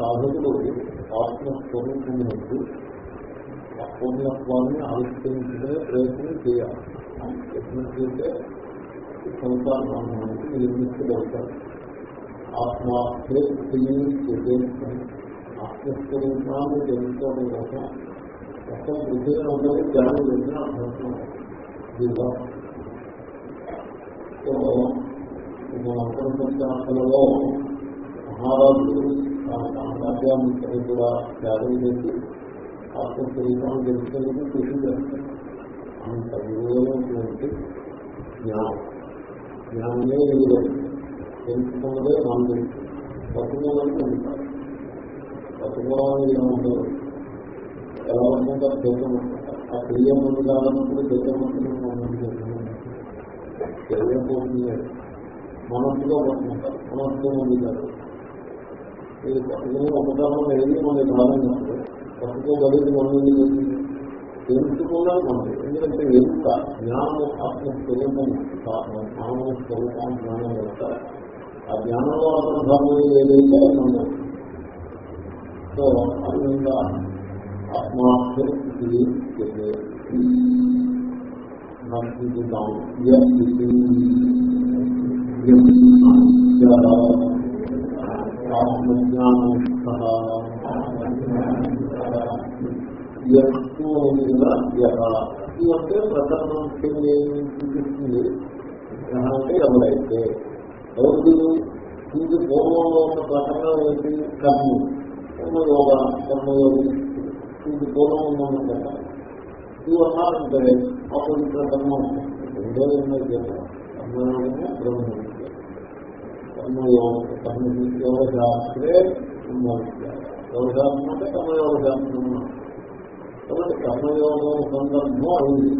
సాధకుడు ఆత్మస్వరూపమునకు అపూర్ణత్వాన్ని ఆవిష్కరించే ప్రయత్నం చేయాలి. ప్రయత్నం చేస్తే సంసారానికి నిర్మించబడతారు. ఆత్మాత్మని ఆత్మస్వరూపాన్ని తెలుసుకోవడం కోసం మొత్తం పృథ్వీలో ఉండదు జ్ఞానం చేసిన అభ్యాసం సో మన అంతర్శాస్త్రంలో మహారాజులు సామ్రాజ్యాన్ని కూడా త్యాగం చేసి ఆత్మస్వరూపాన్ని తెలుసుకునేందుకు కృషి చేస్తారు అంత విలువైనటువంటి జ్ఞానం జ్ఞానమే విలువ తెలుసుకున్నదే మనం తెలుసు పట్టుకోవాలని ఉంటారు పట్టుకోవాలని ఇలా ఎలా ఉంటుందో దేశం ఆ క్రియ ముందు కాలన్నప్పుడు దేశం తెలియకపోతుంది మనస్సులో పట్టుకుంటారు. మనస్సులో ముందు కాదు మీరు పట్టుకుని ఒకదానం ఏది మనకి రాదన్నప్పుడు పట్టుకోగలిగి మనల్ని తెలుసుకున్నది మనది ఎందుకంటే ఎంత జ్ఞానం ఆత్మ మానవ స్వరూపం జ్ఞానం యొక్క ఆ జ్ఞానంలో అర్థాలు ఏదైతే మనం సో ఆ విధంగా నడుచుకుందాం ఆత్మజ్ఞానం అంటే ప్రకరణం చూపిస్తుంది అంటే ఎవరైతే ఎవరు దీనికి పూర్వంలో ఉన్న ప్రకరణం ఏంటి కర్మ కర్మయోగ కర్మయోగి దీనికి పూర్వం ఉన్న ప్రకరణం ఇవి అన్నారంటే ఆపోజిట్ కర్మ రెండో ఎన్నో ఉన్నాయి కర్మయోగము బ్రహ్మ కర్మయోగ కర్మ యోగశాస్త్రం అంటే కర్మయోగ కాబట్టి కర్మయోగం సందర్భం అయింది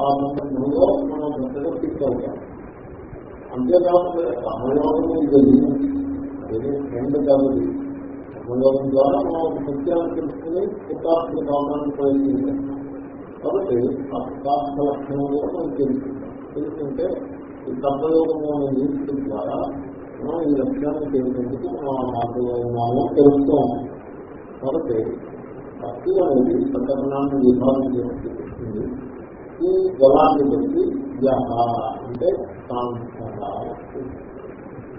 ఆ సందర్భంలో మనం పెద్దగా ఫిక్స్ అవుతాం. అంతేకాకుండా కర్మయోగం ఇది అదే. ఫ్రెండ్ కాదు కర్మయోగం ద్వారా మనం ఒక సత్యాన్ని తెలుసుకుని కృతార్థ కావడానికి ప్రయత్నించాం. కాబట్టి ఆ కృతార్థ లక్షణం కూడా మనం తెలుసుకుంటాం. తెలుసుకుంటే ఈ కర్మయోగము అనే నీతి ద్వారా మనం ఈ లక్ష్యాన్ని చేసేందుకు మనం ఆ మార్గంలో ఉన్నామో తెలుస్తాం. కాబట్టి భక్తి అనేది ప్రకరణాన్ని విభాగం చేసి చేస్తుంది ఈ జలాన్ని బట్టి యహ అంటే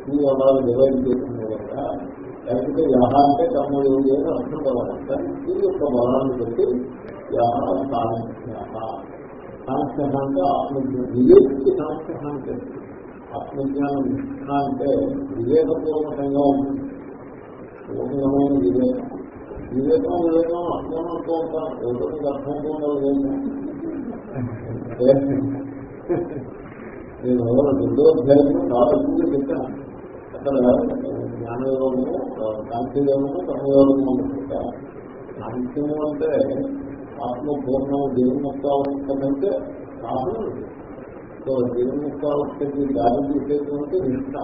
ఈ గలాలు డివైడ్ చేసిన వల్ల లేకపోతే యహ అంటే కర్మయోగి అని అర్థం కావాలి. కానీ ఈ యొక్క బలాన్ని బట్టి యహ సాంఖ్య సాంఖ్య ఆత్మజ్ఞానం. వివేకి సాంఖ్య ఆత్మజ్ఞానం నిష్ఠ అంటే వివేకపూర్వకంగా ఉంటుంది. పూర్ణమైన వివేకం. వివేకం వివేకం అర్థంతో ఉంటారు. ఎవరికి అర్థంతో ఉండదు నేను రెండో అధ్యాయంలో చాలా చెప్పాను. అక్కడ జ్ఞానయోగము కాంతియోగము కర్మయోగము అనుకుంటా కాంత్యము అంటే ఆత్మపూర్ణం జీవన్ముక్తావస్థకంటే కాదు. సో జీవన్ముక్తావస్థకి దారి తీసేటువంటి నిష్ట.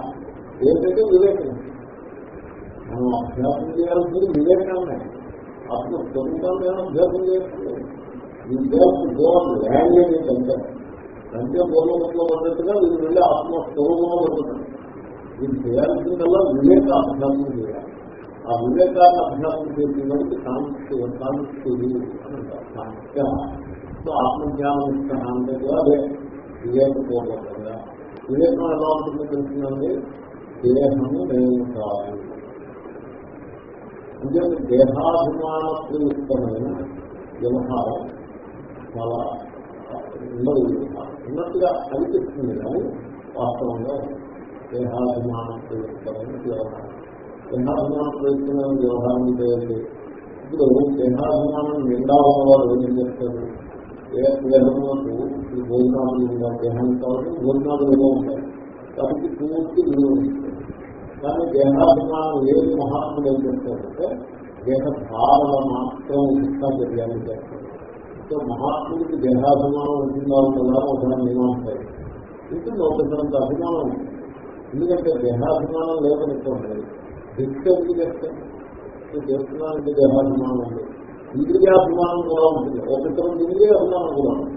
ఏంటంటే వివేకం మనం అభ్యాసం చేయాల్సింది వివేకాన్ని ఆత్మస్వరూపాన్ని ఏమైనా అభ్యాసం చేస్తుంది విద్యార్థి గోల్ లాంగ్వేజ్ అంటే అంటే పూర్వకంలో పడ్డట్టుగా వీళ్ళు వెళ్ళి ఆత్మస్వరూపంలో పడుతుంది వీళ్ళు చేయాల్సిందల్లా వివేక అభ్యాసం చేయాలి. ఆ వివేకాన్ని అభ్యాసం చేసిన వాడికి సాంఖ్య సాంఖ్యుడు అని అంటారు. సాంఖ్య సో ఆత్మజ్ఞానం ఇస్తాను అంటే కూడా అదే వివేకపూర్వకంగా వివేకం ఎలా ఉంటుందో తెలుస్తుందండి దేహము నేను కాదు అంటే దేహాభిమాన ప్రయుక్తమైన వ్యవహారం చాలా ఉండదు ఉన్నట్టుగా అనిపిస్తుంది కానీ వాస్తవంగా దేహాభిమాన ప్రయుక్తమైన వ్యవహారం. దేహాభిమాన ప్రయుక్తమైన వ్యవహారం చేయాలి. ఇప్పుడు దేహాభిమానం నిండా ఉన్నవాడు ఏం చేస్తారు? ఏ గ్రహములకు ఈ భోజనాలు ఉందా దేహానికి కాబట్టి భోజనాలు ఏమో ఉంటాయి. కాబట్టి పూర్తి నిర్వహిస్తారు కానీ దేహాభిమానం ఏది మహాత్ముడు ఏం చేస్తారంటే దేహ ధారణ మాత్రం ఇష్టం చర్యాలు చేస్తారు. సో మహాత్ముడికి దేహాభిమానం ఉంటుందా ఉంటుందా ఒక మీమాంసాయి ఉంటుంది ఒకసారి అభిమానం ఉంది. ఎందుకంటే దేహాభిమానం లేదనుకోండి భిక్ష ఎందుకు చేస్తారు చేస్తున్నానంటే దేహాభిమానం ఉంది ఇంద్రియాభిమానం కూడా ఉంటుంది ఒకరిద్దరు ఇంద్రియాభిమానం కూడా ఉంటుంది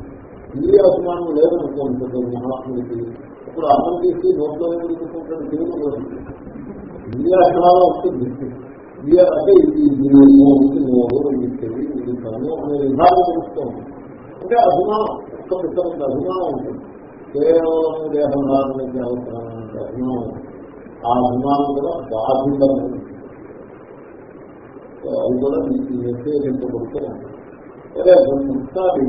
ఇంద్రియాభిమానం లేదనుకోండి మహాత్ముడికి ఇప్పుడు అర్థం తీసి నోట్లో తీసుకుంటాడు దేవుడు కూడా ఇంద్రియాభిమానం వస్తుంది అంటే ఇది ఉంటుంది నోరు ఇది ఇది కన్ను అనే విధానం తెలుస్తాం అంటే అభిమానం ఒక్క పిల్లలకి అభిమానం ఉంటుంది కేవలం దేహం రావడానికి అంటే అభిమానం ఉంటుంది ఆ అభిమానం కూడా బాధితమైనది అది కూడా నిషేధించబడుతూ ఉంటుంది సరే ఒకసారి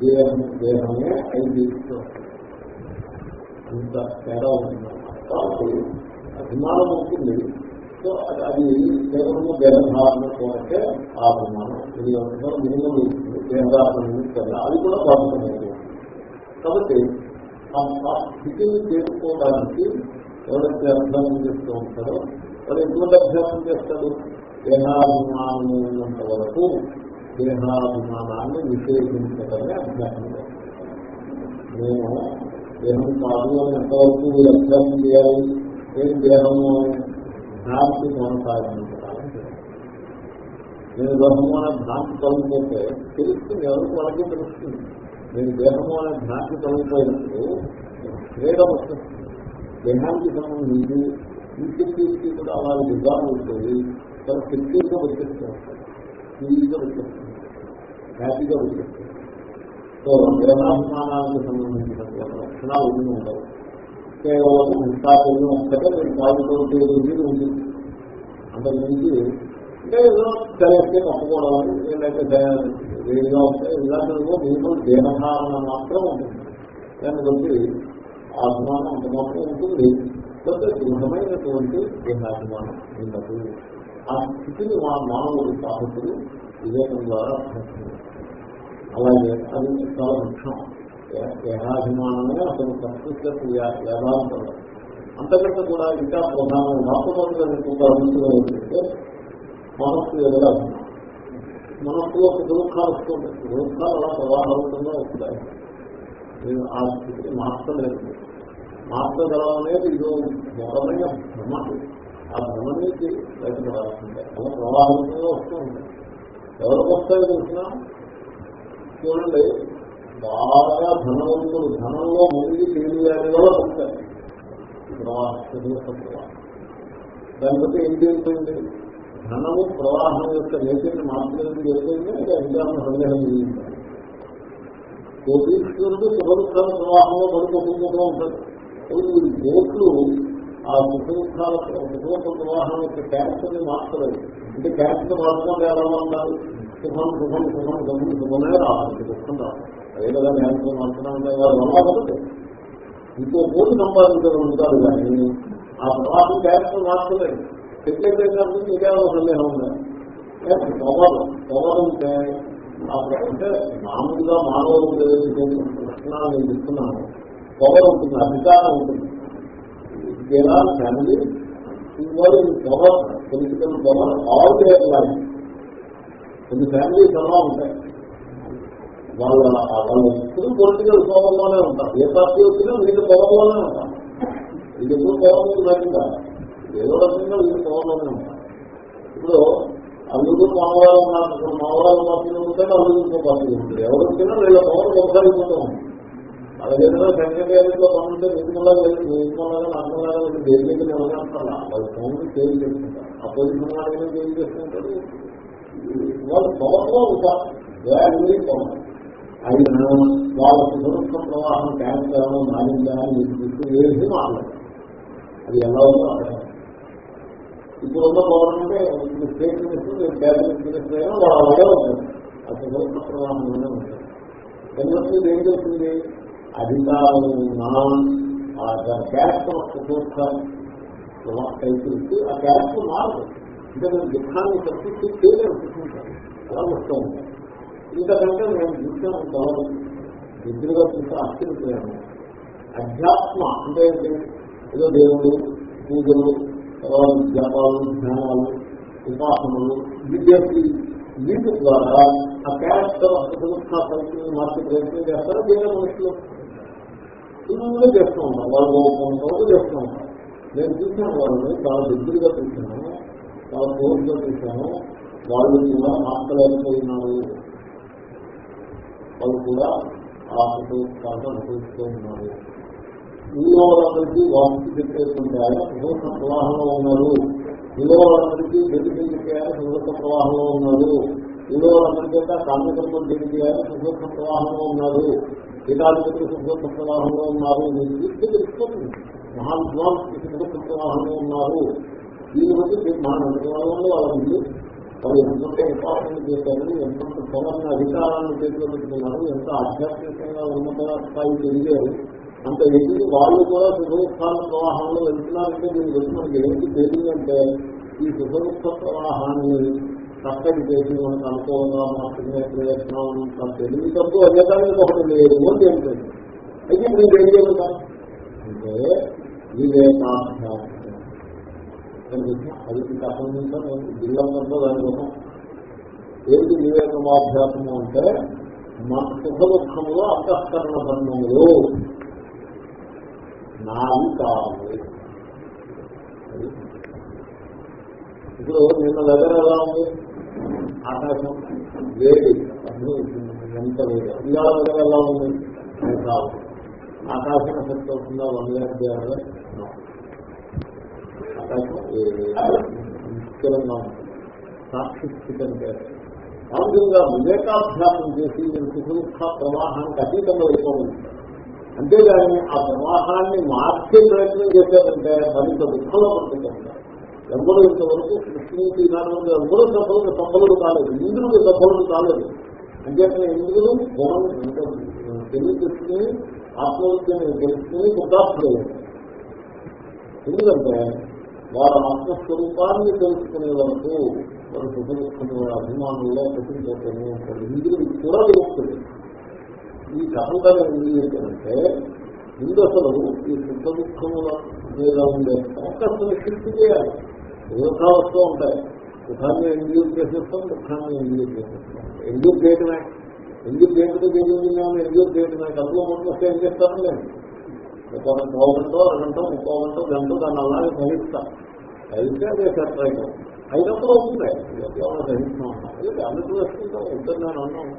దేహం దేహమే ఐదు ఇంత తేడా ఉంటుందన్నమాట కాబట్టి అభిమానం ఉంటుంది. సో అది అది కేవలము దేహధారణ కోరితే ఆ అభిమానం. ఇది ఒకసారి మినిమం ఉంటుంది. దేహధారణ అది కూడా బాధితమైనది. కాబట్టి ఆ స్థితిని చేరుకోవడానికి ఎవరైతే అభ్యాసం చేస్తూ ఉంటారో వాడు ఎటువంటి అభ్యాసం చేస్తాడు? దేహాభిమానం ఉన్నంత వరకు దేహాభిమానాన్ని నిషేధించడమే అభ్యాసం నేను దేహం కాదు అని ఎంతవరకు మీరు అభ్యాసం చేయాలి? నేను దేహము భ్రాంతి కొనసాగించడానికి నేను దేహము అనే భ్రాంతి కలుగుతుంటే తెలుస్తుంది ఎవరికి? వాళ్ళకి తెలుస్తుంది. నేను దేహము అనే భ్రాంతి తొలగిపోయినప్పుడు క్రీడ వస్తుంది దేహానికి సంబంధించి ఇన్సెక్యూరిటీ కూడా అలాగే విధానం ఉంటుంది. చాలా సెక్యూర్గా వచ్చేస్తారు ఈజీగా వచ్చేస్తుంది హ్యాపీగా వచ్చేస్తారు సో దేహాభిమానానికి సంబంధించినటువంటి లక్షణాలు ఏమీ ఉండవు. కేవలం హింసాలు ఒక్కటే మీరు పాల్గొంటే నీరు ఉంది. అంతకుమించి అంటే ఏదో తెలిస్తే తప్పుకోవడం లేకపోతే వేడిగా ఉంటే ఇలాంటివో మీరు దేహధారణ మాత్రం ఉంటుంది. దాన్ని బట్టి అభిమానం అంత మాత్రం ఉంటుంది. లేకపోతే దృఢమైనటువంటి దేహాభిమానం ఉండదు. ఆ స్థితిని మా మానవుడు సాధకుడు వివేకం ద్వారా అలాగే అది చాలా ముఖ్యం. దేహాభిమానమే అతను సంస్కృతి వేదాంతం అంతకంటే కూడా ఇంకా ప్రధాన వాస్తవంగా ఏంటంటే మనస్సు ఎదురు మనస్సులో ఒక దుఃఖాలు వస్తుంది దుఃఖాలు అలా ప్రవాహంగా వస్తాయి ఆ స్థితిని మార్చలేదు మార్చగలం అనేది ఇది మొదలైన భ్రమ ఆ భ్రమ నుంచి బయటపడాల్సిందే అలా ప్రవాహంగా వస్తూ ఉంటాయి ఎవరికి వస్తాయో చూసినా చూడండి. బాగా ధనవంతులు ధనంలో మునిగి తేలియాలి కూడా వస్తాయి ప్రవాహం దాన్ని బట్టి ఏం చేస్తుంది ధనము ప్రవాహం యొక్క నేతని మార్చలేదు చేస్తుంది ఇంకా సందేహం జరిగింది కోటీశ్వరుడు సుఖదుఖాల ప్రవాహంలో పడిపోకుండా ఉంటాడు ఈ కోట్లు ఆ సుఖదుఖాల సుఖదుఖ ప్రవాహం యొక్క క్యాన్సర్ని మార్చలేదు అంటే క్యాన్సర్ మార్చుకుంటే ఎలా ఉంటారు సుఖం సుఖం సుఖం సుఖం సుఖమే రావాలి. దుఃఖం రావాలి అదే కదా క్యాన్సర్ మార్చడం వారు వల్ల ఇంకో కోటి సంపాదించగలుగుతారు కానీ ఆ ప్రవాహం క్యాన్సర్ మార్చలేదు సెక్రటరీ మీకేమో సందేహం ఉందా ప్రమాదం పవర్ ఉంటే అంటే మామూలుగా మానవులు లక్షణాలు నేను చెప్తున్నాను. పవర్ ఉంటుంది అధికారం ఉంటుంది. ఎలా ఫ్యామిలీ వాళ్ళు power political power all their life కొన్ని ఫ్యామిలీస్ అలా ఉంటాయి. వాళ్ళ వాళ్ళు ఎప్పుడు పొలిటికల్ పవర్లోనే ఉంటారు. ఏ పార్టీ వచ్చినా వీళ్ళు పవర్లోనే ఉంటారు. వీళ్ళు ఎప్పుడు పవర్ లేకుండా ఏదో రకంగా వీళ్ళు పవర్లోనే ఉంటారు. ఇప్పుడు అల్లుడు మామూలు ఉన్నారు. మామూలు పార్టీలు ఉంటాయి అల్లుడు పార్టీలు ఉంటాయి ఎవరు వచ్చినా వీళ్ళ పవర్ కొనసాగిపోతూ ఉంది అలాగేదో సెక్రటరీలో పనుంటే నిర్మలా నిర్మలాగా నర్మలాగా దేని మీద నిలబడతారు వాళ్ళ ఫోన్లు సేవ్ చేసుకుంటారు పొజిషన్ వాళ్ళని చేంజ్ చేసుకుంటారు వాళ్ళు పవర్లో ఉంటారు పవర్ అయినా వాళ్ళ సురక్ష ప్రవాహం ట్యాంక్ కావడం మారిందా అని మీకు ఏది మాట్లాడారు అది ఎలా ఉందో ఇప్పుడు ఉన్న గవర్నమెంట్ ఇప్పుడు స్టేట్ మినిస్టర్ క్యాబినెట్ మినిస్టర్ అయినా వాళ్ళు అలాగే ఉంటుంది. ఆ సుగమ ప్రవాహంలోనే ఉంటుంది. ఎన్నో ఏం చేస్తుంది? అధికారం ఆ క్యారెక్టర్ కైకి ఆ క్యారెక్టర్ మారదు అంటే నేను దుఃఖాన్ని సృష్టి చేయలేము సృష్టించాను అలా వస్తూ ఉంటాను ఇంతకంటే నేను చూసాను కావాలి ఎదురుగా చూస్తే ఆశ్చర్యపోయాను. అధ్యాత్మ అంటే ఏంటి? ఏదో దేవుడు పూజలు తర్వాత జపాలు ధ్యానాలు ఉపాసనలు విద్యార్థి వీటి ద్వారా ఆ క్యారెక్టర్ అసలు మార్చి ప్రయత్నం చేస్తారో వేరే మనుషులు? ఇవన్నీ చేస్తూ ఉంటాం. వాళ్ళు కొంతవరకు చేస్తూ ఉంటాం. నేను చూసిన వాళ్ళని చాలా దగ్గరగా చూసాను చాలా క్లోజ్గా చూసాను వాళ్ళు కూడా మాట్లాడలేకపోయినారు వాళ్ళు కూడా ఆ అనుభవిస్తూ ఉన్నారు. మీలో వాళ్ళందరికీ వాస్తు చెప్పేటువంటి ఆయన సుఖ ప్రవాహంలో ఉన్నారు. మీలో వాళ్ళందరికీ వెతికి చెప్పే ఆయన ప్రవాహంలో ఉన్నారు. మీలో వాళ్ళందరికీ కామ్యకర్మలు తెలిపే ఆయన ప్రవాహంలో ఉన్నారు. వేదాధిపతులు శుద్ధ ప్రవాహంలో ఉన్నారు. మీరు చూస్తే తెలుసుకోండి మహావిద్వాంసులు శుద్ధ ప్రవాహంలో ఉన్నారు దీని బట్టి మన అనుభవంలో వాళ్ళ ముందు వాళ్ళు ఎంతంత ఉపాసన చేశారు ఎంతంత పొలాన్ని అధికారాన్ని చేతిలో పెట్టుకున్నారు ఎంత ఆధ్యాత్మికంగా ఉన్నత స్థాయి పెరిగారు అంత ఎదిగి వాళ్ళు కూడా శుభోత్సాహ ప్రవాహంలో వెళ్తున్నారంటే దీని గురించి మనకి ఏంటి తెలియదంటే ఈ శుభోత్సవ ప్రవాహాన్ని కట్టడి చేసి మనకు అనుకూలంగా మాత్రమే ప్రయత్నం తెలివి తప్పు అనేదానికి ఒకటి లేదు అని తెలుస్తుంది అయితే మీరు ఏం చేయాలి? అంటే వివేకాభ్యాసం అది ఇంకా సంబంధించిన జిల్లాంతా దానికోసం ఏంటి వివేకమాభ్యాసము అంటే? మన సుఖ దుఃఖంలో అంతఃకరణ బంధములు నావి కావాలి ఇప్పుడు నిన్న వెదర్ ఎలా ఉంది? ఆకాశం వేడి. ఎంత వేడి. ఇవాళ వెదర్ ఎలా ఉంది? ఆకాశం ఎఫెక్ట్ అవుతుందా? వన్ ఇయర్ స్థిరంగా సాక్షి స్థితి అంటే సామాన్యంగా వివేకాభ్యాసం చేసి సుఖ ప్రవాహానికి అతీతంగా వెళ్ళిపోవాలి అంతేగాని ఆ ప్రవాహాన్ని మార్చే ప్రయత్నం చేశారంటే మరింత దుఃఖంలో పడుతుంటారు ఎవరు ఇంతవరకు సృష్టించి నాలుగు ఎవరు సఫలు సఫలుడు కాలేదు ఇంద్రుడు సఫలుడు కాలేదు. అంటే ఇంద్రుడు గుణం తెలివి తెలుసుకుని ఆత్మవిద్యను తెలుసుకుని కృతార్థుడయ్యాడు ఎందుకంటే వారు ఆత్మస్వరూపాన్ని తెలుసుకునే వరకు వారు సుఖదుఖుని అభిమానుల్లో పెట్టిపోతూనే ఉంటారు ఇంద్రుడికి కూడా తెలుస్తుంది ఈ కథంగా ఎందుకు ఏంటంటే ముందు అసలు ఈ సుఖ దుఃఖముల మీద ఉండే ఫోకస్ని షిఫ్ట్ చేయాలి. దుఃఖాలు వస్తూ ఉంటాయి. సుఖాన్ని ఎంజాయ్ చేసేస్తాం దుఃఖాన్ని ఎంజాయ్ చేసేస్తాం. ఎంజాయ్ చేయటమే. ఎందుకు చేయకపోతే చేయగలిగినాము ఎంజాయ్ చేయటమే. కథలో మొత్తం వస్తే ఏం చేస్తాను నేను ఒక పావు గంట ముప్పో గంటో గంటో దాన్ని అలాగే సహిస్తాను అయితే అదే సెట్ అయిపోయి అయినప్పుడు అవుతుంది ఎవరో సహిస్తున్నాం అందుకు వేసుకుంటాం ఇద్దరు నేను అన్నాను.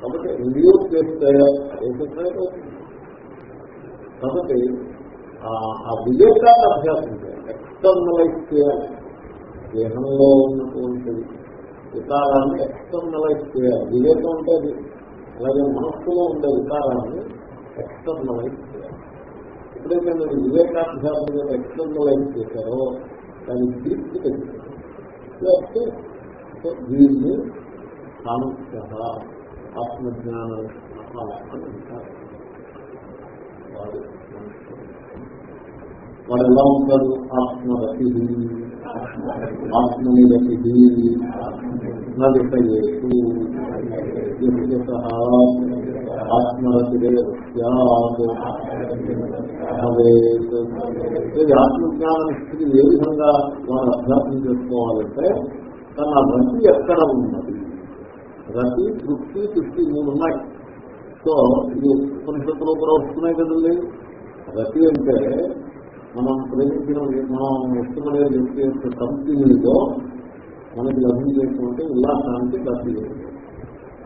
కాబట్టి ఇండియూస్ చేస్తే అదే సెట్ అయిపోతుంది కాబట్టి ఆ వివేకాన్ని అభ్యాసం చేయాలి ఎక్స్టర్నలైజ్ చేయాలి. దేహంలో ఉన్నటువంటి వికారాన్ని ఎక్స్టర్నలైజ్ చేయాలి. వివేకం అంటే అది అలాగే మనస్సులో ఉండే వికారాన్ని ఎక్స్టర్నలైజ్ చేయాలి. ఎప్పుడైతే మీరు వివేకాభ్యాసం మీద ఎక్స్టర్నలైజ్ చేశారో దాని దీప్తి తగ్గిపోతుంది దీన్ని సామర్థ్య ఆత్మజ్ఞాన వాడు వాడు ఎలా ఉంటాడు ఆత్మరతి ఆత్మనిరతి నదిపయేషు ఆత్మరతిరే ఆత్మజ్ఞానం స్థితి ఏ విధంగా వారు అభ్యాసం చేసుకోవాలంటే తన రతి ఎక్కడ ఉన్నది రతి తృప్తి తృప్తి మూడు ఉన్నాయి సో ఇది ఉపనిషత్తులో కూడా వస్తున్నాయి కదండి రతి అంటే మనం ప్రేమించిన మనం ఇష్టమనే వ్యక్తి యొక్క కంపెనీలో మనకి లభించేటువంటి ఉల్లాసానికి రతి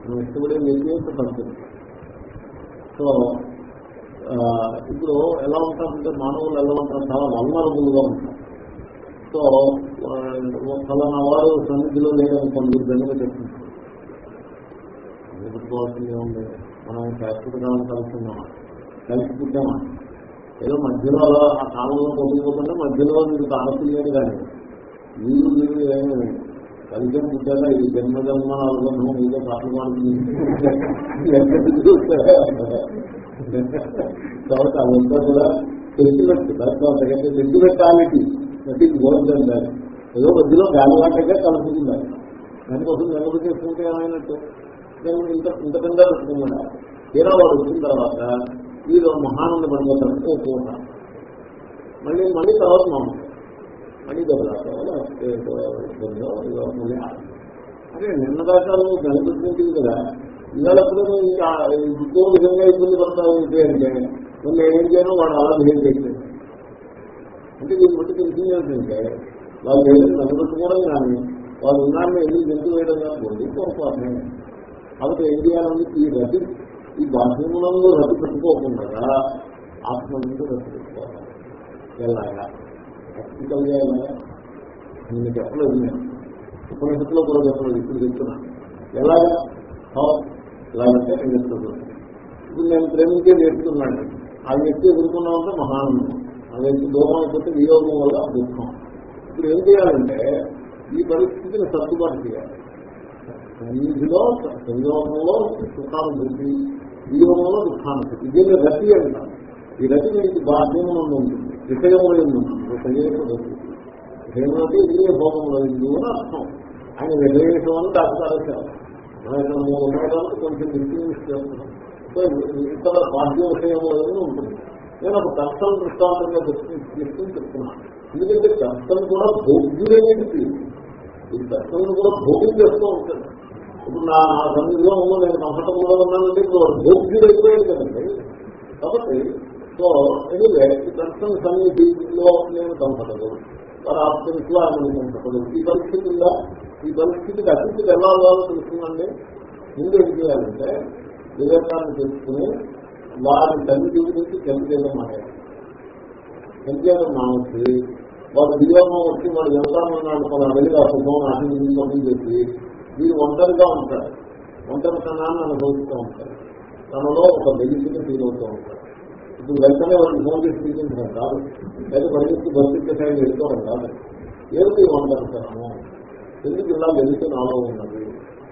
మనం ఇష్టపడే వ్యక్తి యొక్క కంపెనీ సో ఇప్పుడు ఎలా ఉంటారంటే మానవులు ఎలా ఉంటారు? చాలా వల్నరబుల్గా ఉంటారు. సో ఫలానా వారు సన్నిధిలో లేదనుకోండి దండగా చెప్తున్నారు. గుర్తుకోవాల్సింది ఏముంది? మనం శాశ్వతంగా కలుస్తున్నాం కలిసి పుట్టామా? ఏదో మధ్యలో ఆ కాలంలో పొందుకోకుండా మధ్యలో మీకు తారసిల్లేదు కానీ వీళ్ళు వీళ్ళు ఏమి కలిసం పుట్టారా? ఇది జన్మ జన్మ అనుబంధం మీతో పాటలు కాబట్టి అదంతా కూడా సెంటిమెంట్ దాంట్లో సెంటిమెంటాలిటీ ప్రతి గోల్డెన్ దాన్ని ఏదో మధ్యలో గాలివాటగా కలుపుతున్నారు. దానికోసం నిలబడి చేసుకుంటే ఏమైనట్టు? నేను ఇంత ఇంతకంగా పెట్టుకున్నాడు తీరా వాడు వచ్చిన తర్వాత వీళ్ళు మహానంద పడిపోతారు ఓ పూట మళ్ళీ మళ్ళీ తర్వాత మామూలు మళ్ళీ దెబ్బలాడతారు మళ్ళీ. అదే నిన్న దాకా నువ్వు కనిపించింది కదా. ఇవాళప్పుడు నువ్వు ఇంకా ఇంకో విధంగా ఇబ్బంది పడతావు ఇది అంటే నువ్వు నేనేం చేయను వాడు అలా బిహేవ్ చేయలేదు అంటే దీన్ని బట్టి తెలిసింది ఏంటంటే వాళ్ళు ఏదైనా కనిపెట్టుకోవడం కానీ వాళ్ళు ఉన్నారని ఎందుకు జంతు వేయడం కానీ పొరపాటు కాబట్టి ఏం చేయాలని ఈ రతి ఈ బాహ్యములంలో రద్దు పెట్టుకోకుండా ఆత్మ నుండి రద్దు పెట్టుకోవాలి. ఎలాగా? ప్రాక్టికల్గా ఎలాగా నేను చెప్పలేదు నేను ఉపనిషత్తులో కూడా చెప్పలేదు ఇప్పుడు చెప్తున్నాను ఎలాగా? ఎలాగంటే నేను చెప్తున్నాను ఇప్పుడు నేను ప్రేమించే నేర్చుకున్నాను ఆ వ్యక్తి ఎదుర్కొన్నామంటే మహానందం. ఆ వ్యక్తి దూరం అయిపోతే వియోగం వల్ల దుఃఖం. ఇప్పుడు ఏం చేయాలంటే ఈ పరిస్థితిని సర్దుబాటు చేయాలి. సన్నిధిలో సంయోగంలో సుఖాలు పెట్టి వియోగంలో దుఃఖాన్ని దీన్ని రతి అంటాం. ఈ రతి మీకు బాధ్యంలో ఉంటుంది. విషయంలో ఉంటుంది. విషయము రతి ఇంద్రియ భోగంలో ఇందు అని అర్థం. ఆయన విషయం అని డాక్టర్ కొంచెం డిస్టింగ్విష్ చేస్తున్నాం సో ఇతర బాధ్య విషయంలో ఉంటుంది. నేను ఒక కష్టం దృష్టాంతంగా తీసుకుని చెప్తున్నాను. ఎందుకంటే కష్టం కూడా భోగ్యుడైనది. ఈ కష్టం కూడా భోగం చేస్తూ ఉంటుంది. ఇప్పుడు నా నా సన్నిధిలో నేను కంఫర్టబుల్గా ఉన్నానంటే ఇప్పుడు భోగ్యుడు అయిపోయాడు కదండి. కాబట్టి సో ఎనివే ఈ కష్టం సన్నిధిలో నేను కంఫర్టబుల్. వారి ఆప్షన్స్లో ఆయన కంఫర్టబుల్. ఈ పరిస్థితి ఉందా? ఈ పరిస్థితికి అతిథికి ఎలా అవ్వాలో తెలుస్తుందండి. ముందు ఏం చేయాలంటే వివేకాన్ని తెలుసుకుని వారి తల్లి గురించి చెంపేయడం మానేయాలి చెంపేయడం మానేసి వాడు వియోగం వచ్చి వాడు వెళ్తామన్నాడు మన వెళ్ళి ఆ శుభం ఆశీర్వదించడం చెప్పి వీరు ఒంటరిగా ఉంటారు. ఒంటరితనాన్ని అనుభవిస్తూ ఉంటారు. తనలో ఒక బెదిరిని ఫీల్ అవుతూ ఉంటారు. ఇప్పుడు వెంటనే వాడిని ఫోన్ చేసి తీసుకుంటాం కాదు. లేదా పరిస్థితి బతికేసాయి వెళ్ళిపోవడం కాదు. ఏమిటి ఒంటరితనము? ఎందుకు ఇలా వెలిసి నాలో ఉన్నది?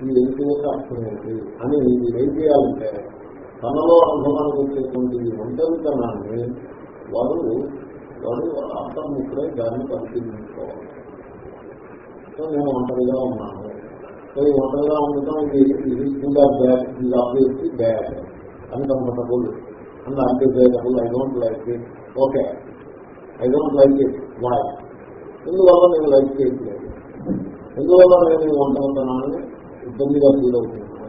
ఈ వెలిసి యొక్క అర్థం ఏంటి? అని మీరు ఏం చేయాలంటే తనలో అనుభవానికి వచ్చేటువంటి ఈ ఒంటరితనాన్ని వాడు అర్థం అంతర్ముఖుడై దాన్ని పరిశీలించుకోవాలి. సో నేను ఒంటరిగా ఉన్నాను. సో ఈ ఒంటరిగా ఉండటం ఇది కూడా బ్యాడ్ ఇది update bad uncomfortable and undesirable I don't like it okay I don't like it why ఎందువల్ల నేను లైక్ చేయట్లేదు? ఎందువల్ల నేను ఈ ఒంటరితనాన్ని ఇబ్బందిగా ఫీల్ అవుతున్నాను?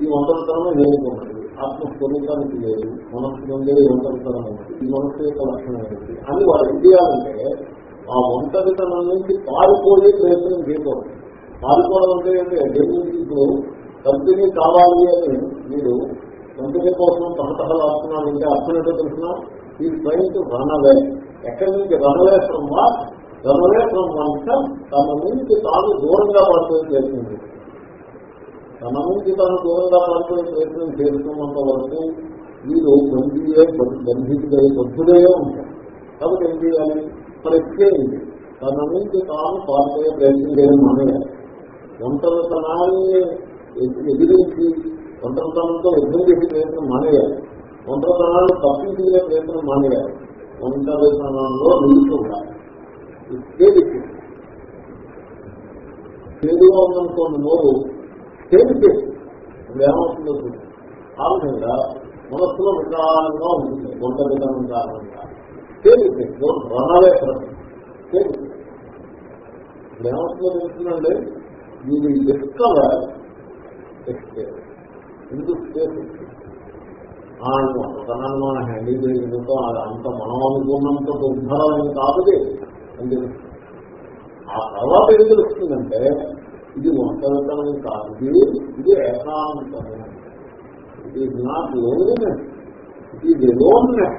ఈ ఒంటరితనమే నేర్చుకున్నది ఆత్మస్వరూపానికి లేదు. మనస్సు నుండే ఒంటరితనం ఈ మనస్సు యొక్క లక్షణం ఏంటి? అని వాళ్ళు ఏం చేయాలంటే ఆ ఒంటరితనం నుంచి పారిపోయే ప్రయత్నం చేయకూడదు. పారిపోవడం అంటే ఏంటి ఇప్పుడు కంపెనీ కావాలి అని మీరు కంపెనీ కోసం తహతహలాడుతున్నాడంటే అర్థం ఏంటో తెలిసిన ఈ ట్రైన్ టు రనవే. ఎక్కడి నుంచి? Run away from what? Run away from వంశం. తన నుంచి తాను దూరంగా పడుతుంది చేసింది. తన నుంచి తాను దూరంగా పడుతుంది ప్రయత్నం చేస్తున్నంత వరకు మీరు బంధుయే బంధితుడే బద్ధుడే ఉంటారు. కాబట్టి ఏం చేయాలి? ప్రత్యేకించి తన నుంచి తాను పారిపోయే ప్రయత్నం చేయడం మానేయాలి. ఒంటరితనాన్ని ఎదిరించి ఒంటరితనంతో యుద్ధం చేసే ప్రయత్నం మానేయాలి. ఒంటరితనాన్ని తప్పించుకునే ప్రయత్నం మానేయాలి. ఒంటరితనంలో నిలిచి ఉండాలి. చేదుగా ఉందనుకోండి నోరు చేదు చేసి ఏమవుతుందో చూడండి. ఆ విధంగా మనస్సులో వికారంగా ఉంటుంది. ఒంటరితనం కారణంగా చేదు రణాలే రణవే చేదు ఏమవుతుందో తెలుస్తుందండి? యూ విల్ డిస్కవర్ ఎందుకు స్పేస్ తనను మనం హ్యాండిల్ చేయడంతో అంత మనం అనుకున్నంత దుర్భరమైన కాదు అని తెలుస్తుంది ఆ తర్వాత ఏం తెలుస్తుందంటే ఇది ఒంటరితనం కాదు. ఇది ఏకాంతమే it is not loneliness it is aloneness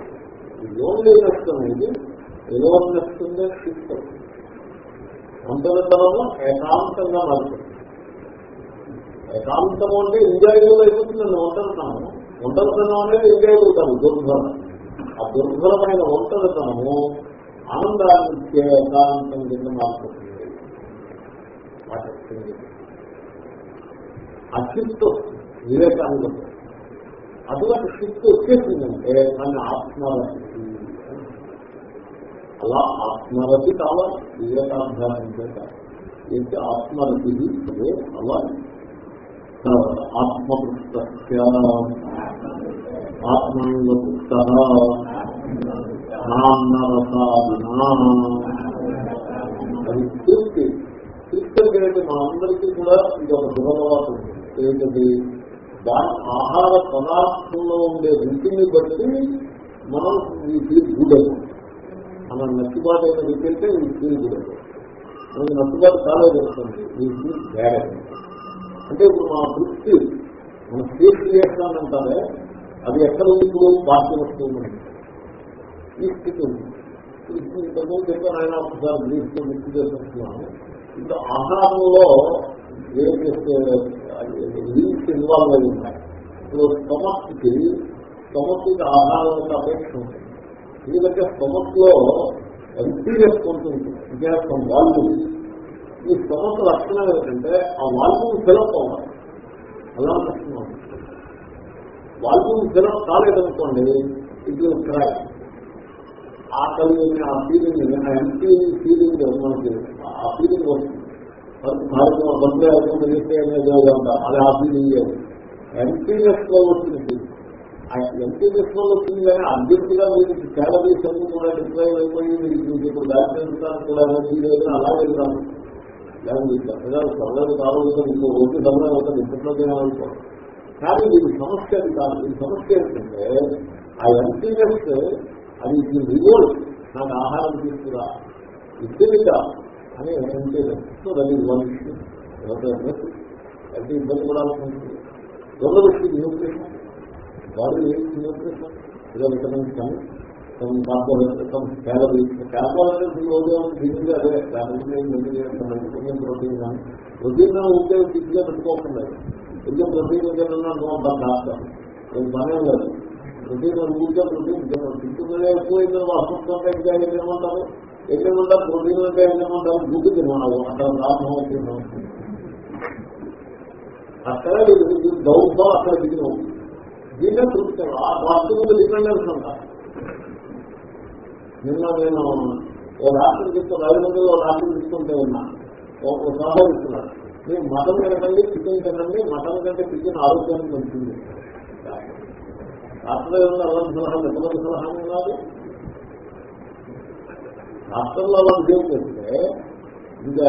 loneliness అనేది ఎలోన్నెస్ కింద షిఫ్ట్ ఒంటరితనము ఏకాంతంగా మారిపోతుంది ఏకాంతము అంటే ఎంజాయబుల్ అయిపోతుందండి ఒంటరితనము. ఒంటరితనం అనేది ఎంజాయబుల్ కాదు దుర్భరం. ఆ దుర్భరమైన ఒంటరితనము ఆనందాన్ని ఇచ్చే ఏకాంతం కింద మారిపోతుంది. వస్తుంది ఆ అటువంటి శక్తి వచ్చేసిందంటే మన ఆత్మరతి అలా ఆత్మరతి కావాలి. వివేకాభ్యాసం చేత ఏంటి? ఆత్మరతి అదే అలా. ఆత్మపృష్ట ఆత్మీయపుష్ట నాన్నరసాదినా. అది తృప్తి తృప్తి అంటే మనందరికీ కూడా ఇది ఒక దురలవాటు ఏంటది? దాని ఆహార పదార్థంలో ఉండే రుచిని బట్టి మనం ఇది గుడ్ అవుతుంది మనం నచ్చుబాటు అయిన రుచి ఈ ఫీల్ గుడ్ మనకి నచ్చుబాటు చాలా వస్తుంది ఈ ఫీల్ బ్యాడ్ అంటే ఇప్పుడు మా వృత్తి మన ఫీల్ చేస్తానంటారే అది ఎక్కడ ఉంది ఇప్పుడు? బాధ్య వస్తుంది ఈ స్థితి ఉంది. ఇంతకుముందు చెప్పాను ఆయన ఒకసారి గ్రీస్లో గుర్తు చేస్తున్నాను ఇంకా ఆహారంలో లీక్స్ ఇన్వాల్వ్ అయి ఉన్నాయి ఇప్పుడు స్టమక్కి స్టమక్కి ఆహారం యొక్క అపేక్ష ఉంది ఎందుకంటే స్టమక్లో ఎంపీరియస్ ఉంటుంది విద్యార్థం వాల్యూమ్ ఈ స్టమక్ లక్షణం ఏంటంటే ఆ వాల్యూమ్ ఫిలప్ అవ్వాలి. అలా లక్షణం వాల్యూమ్ ఫిలప్ కాలేదనుకోండి ఇది క్రై ఆకలి ఆ ఫీలింగ్ ఆ ఎంపీ ఫీలింగ్ మనకి ఆ ఫీలింగ్ వస్తుంది. కార్యక్రమం బందే చేస్తే అది ఆ ఫీలింగ్ ఎంపీనెస్లో వచ్చింది ఎంపీ లో వచ్చింది కానీ అభ్యర్థిగా గా మీరు క్యాలరీస్ అన్ని కూడా డిప్లైవ్ అయిపోయి మీరు ఇప్పుడు దాచిపెడతాను కూడా ఫీల్ అయ్యి అలా వెళ్తాను లేదా మీరు చక్కగా సరదాలు కావాలంటే మీకు ఓకే సమయం అవుతుంది ఇప్పట్లోనే అనుకోండి. కానీ దీని సమస్య అది కాదు. ఈ సమస్య ఏంటంటే ఆ ఎంపీనెస్ అది రివోల్ట్ నాకు ఆహారం తీసుకురా ఇద్దరిగా అని అంటే సో దట్ వన్ ఇష్యూ. అయితే ఇబ్బంది కూడా ఉంటుంది. రెండవ విషయం న్యూట్రిషన్. బాడీ ఏదో విటమిన్స్ కానీ some carbohydrates, some calories. రోజు దీనికి అదే దాని ప్రోటీన్ కానీ? ప్రోటీన్ ఉంటే ఫిక్గా పెట్టుకోకుండా. కొంచెం ప్రోటీన్ ఏదైనా రాస్తాం అది లేదు ప్రోటీన్ ఊరికే ప్రోటీన్ తింటున్నదే ఎక్కువైందో అస్వస్థంగా ఇంకా ఏమంటారు? ఎక్కడుంటారు ప్రోటీన్ అంటే గుడ్డు అక్కడ లాభం అక్కడ దౌర్భం అక్కడ దిగిన దీన్నే తృప్తి ఆ వాస్తు మీద డిపెండెన్స్ ఉంటారు నిన్న నేను ఓ రాత్రి చెప్తే రైలు ఓ రాత్రి తీసుకుంటే ఉన్నా ఒక సలహా ఇస్తున్నాను మీరు మటన్ తినకండి చికెన్ తినండి మటన్ కంటే చికెన్ ఆరోగ్యానికి మంచిది. రాష్ట్రంలో ఏమన్నా అలాంటి సలహా ఎంతమంది సలహా ఉన్నారు రాష్ట్రంలో అలాంటి ఏం చేస్తే ఇంకా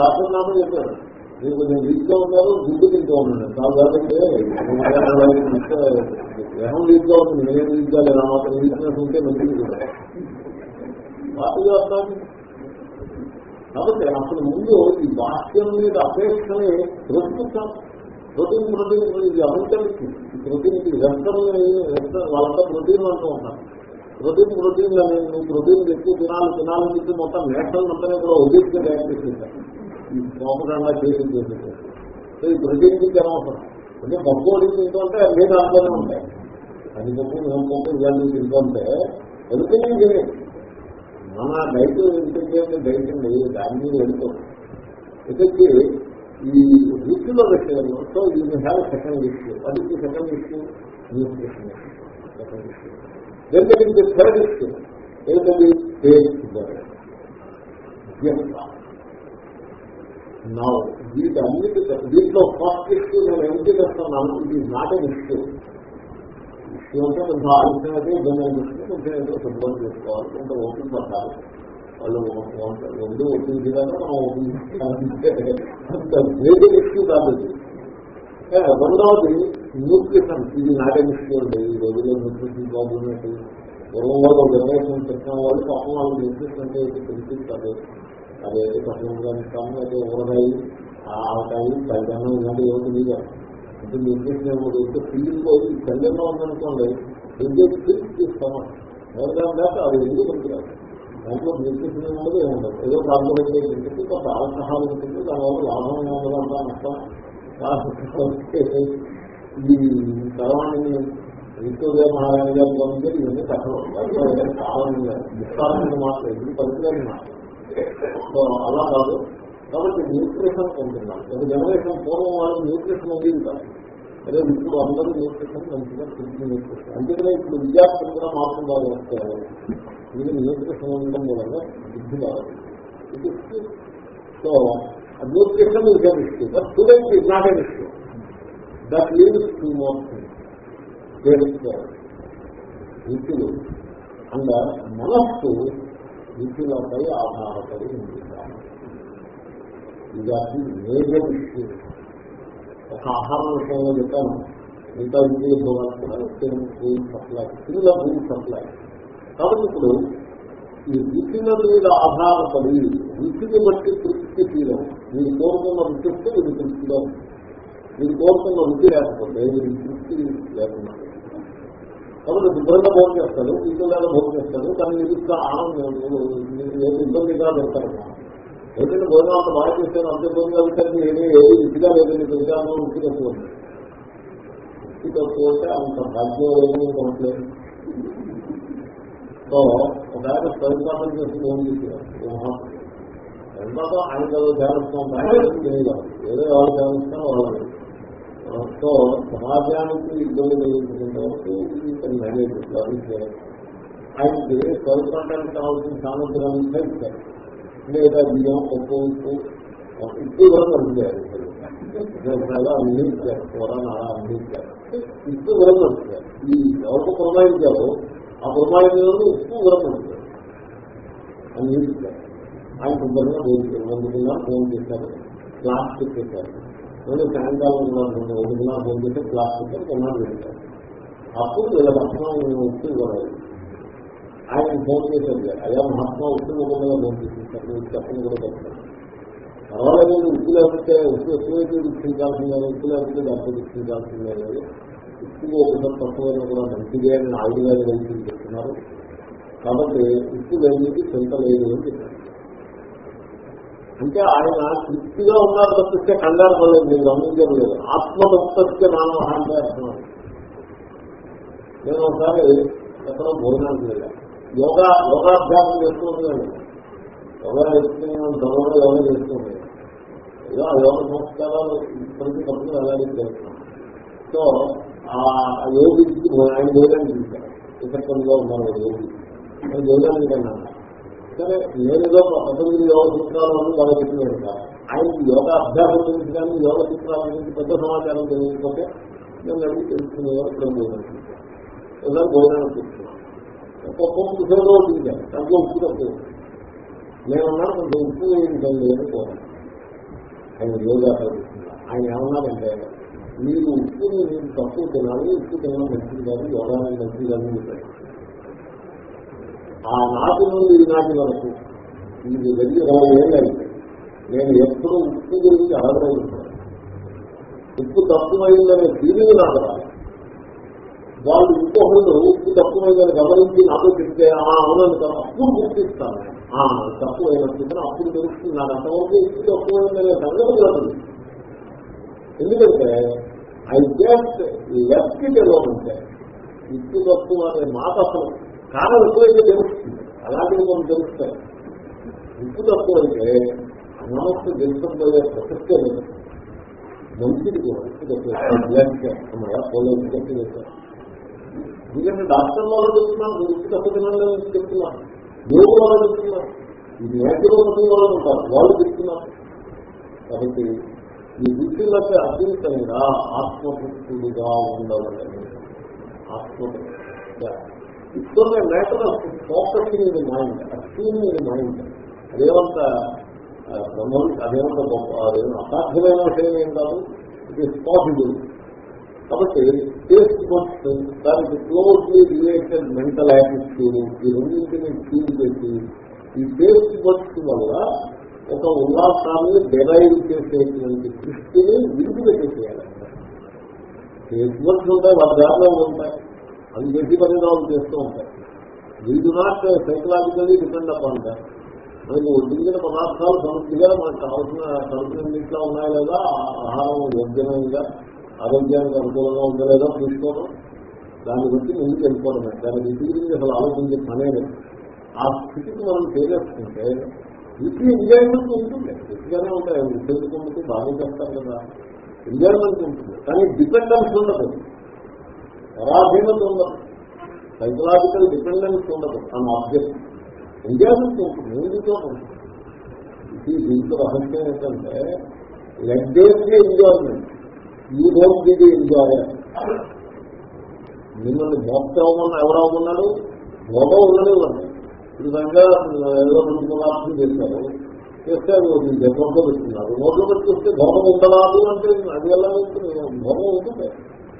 రాష్ట్రం నామని చెప్పారు. మీరు కొంచెం వీక్గా ఉన్నారు గుడ్డు తింటూ ఉన్నాను కాదు గ్రహం వీక్గా ఉంది నేను వీక్గా లేదా మాత్రం వీక్నెస్ ఉంటే మంచిది కూడా. వాటి చేస్తాను కాబట్టి అసలు ముందు ఈ వాక్యం మీద అపేక్షనే ప్రశ్నిస్తాం ప్రోటీన్ ప్రోటీన్ ఇది అమెరికన్కి ఈ ప్రోటీన్కి వెస్టర్న్ వాళ్ళంతా ప్రోటీన్ అంటూ ఉంటారు. ప్రోటీన్ ప్రోటీన్ నువ్వు ప్రోటీన్ ఎక్కువ తినాలి తినాలని చెప్పి మొత్తం నేషనల్ మొత్తం కూడా ఒదిగ్గా తయారు చేసేసారు. ఈ ప్రోపగండా చేసి చేసేసారు. సో ఈ ప్రోటీన్ అనవసరం అంటే పప్పు అడిగి తింటుంటే అదే దాంట్లోనే ఉంటాయి. అది పప్పు మేము పప్పు ఇవన్నీ తింటుంటే ఎందుకని తినే. మన డైట్ ఎందుకంటే డైట్ అండి దాని మీద వెళ్తుంది ఇక్కడికి ఈ రుచిలో విషయంలో సో ఈ హ్యావ్ సెకండ్ ఇష్యూ అది second issue nutrition second issue then there is the third issue. Taste now వీటన్నిటి దీంట్లో ఫస్ట్ ఇష్యూ నేను ఎందుకు చేస్తున్నాను ఇది is not an issue issue అంటే కొంచెం ఆలోచన ఇబ్బంది అనిపిస్తుంది. కొంచెం ఏదో శుభ్రం చేసుకోవాలి. కొంత ఓపెన్ పడాలి వాళ్ళు రెండు ఒప్పించడానికి మనం ఒప్పించాలంటే అంత గ్రేట్ ఇష్యూ కాదు రెండవది న్యూట్రిషన్ ఇది నాటే ఇష్యూ అండి. ఈ రోజుల్లో న్యూట్రిషన్ బాగున్నట్టు పూర్వం వాళ్ళు జనరేషన్ పెట్టిన వాళ్ళు పాపం వాళ్ళు న్యూట్రిషన్ అంటే తెలిసి కాదు అదైతే పట్టణంగా ఇస్తాము అయితే ఊరగాయి ఆవకాయి పైదానం ఇలాంటి ఏమిటి మీద అంటే న్యూట్రిషన్ ఏమో ఫీలింగ్ పోయి శల్యంగా ఉందనుకోండి ఎందుకు ఫీల్ తీస్తాము? ఎవరికైనా దాకా అది ఎందుకు పనికిరాదు? దాంట్లో నిర్దేశం ఏముండదు ఏముండదు. ఏదో కార్బోహైడ్రేట్ ఉంటుంది కొంత ఆల్కహాల్ ఉంటుంది దానివల్ల లాభం ఏముండదు అంతా నష్టం. ఈ తరవాణిని విష్ణుదేవ మహారాణి గారు పంపితే ఇవన్నీ కష్టం కావాలని విస్తారమైన మాత్రం ఇది పరిచయం అలా కాదు. కాబట్టి న్యూట్రిషన్ పొందుతున్నాం. ఒక జనరేషన్ పూర్వం వాళ్ళు న్యూట్రిషన్ ఉండేది కాదు అదే ఇప్పుడు అందరూ న్యూట్రిషన్ మంచిగా తెలిసిన న్యూట్రిషన్. అందుకనే ఇప్పుడు విద్యార్థులు కూడా మార్పులు బాగా వస్తారు ఇది న్యూట్రిషన్ ఉండడం వల్ల బుద్ధి కావాలి so nutrition is an issue but student is not an issue that leaves two more రుచులు అండ్ మనస్సు రుచులపై ఆధారపడి ఉంది ఇది మేజర్ ఇష్యూ ఒక ఆహారం విషయంలో చెప్పాను. ఇంకా ఇంద్రియ సప్లై స్త్రీల ఫుడ్ సప్లై కాబట్టి ఇప్పుడు ఈ రుచుల మీద ఆధారపడి రుచిని బట్టి తృప్తి తీరం మీరు కోరుకున్న రుచి ఇది తృప్తిగా ఉంది మీరు కోరుకున్న రుచి లేకపోతే మీరు తృప్తి లేకుండా కాబట్టి శుభ్రంగా భోజనం చేస్తాడు ఇంట్లో భోజనం చేస్తాడు కానీ నిరుత్సా ఆనందం ఏది ఇబ్బందిగా పెడతారు. ఏంటంటే భోజనం అంత బాగా చేస్తాను అంత ఇబ్బందిగా పెట్టారు ఏమీ ఏది ఇదిగా లేదని తెలిసాను రుచి తక్కువ ఉంది రుచి అంటే అంత భాగ్యం ఏమీ కొనట్లేదు సో ఒక ఆయన స్వయంపాఠం చేసి భోజనం చేసేవారు. తర్వాత ఆయన కదా ధ్యానిస్తాం ఏదో వాళ్ళు ధ్యానిస్తాం వాళ్ళు సో సమాజానికి ఇబ్బంది కలిగించినంత వరకు మేనేజ్ చేయాలి ఆయనకి స్వల్పంటానికి కావాల్సిన సామర్థ్యాన్ని ఇచ్చారు లేదా బియ్యం పప్పు ఉప్పు ఉప్పు కూడా నడుపుతారు అందించారు ఇచ్చారు కూర అందించారు అన్ని ఇచ్చారు ఉప్పు కూడా నడుపుతారు ఈ ఎవరు పురమాయించారో. ఆ పురమాయించారు ఉప్పు కూడా నడుపుతారు అందించారు. ఇచ్చారు ఆయన శుభ్రంగా భోజనం వండుకున్నా ఫోన్ చేశారు. ప్లాస్టిక్ పెట్టారు నేను సాయంకాలం రెండు వండుకున్నా ఫోన్ చేస్తే ప్లాస్టిక్ కొన్నాడు పెట్టారు అప్పుడు వీళ్ళ మహాత్మా నేను వచ్చి ఇవ్వలేదు ఆయన ఫోన్ చేశారు అయ్యా మహాత్మా ఉప్పు ఇవ్వకుండా ఫోన్ చేసేసారు చెప్పని కూడా చెప్తాను పర్వాలేదు ఉప్పు లేకపోతే ఉప్పు ఎక్కువైతే ఇచ్చించాల్సిందే ఉప్పు లేకపోతే డబ్బు ఇచ్చించాల్సిందే లేదు ఉప్పు ఒకసారి తక్కువైనా కూడా మంచిదే అని ఆయుధాలు కలిసి చెప్తున్నారు. కాబట్టి ఉప్పు లేనిది చింత లేదు అని చెప్పారు. అంటే ఆయన తృప్తిగా ఉన్నారు తప్పిస్తే కంగారు పడలేదు నేను గమనించడం లేదు. ఆత్మతృప్తి నామ అంటే అర్థం. నేను ఒకసారి ఎక్కడో భోజనానికి వెళ్ళాను యోగా యోగాభ్యాసం చేసుకుంటున్నాను యోగా చేస్తున్నాను ధనంలో యోగా చేస్తున్నాను ఏదో ఆ యోగ సంస్కారాలు ఇప్పటికీ తప్పని అలాగే చేస్తున్నాను. సో ఆ యోగికి ఆయన భోజనానికి చూశాను ఇతరులో ఉన్నారు యోగి. నేను యోగానికి అన్నాను సరే నేనుగా పతంజలి యోగ సూత్రాలు అని వాళ్ళు చెప్పినాడు ఆయనకి యోగ అభ్యాసం గురించి కానీ యోగ సూత్రాల గురించి పెద్ద సమాచారం తెలియకపోతే నేను అడిగి తెలుసుకునే ఇప్పుడు భోజనం ఇలా భోజనం ఒక్కొక్క పుస్తకంలో చూశాను దాంట్లో ఉప్పు తక్కువ. నేనున్నాను కొంచెం ఉప్పు వేయించండి అని కోరాను ఆయన యోగా ప్రదర్శిస్తున్నా ఆయన ఏమన్నారంటే మీరు ఉప్పుని మీరు తక్కువ తినాలి ఉప్పు తినడం మంచిది కాదు యోగా మంచిది కాదు చెప్పారు ఆ నాటి నుండి ఈ నాటి వరకు. ఇది వెళ్ళి ఇరవై నేను ఎప్పుడు ఉప్పు గురించి అడగలేదు ఉప్పు తక్కువైందనే ఫీలింగ్ నాకు వాళ్ళు ఇంకొకరు ఉప్పు తక్కువైందని గమనించి నాతో చెప్తే ఆ అవునండి అప్పుడు గుర్తిస్తాను. ఆ తక్కువైనట్టు అప్పుడు తెలుస్తుంది నాకు అంతవరకు ఉప్పు తక్కువైందనే సంగతి లేదు ఎందుకంటే ఐ జస్ట్ లెఫ్ట్ ఇట్ అంటే ఉప్పు తక్కువ అనే మాట అసలు కారణం ఎక్కువైతే తెలుస్తుంది అలాంటివి మనం తెలుస్తాం ఉప్పు తక్కువ అంటే మనస్సు తెలుసుకోబోయే ప్రసక్తే లేదు. మంచిది కూడా ఉప్పు తక్కువ పోలేదు ఎందుకంటే డాక్టర్ వాళ్ళు చెప్తున్నాను ఉప్పు తక్కువ తినాలని చెప్తున్నాను దేవుడు వాళ్ళు చెప్తున్నారు. ఇది నేచురోపతి వాళ్ళు ఉంటారు. వాళ్ళు చెప్తున్నారు. కాబట్టి ఈ రుచులకి అతీతంగా ఆత్మభక్తుడుగా ఉండవాలని. ఆత్మ it's matter of focusing in mind అసీన్ in mind అదేమంత అదేమంత గొప్ప అదేమో అసాధ్యమైన విషయం ఏం కాదు. ఇట్ ఈస్ పాసిబుల్ కాబట్టి టేస్ట్ బడ్స్ దానికి క్లోజ్లీ రిలేటెడ్ మెంటల్ యాటిట్యూడ్ ఈ రెండింటిని ఫీల్ చేసి ఈ టేస్ట్ బడ్స్ వల్ల ఒక ఉల్లాసాన్ని డెరైవ్ చేసేటువంటి దృష్టిని విడుదల విడిచిపెట్టేసేయాలి టేస్ట్ బడ్స్ ఉంటాయి వాళ్ళ దారిలో ఉంటాయి. అది గట్టి పరిణామం చేస్తూ ఉంటాయి వీడు నాట్ సైకలాజికల్లీ డిపెండ్ అప్ ఉంటాయి మనకి ఒడ్డించిన పదార్థాలు సమృద్ధిగా మనకు కావాల్సిన సరుకులన్నింటిలో ఉన్నాయా లేదా? ఆహారం యోగ్యమైనగా ఆరోగ్యానికి అనుకూలంగా ఉందో లేదా చూసుకోవడం? దాన్ని బట్టి ముందుకు వెళ్ళిపోవడమే దాని రుచి గురించి అసలు ఆలోచించే పనే ఆ స్థితికి మనం చేరేసుకుంటే వీటికి ఎంజాయ్మెంట్ ఉంటుంది. ఎక్కువగానే ఉంటాయి. తెలుసుకుంటూ బాగా చేస్తారు కదా. ఎంజాయ్మెంట్ ఉంటుంది. కానీ డిపెండెన్స్ ఉండదు. పరాధీనత ఉండదు సైకలాజికల్ డిపెండెన్స్ ఉండదు అని ఆబ్జెక్ట్. ఎంజాయ్మెంట్ ఉంటుంది. ఎందుతో ఉంటుంది? ఇది దీంట్లో రహస్యం ఏంటంటే లెగ్డేసి ఎంజాయ్మెంట్ ఈ డోంట్ బి ది ఎంజాయర్ మిమ్మల్ని మోక్షమని ఎవరు అవ్వమన్నాడు భోగం ఉన్నది ఇవ్వండి. విధంగా ఏదో రెండు మూలార్థం చేశారు. చేస్తే అది జపంలో పెట్టుకున్నారు. నోట్లో పెట్టుకొస్తే భోగం ఉండరాదు అంటే అది ఎలా ఉంటుంది? భోగం ఉంటుంది.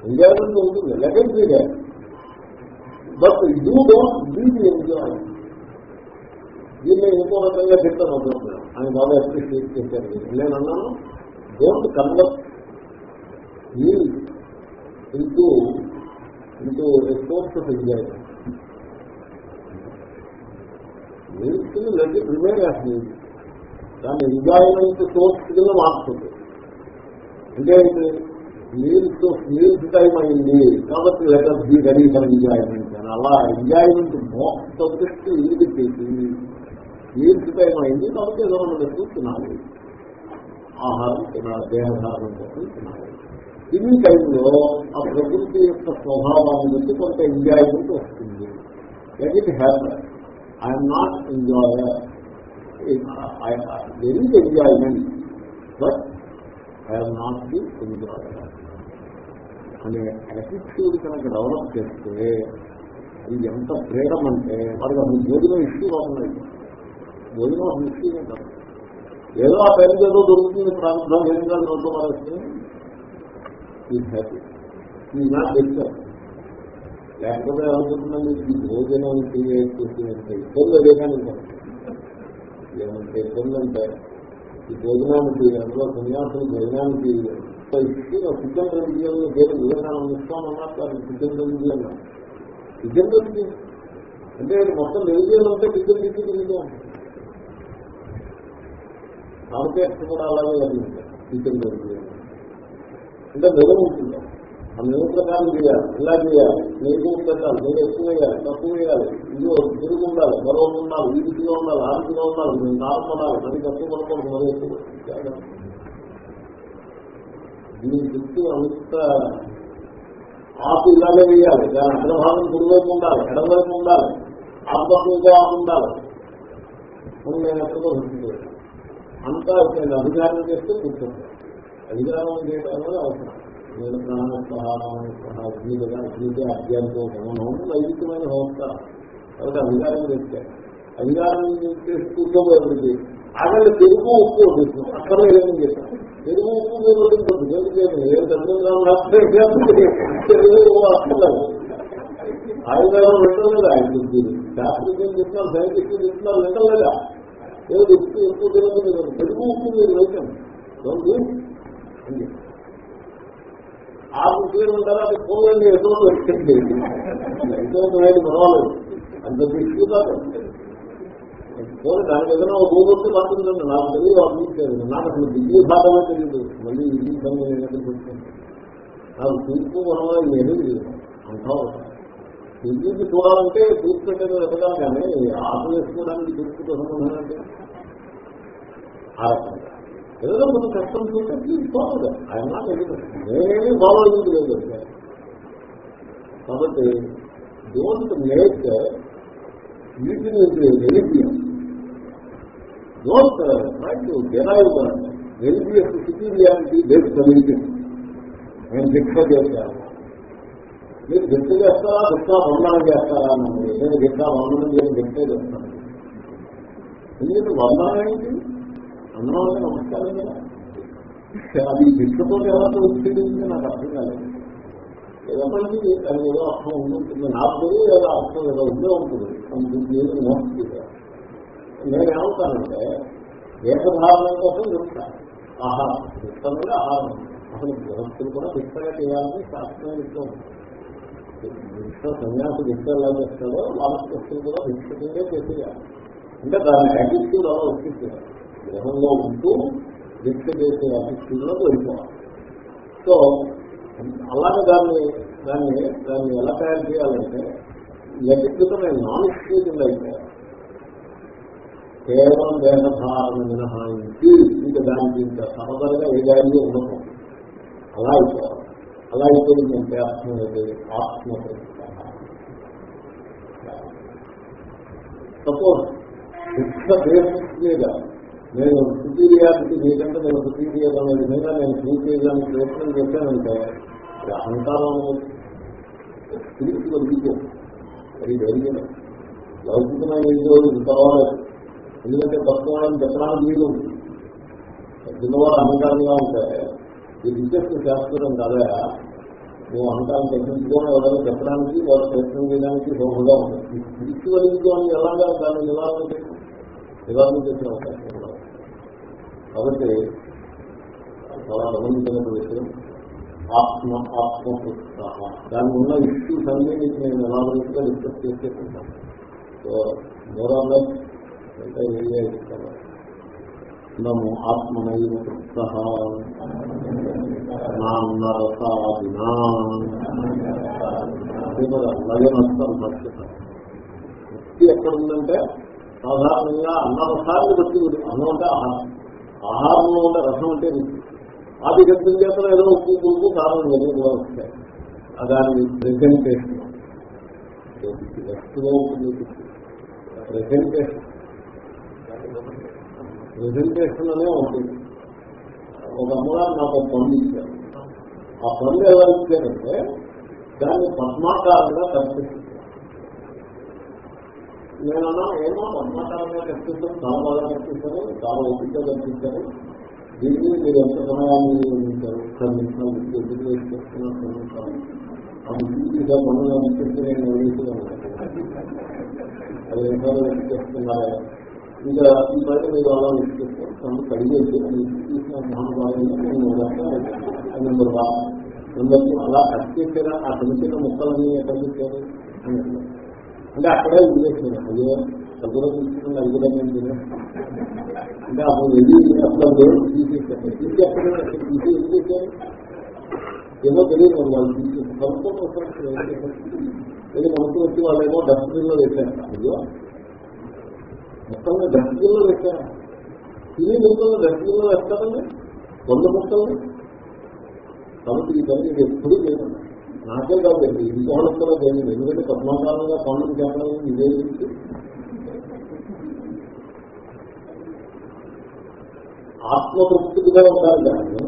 ఎంజాయ్మెంట్ ఉంటుంది లెగెన్సీగా but you don't be the enjoy దీన్ని ఇంకో రకంగా చెప్తాను అనుకుంటున్నాను ఆయన బాగా అప్రిషియేట్ చేశారు నేను అన్నాను don't convert me into into source of enjoyment music let prepare చేస్తుంది దాన్ని ఎంజాయ్మెంట్ సోర్స్ కింద మార్చుతుంది అంటే మీల్స్ మీల్స్ టైం అయింది కాబట్టి later be ready for enjoyment అని అలా ఎంజాయ్మెంట్ మోస్ట్ సబ్జెక్ట్ ఇది చేసి మీల్స్ టైం అయింది కాబట్టి ఏదో మనం ఎక్కువ తినాలి ఆహారం తినాలి దేహధారణం కోసం తినాలి. తిని టైంలో ఆ ప్రకృతి యొక్క స్వభావాన్ని బట్టి కొంత ఎంజాయ్మెంట్ వస్తుంది. Let it happen I'm not enjoyer very enjoyment but I'm not the enjoyer అనే యాటిట్యూడ్ కనుక డెవలప్ చేస్తే అది ఎంత ఫ్రీడమ్ అంటే వాడికి అసలు భోజనం ఇష్యూ అవుతున్నాయి భోజనం అసలు ఇష్యూనే కాదు. ఏదో ఆ టైంకి ఏదో దొరుకుతుంది ప్రారంభం ఏం కాదు రోజు వస్తే ఈ హ్యాపీ ఈ నాట్ బెటర్ లేకపోతే ఏమవుతుందండి ఈ భోజనం చేసి అంటే ఇబ్బంది అదే కానీ ఏమంటే ఇబ్బంది అంటే జైనానికి అందులో సన్యాసులు జైనానికి సిద్ధం రెడ్డి పేరు వివేకానంద ఇస్తామన్నారు సిద్ధం రెడ్డి అన్నారు. సిద్ధం రెడ్డి అంటే మొత్తం రెడ్డి అంటే సిద్ధం రెడ్డి తిరుగుతూ ఉంటాయి కూడా అలాగే జరిగింది సిద్ధం రెడ్డి అంటే నిజం ఉంటుందా? ఆ నిజ ప్రకారం చేయాలి ఇలా చేయాలి మీకు పెట్టాలి మీరు ఎక్కువ వేయాలి? తక్కువ వేయాలి? ఇదిగో తిరుగు ఉండాలి మరో ఉండాలి ఈ రీతిగా ఉండాలి ఆ రీతిగా ఉండాలి మేము నాలుగు ఉండాలి మరి తక్కువ పడకూడదు మరో ఎక్కువ దీని చుట్టూ అంత ఆకు ఇలాగే వేయాలి. దాని అగ్రభాగం గురువైపు ఉండాలి ఎడవైపు ఉండాలి ఆత్మకుగా ఉండాలి. నేను ఎక్కడో అంతా నేను అధికారం చేస్తే కూర్చుంటాను అధికారం చేయడం అనేది అవసరం. నేను ప్రాణస్వహారాన్ని అధ్యాయంతో సంబంధం వైదికమైన సంస్కారం కాబట్టి అధికారం చేస్తారు అధికారం చేసి కూర్చోబోయేది ఆగండి తెలుగు ఉప్పు వడ్డిస్తుంది అక్కడ ఏమని చెప్పాను తెలుగు ఉప్పు మీరు వడ్డించండి ఎందుకంటే ఏ తెలుగు అక్కర్లేదు ఆయుధాలు పెట్టలేదు ఆయన శాస్త్రీయం చెప్తున్నారు సైంటిఫిక్ చెప్తున్నారు వింటలేదా ఏదో ఉప్పు ఎక్కువ తెలియదు తెలుగు ఉప్పు మీరు వేసండి ఆరు పేరు ఉంటారా అది పోలండి ఎన్నో వచ్చింది ఎంతో వేడి పర్వాలేదు. అంత తీసుకుంటారు పోనీ దానికి ఏదైనా ఒక భూమి వస్తే పడుతుందండి నాకు తెలియదు అభివృద్ధి నాకు అసలు డిగ్రీ భాగమే తెలియదు. మళ్ళీ ఇది సమయం నాకు తీర్పు వనంలో ఏమీ తెలియదు అంతా తూర్పుకి చూడాలంటే తీర్పు పెట్టేది వెతకాలి కానీ ఆకు వేసుకోవడానికి తూర్పుతో సంబంధం అంటే ఆ రకంగా. ఏదో మనం కష్టం చూస్తే ప్లీజ్ ఫాలో ఐ నాట్ ఆయన నాకు ఫాలో అయ్యింది లేదు కాబట్టి డోంట్ మేక్ వీటిని religion don't right derive religious సిటీరియాలిటీ based communication నేను భిక్ష చేశాను మీరు భిక్ష చేస్తారా భిక్ష వర్ణనం చేస్తారా అన్నది. నేను భిక్ష వర్ణనం చేయడం భిక్ష చేస్తాను ఎందుకంటే వర్ణనం ఏంటి? అందులో నమస్కారం కదా అది భిక్షతో ఎలా వచ్చింది నాకు అర్థం కాలేదు. ఏదో మనకి అది ఏదో అర్థం ఉంటుంది నాకు ఏదో అర్థం ఏదో ఉండే ఉంటుంది. అందుకు మోసం నేనేమవుతానంటే ఏకధారణం కోసం చెప్తాను ఆహారం భిక్షమే ఆహారం అసలు గ్రహస్థులు కూడా భిక్షగా చేయాలని శాస్త్రం ఇష్టం భిక్ష సన్యాసి భిక్ష చేస్తాడో వాళ్ళ భక్తులు కూడా భిక్ష చేసేయాలి. అంటే దాని యాటిట్యూడ్ అలా వచ్చింది గ్రహంలో ఉంటూ దీక్ష చేసే యాటిట్యూడ్లోకి వెళ్ళిపోవాలి సో అలాగే దాన్ని దాన్ని దాన్ని ఎలా తయారు చేయాలంటే వ్యక్తిగతమైన నాన్ ఎక్స్క్లూజివ్ అయితే కేవలం దేహధారణ మినహాయించి ఇంకా దానికి ఇంకా సరదాగా ఏ దారిలో ఉండదు అలా అయిపోవాలి. అలా అయిపోయిందంటే అర్థం ఏంటి ఆత్మ సపోజ్ దుఃఖ బేసిస్ మీద నేను సుపీరియారిటీ మీకంటే నేను సుపీరియర్ అనేది మీద నేను ప్రూవ్ చేయడానికి ప్రయత్నం చేశానంటే అహంకారం తిరిగి కలిగితే అది జరిగిన లౌకికమైన ఏదో ఇది పర్వాలేదు ఎందుకంటే తత్వాన్ని చెప్పడానికి మీరు ఉంది. చిన్నవాడు అహంకారంగా ఉంటే ఈ రిజెక్ట్ శాస్త్రం కదా? నువ్వు అహంకారం తగ్గించుకొని ఎవరైనా చెప్పడానికి వారు ప్రయత్నం చేయడానికి సోహంగా ఉంటుంది స్పిరిచువలిజం అని ఎలాగా దాన్ని నివారణ నివారణ చేసిన అవకాశం. కాబట్టి చాలా గమనించిన విషయం. ఆత్మ ఆత్మ ఆత్మకృత దాని ఉన్న ఇష్యూస్ అన్ని నేను ఎలా రీతిగా డిస్కస్ చేసేసుకుంటాను సో మోరాల్లో అంటే ఏరియా ఇస్తాను. నము ఆత్మనైవ కృత నాన్నరసాదినా లయనస్తం భక్ష్యత ముక్తి ఎక్కడ ఉందంటే సాధారణంగా అన్నరసాన్ని బట్టి అన్నం అంటే ఆహారం. ఆహారంలో ఉండే రసం అంటే రుచి. ఆది గతం చేత ఏదో ఉప్పు పులుపు కారణం ఏదో కూడా వస్తాయి దాని ప్రెజెంటేషన్ వస్తువు ప్రెజెంటేషన్ ప్రెజెంటేషన్ అనే ఉంటుంది ఒక అమ్మగారు నాకు ఒక పండు ఇచ్చారు. ఆ పండు ఎలా ఇచ్చారంటే దాన్ని పద్మాకారంగా కనిపిస్తుంది. నేనన్నా ఏమో పద్మాకారంగా కనిపిస్తాను చాలా బాగా కనిపిస్తాను చాలా ఓపిక కనిపిస్తాను దీన్ని మీరు ఎంత సమయాన్ని నిర్వహించారు ఖండించాలి ఎందుకు చేస్తున్నారు ఖండించాలి ఆ ముఖ్యంగా అనిపిస్తే నేను నిర్వహిస్తున్నాను అది ఎంతలో చేస్తున్నారా ఇంకా ఈ బయట మీరు అలా వేసి చేస్తారు తను కడిగేసి తీసిన మహానుభావాన్ని నెంబర్ నెంబర్ అలా కట్ ఆ చిన్న చిన్న ముక్కలన్నీ ఎక్కడ పెట్టారు? అని అంటే అక్కడే వదిలేసాను అయ్యో తగ్గులో తీసుకుని అడుగుదా నేను తినే అంటే అప్పుడు వెళ్ళి అసలు తీసేసాను తీసేస్తాను తీసి ఏం చేశాను ఏమో తెలియదు వాళ్ళు తీసేసి ప్రభుత్వం ఇది మనకు వచ్చి వాళ్ళేమో డస్ట్బిన్లో వేశారు అయ్యో మొత్తంగా డస్ట్బిన్లో వేశారు తిని ముక్కలు డస్ట్బిన్లో వేస్తారండి వంద ముక్కలు కాబట్టి ఈ పని ఎప్పుడూ ఎప్పుడు నాకే కాదండి ఇంకోళ్ళకి కూడా తెలియదు. ఎందుకంటే పద్మాకాలంగా పనులు చెప్పడం ఇదే గురించి ఆత్మతృప్తిగా ఉండాలి కానీ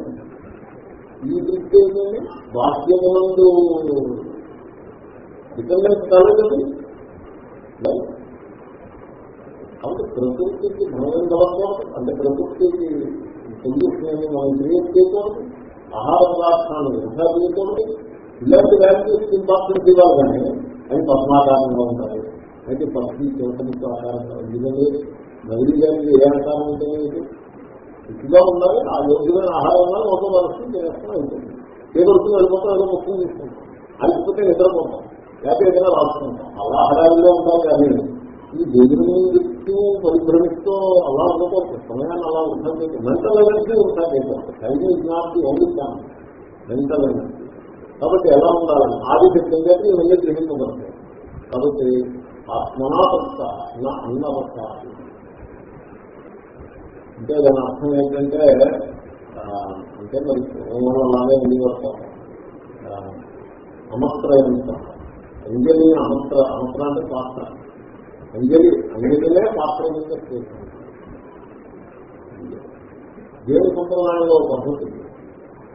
ఈ దృష్టి ఏంటంటే బాహ్యమునందు డిపెండెన్స్ కాలేదండి కాబట్టి ప్రకృతికి భయం కలగకూడదు అంటే ప్రకృతికి పొల్యూషన్ మనం క్రియేట్ చేయకూడదు. ఆహార పదార్థాలను వృధా చేయకూడదు ఇలాంటి వాల్యూస్ ఇంపార్టెంట్ ఇవ్వాలని అవి పద్మాకారంగా ఉంటాయి అయితే పక్షి చోటముఖ ఆకారంగా ఎందుకంటే నదిలి గారికి ఏ ఆకారం ఉంటుంది ఇట్లా ఉండాలి ఆ యోగ్యమైన ఆహారం వల్ల ఒక వరకు చేస్తాం ఉంటుంది ఏ వరకు వెళ్ళిపోతాం ఏదో మొత్తం తీసుకుంటాం. అలిసిపోతే నిద్రపోతాం. లేకపోతే ఏదైనా రాసుకుంటాం. అలా ఆహారాల్లో ఉండాలి కానీ ఈ దేవుని చెప్తూ పరిభ్రమిస్తూ అలా ఉండకూడదు. సమయాన్ని అలా ఉంటాం మెంటల్ ఎనర్జీ ఉంటాం చేయకూడదు time is not the only mental energy కాబట్టి ఎలా ఉండాలని? ఆది శక్తి చేతి ఇవన్నీ గ్రహించబడతాయి కాబట్టి ఆత్మనాపత్త నా అన్నవత్త అంటే దాని అర్థం ఏంటంటే అంటే మరి మనం అలాగే ఉండేవారు. అమస్త్రయంత అంజలి అమస్త్ర అమస్త్ర అంటే పాత్ర. అంజలి అంజలినే పాత్ర చేశాను దేవుని సంప్రదాయంలో పద్ధతి?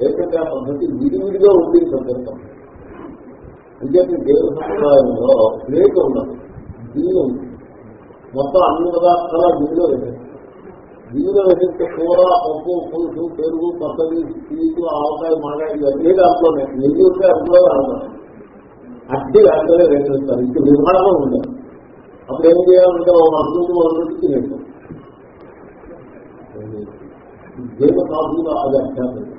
ఏంటంటే ఆ పద్ధతి విడివిడిగా ఉంది సందర్భం. అంటే దేవ సంప్రదాయంలో ప్లేట్ ఉన్నది దీని ఉంది మొత్తం అన్ని పదార్థాలు దీనిలో వేసేస్తారు దీనిలో వేసేస్తే కూర పప్పు పులుసు పెరుగు పచ్చడి తీసు ఆవకాయ మాగాయ ఇవన్నీ దాంట్లోనే. నెయ్యి ఉంటే అందులో రావాలి అట్టి అందులో వేసేస్తారు. ఇంక నిర్మాణంలో ఉండదు. అప్పుడు ఏం చేయాలంటే ఒక అర్థం మొదలు తినేస్తాం. దేవ సాధువులు అది అధ్యాత్మిక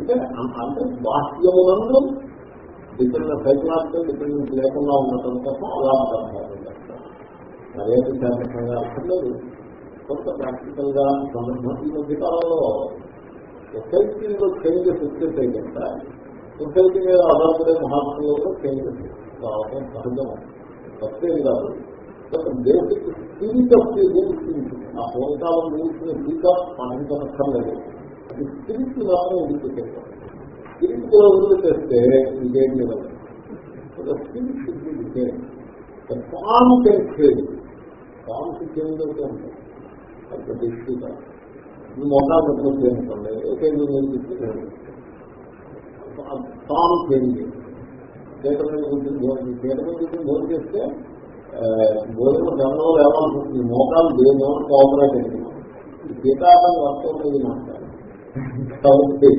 అంటే అంటే బాహ్యమునందు డిపెండ్ సైకలాజికల్ డిపెండెన్స్ లేకుండా ఉండటం కోసం అలా ఉంటారు అదే శాస్త్రంగా అర్థం లేదు. కొంత ప్రాక్టికల్గా సందర్భం. ఈ మధ్య సొసైటీలో చేంజెస్ వచ్చేసే కనుక సొసైటీ మీద ఆధారపడే కూడా చేంజెస్ రావడం సహజం. తప్పేం కాదు. Basic spirit of the rules ఆ పూర్వకాలం రూల్స్ని స్పీకర్ పాటించనక్కర్లేదు. అది స్పిరిట్ మాత్రం వదిలిపెట్టేస్తాం స్పిరిట్ కూడా వదిలిపెట్టేస్తే ఇంకేం లేదు స్పిరిట్ షుడ్ తాను తెలిసేది ఫామ్స్ చేంజ్ అవుతూ ఉంటాయి అది డిస్ట్రిక్ట్ ఈ మోటార్ పెట్టుకుని చేయండి చేతమైన గురించి భోజనం చేతమైన గురించి భోజనం చేస్తే భోజనం గమనంలో మోకాలు దేని కోఆపరేట్ అయింది ఈ సీతారాం వర్షం కాబట్టి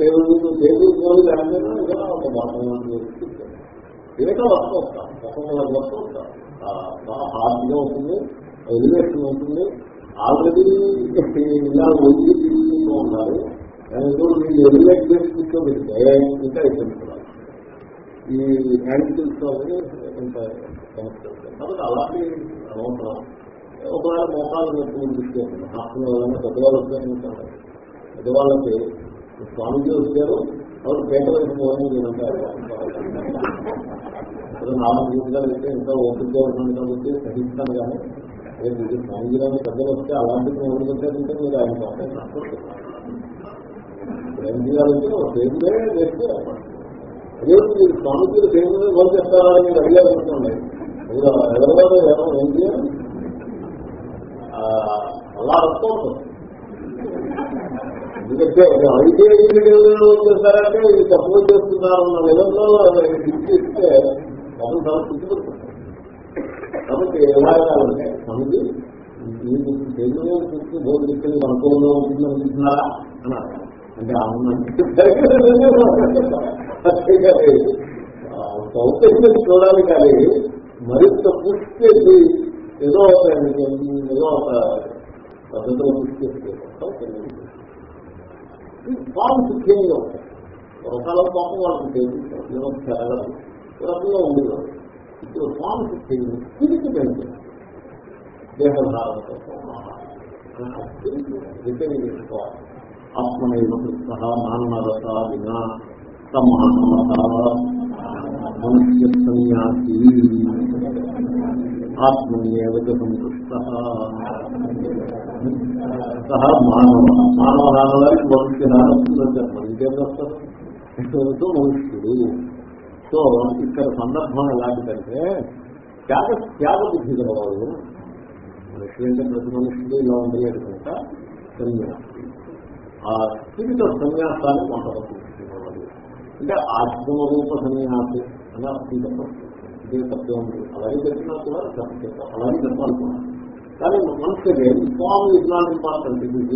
దేవుడు దేవుడు పోయి లేకపోతే ఒక బాగా ఏదో వర్షం వస్తాం ఒక్కొక్క వర్షం వస్తాం బాగా హార్డ్గా ఉంటుంది ఎలివేషన్ ఉంటుంది. ఆల్రెడీ ఇలా ఒదిగి తీసుకుంటూ ఉన్నారు దానితో మీరు ఎలివేట్ చేసి కూర్చోబెడితే ఇంకా అయిపోతుంది ఈ హ్యాండిల్స్ కొంత సమస్య కాబట్టి అలాంటి అవసరం ఒకవేళ మోకాలు నొప్పి తీసుకెళ్తుంది హాస్పిటల్ వల్ల పెద్దవాళ్ళు ఉపయోగించాలి పెద్దవాళ్ళకి స్వామిజీ వచ్చారు కాబట్టి పేట వైపు పోవడం ఇప్పుడు నాలుగు జీవితాలు అయితే ఇంకా ఓపిక ఉంటుంది కాబట్టి సహిస్తాను కానీ రేపు మీరు స్వామిజీలోని పెద్దలు వస్తే అలాంటివి ఎవరు పెట్టారంటే మీరు ఆయన ఏం గారు అయితే దేవుడే చేస్తే అదే మీరు స్వామిజీలు దేవుడు గోల్ చెప్తారా అని మీరు అడిగారనుకోండి ఎవరెవరు ఎవరు ఏం చేయాలి? అలా అనుకోవచ్చు ఎందుకంటే అయితే చేస్తారంటే ఇది చేస్తున్నారు అన్న విధంలో ఇస్తే మనం చాలా కాబట్టి ఎలా కావాలంటే మనకి మీకు తెలుగు చూసి బోధించని ఉంటుంది అనుకుంటున్నారా? అన్నారు అంటే సౌకర్యం చూడాలి కానీ మరింత పూర్తి చేసి ఏదో ఒక ఏదో ఒక పద్ధతిలో పూర్తి చేస్తే సౌకర్యం ఫార్మ్స్ చేంజ్ అవుతాయి ఒకసారి పాపం వాళ్ళకి తెలియదు. తెరగడం రకంగా ఉండేవారు. ఇప్పుడు ఫార్మ్స్ చేంజ్ తిరిగి పెంచారు దేహధారణతో రిపేరింగ్ చేసుకోవాలి. ఆత్మనైవ కృష్ణ మానవత వినా సమానత మనుష్య సన్యాసి. ఆత్మన్యేవ సంతృష్ట సహ మానవ మానవ నాన్నగారికి మనుష్య నాన్న ఇంకేం మనుష్యుడు. సో ఇక్కడ సందర్భం ఎలాంటిదంటే త్యాగ త్యాగ బుద్ధి గలవాళ్ళు మనుషులంటే ప్రతి మనుషులు ఇలా ఉండలేదు కనుక సన్యాసి. ఆ స్థితితో సన్యాసాన్ని కొంతవరకు అంటే ఆత్మరూప సన్యాసి అని అర్థం చెప్పచ్చు ఇదే సత్యం అలాగే చెప్పినా కూడా చెప్పాలి. అలాగే చెప్పాలనుకున్నాను కానీ మనసు ఫామ్ ఇస్ నాట్ ఇంపార్టెంట్ ఇది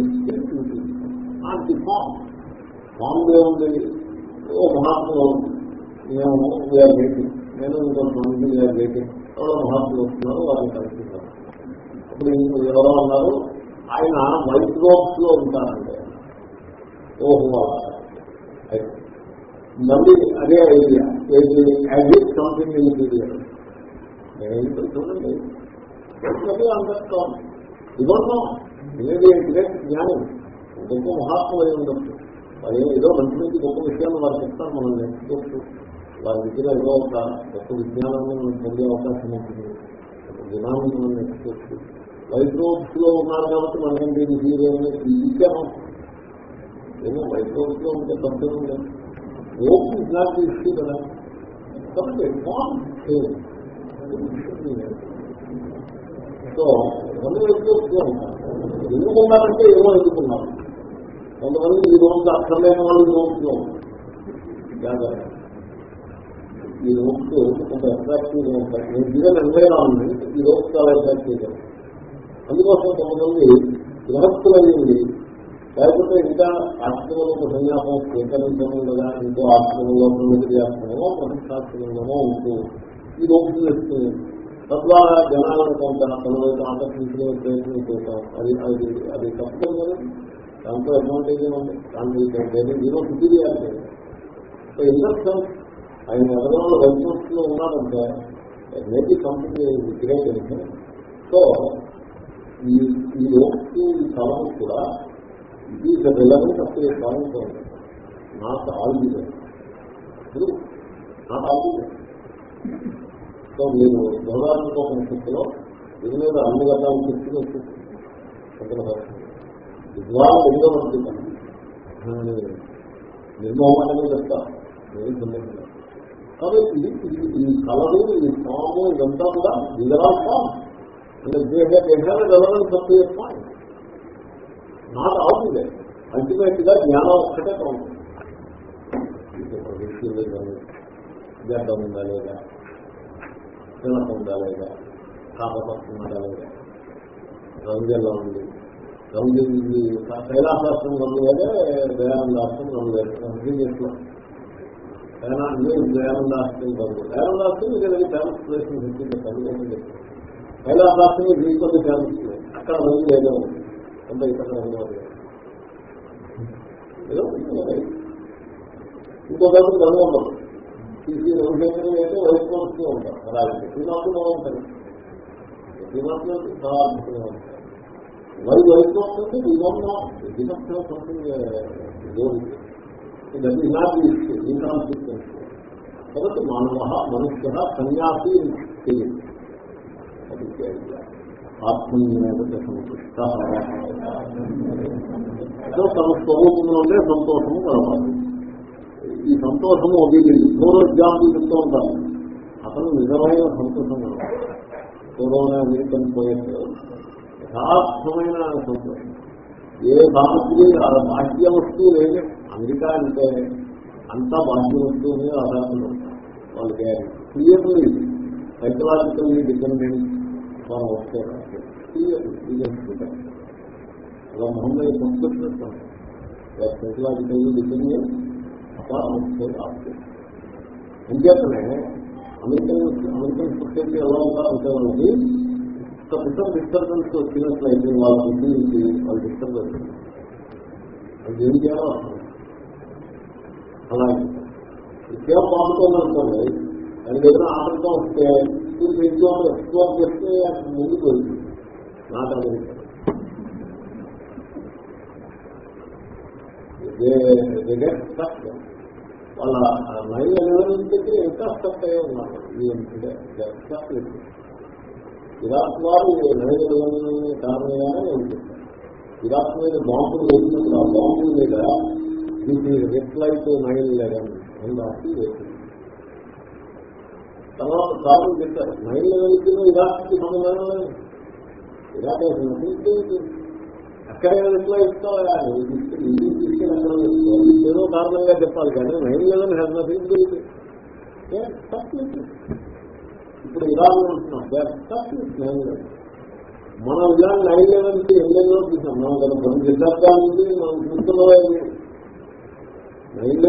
నాట్ ఫామ్ ఫామ్ ఏముంది ఓ మహాత్ములు మేము వీఆర్ వెయిటింగ్ నేను ఇంకొంతమంది వీఆర్ వెయిటింగ్ ఎవరో మహాత్ములు వస్తున్నారు వారిని కలుస్తున్నారు అప్పుడు ఎవరో అన్నారు ఆయన వైట్ రోప్స్లో ఉంటారంటే ఓహో మళ్ళీ అదే ఐడియా ఏది సంథింగ్ ఏంటో చూడండి. అండర్స్టాం ఇవ్వడం అనేది గ్రేట్ జ్ఞానం. గొప్ప మహాత్ములు అయి ఉండొచ్చు. వాళ్ళు ఏదో మంచి మంచి గొప్ప విషయాలు వారు చెప్తారు మనం నేర్చుకోవచ్చు వారి దగ్గర ఏదో ఒక గొప్ప విజ్ఞానాన్ని మనం పొందే అవకాశం ఉంటుంది. జ్ఞానాన్ని మనం నేర్చుకోవచ్చు. వైట్ రోడ్స్లో ఉన్నారు కాబట్టి మనకంటే ఇది హీరో ఇచ్చాము ఏమో వైట్ రోడ్స్లో ఉంటే తప్పేం లేదు. ఓపెన్ ఇస్ నాట్ ఇష్యూ కదా. కాబట్టి సో కొంతమంది ఎదుగుతూ ఎందుకున్నారంటే ఏమో ఎదుగుతున్నారు కొంతమంది ఈ రోజు అక్కర్లేని వాళ్ళు ఈ ఈ రోజు కొంత అట్రాక్టివ్గా ఉంటాయి నేను జీవన ఉంది ఈ రోజు చాలా అట్రాక్టివ్గా అందుకోసం కొంతమంది గృహస్థులయ్యింది లేకపోతే ఇంకా ఆశ్రమంలో సన్యాసం స్వీకరించడం లేదా ఇంకో ఆశ్రమంలో ప్రమిది ఆశ్రమమో ప్రతిష్టాశ్రమంలో ఉంటూ ఈ రోజు చేస్తుంది తద్వారా జనాలను కొంత తన వైపు ఆకర్షించే ప్రయత్నం చేస్తాం అది అది అది తప్పదు కదా. దాంతో అడ్వాంటేజ్ ఉంది దాన్ని జీరో సుపీరియారిటీ సో ఇండక్షన్ ఆయన ఎవరైనా వైద్యుస్లో ఉన్నారంటే మేబీ కంపెనీ గ్రేట్ సో ఈ ఈ రోజు ఈ స్థలం కూడా ఇది రిలవెంట్ అప్ స్థలం not all not all so మీరు బృహదాత్మకోపనిషత్తులో దీని మీద అన్ని రకాల శక్తిని వచ్చింది విద్వాన్ లింగవర్తితం నిర్మోహమనే చెప్తారు నేను సందేహం కాబట్టి ఈ కళలు ఈ ఫాము ఇదంతా కూడా విజరాల్ ఫామ్ గవర్నమెంట్ సత్తు పాయింట్ నాట్ అవుతుంది అల్టిమేట్గా జ్ఞానం ఒక్కటే కావాలి. గడ్డం ఉందా లేదా తినక ఉందా లేదా కాపపక్షం ఉందా లేదా రంగు ఎలా ఉంది రంగు కైలాసాస్త్రం రంగు వేరే దయానందాస్త్రం రంగు వేరే రంగు మీరు దయానందాస్త్రం రంగు దయానందాస్త్రం మీకు ఫేమస్ ప్లేస్ చెప్పింది కైలాసాస్త్రం మీకు ఫేమస్ అక్కడ రంగు ఏదో ఉంది. కొంత ఇతర రంగు ఇంకో దగ్గర ఉండదు. తీసి రవిశంకరం అయితే వైష్ణవస్తూ ఉంటాం అలాగే శ్రీనాథులు బాగుంటాయి ప్రతిమాత్రం చాలా అద్భుతంగా ఉంటాయి వై వైష్ణవంటే విధంగా విధంగా సంథింగ్ కాబట్టి మానవ మనుష్య సన్యాసి ఆత్మీయ సంతుష్ట తమ స్వరూపంలోనే సంతోషము కలవాలి ఈ సంతోషము వీళ్ళు పూర్వజాములు చెప్తూ ఉంటారు అతను నిజమైన సంతోషం కలవాలి పూర్వమైన అమెరికన్ పోయేట్ యథార్థమైన సంతోషం ఏ సామగ్రి బాహ్య వస్తువు లేదు అమెరికా అంటే అంతా బాహ్య వస్తువు మీద ఆధారపడి ఉంటారు వాళ్ళకి క్లియర్లీ సైకలాజికల్లీ డిపెండెంట్ మనం వస్తారు క్లియర్ అలా. మొహమ్మద్ సంస్కృతి సైకలాజికల్లీ డిపెండెంట్ అంచేతనే అమెరికన్ అమెరికన్ సొసైటీ ఎలా ఉంటారంటే వాళ్ళకి కొంచెం డిస్టర్బెన్స్ వచ్చినట్లయితే వాళ్ళ బుద్ధికి వాళ్ళు డిస్టర్బ్ అది ఏం చేయాలో అలాగే విద్యా పాపతో అనుకోండి దానికి ఏదైనా ఆటంకం వస్తే ఎగ్జామ్ ఎక్స్ప్లోర్ చేస్తే ముందుకు వెళ్తుంది నాట్ అమెరికా వాళ్ళ మైండ్ ఎలివెన్స్కి ఇంకా స్టక్ అయ్యే ఉన్నారు ఇరాక్ వారు కారణంగానే ఉంటుంది ఇరాక్ మీద బాంబులు వేసినప్పుడు ఆ బాంబుల మీద దీన్ని రిప్లైట్ నైన్ లెవెన్ అని రాసి వేసింది తర్వాత కారణం చెప్పారు నైన్ లెవెన్కి ఇరాక్కి సంబంధం లేదు. ఇరాక్ అక్కడే ఎట్లా ఇస్తావా ఇది తీసుకెళ్ళి ఏదో కారణంగా చెప్పాలి కానీ నైన్ లెవెన్ హ్యాస్ నథింగ్ ఇప్పుడు ఇరాన్ ఉంటున్నాం నైన్ లెవెన్ మనం ఇలా నైన్ లెవెన్ ఎన్ని లెవెన్ చూసాం. మనం కదా కొన్ని దశాబ్దాల నుంచి మనం చూస్తున్నదే నైన్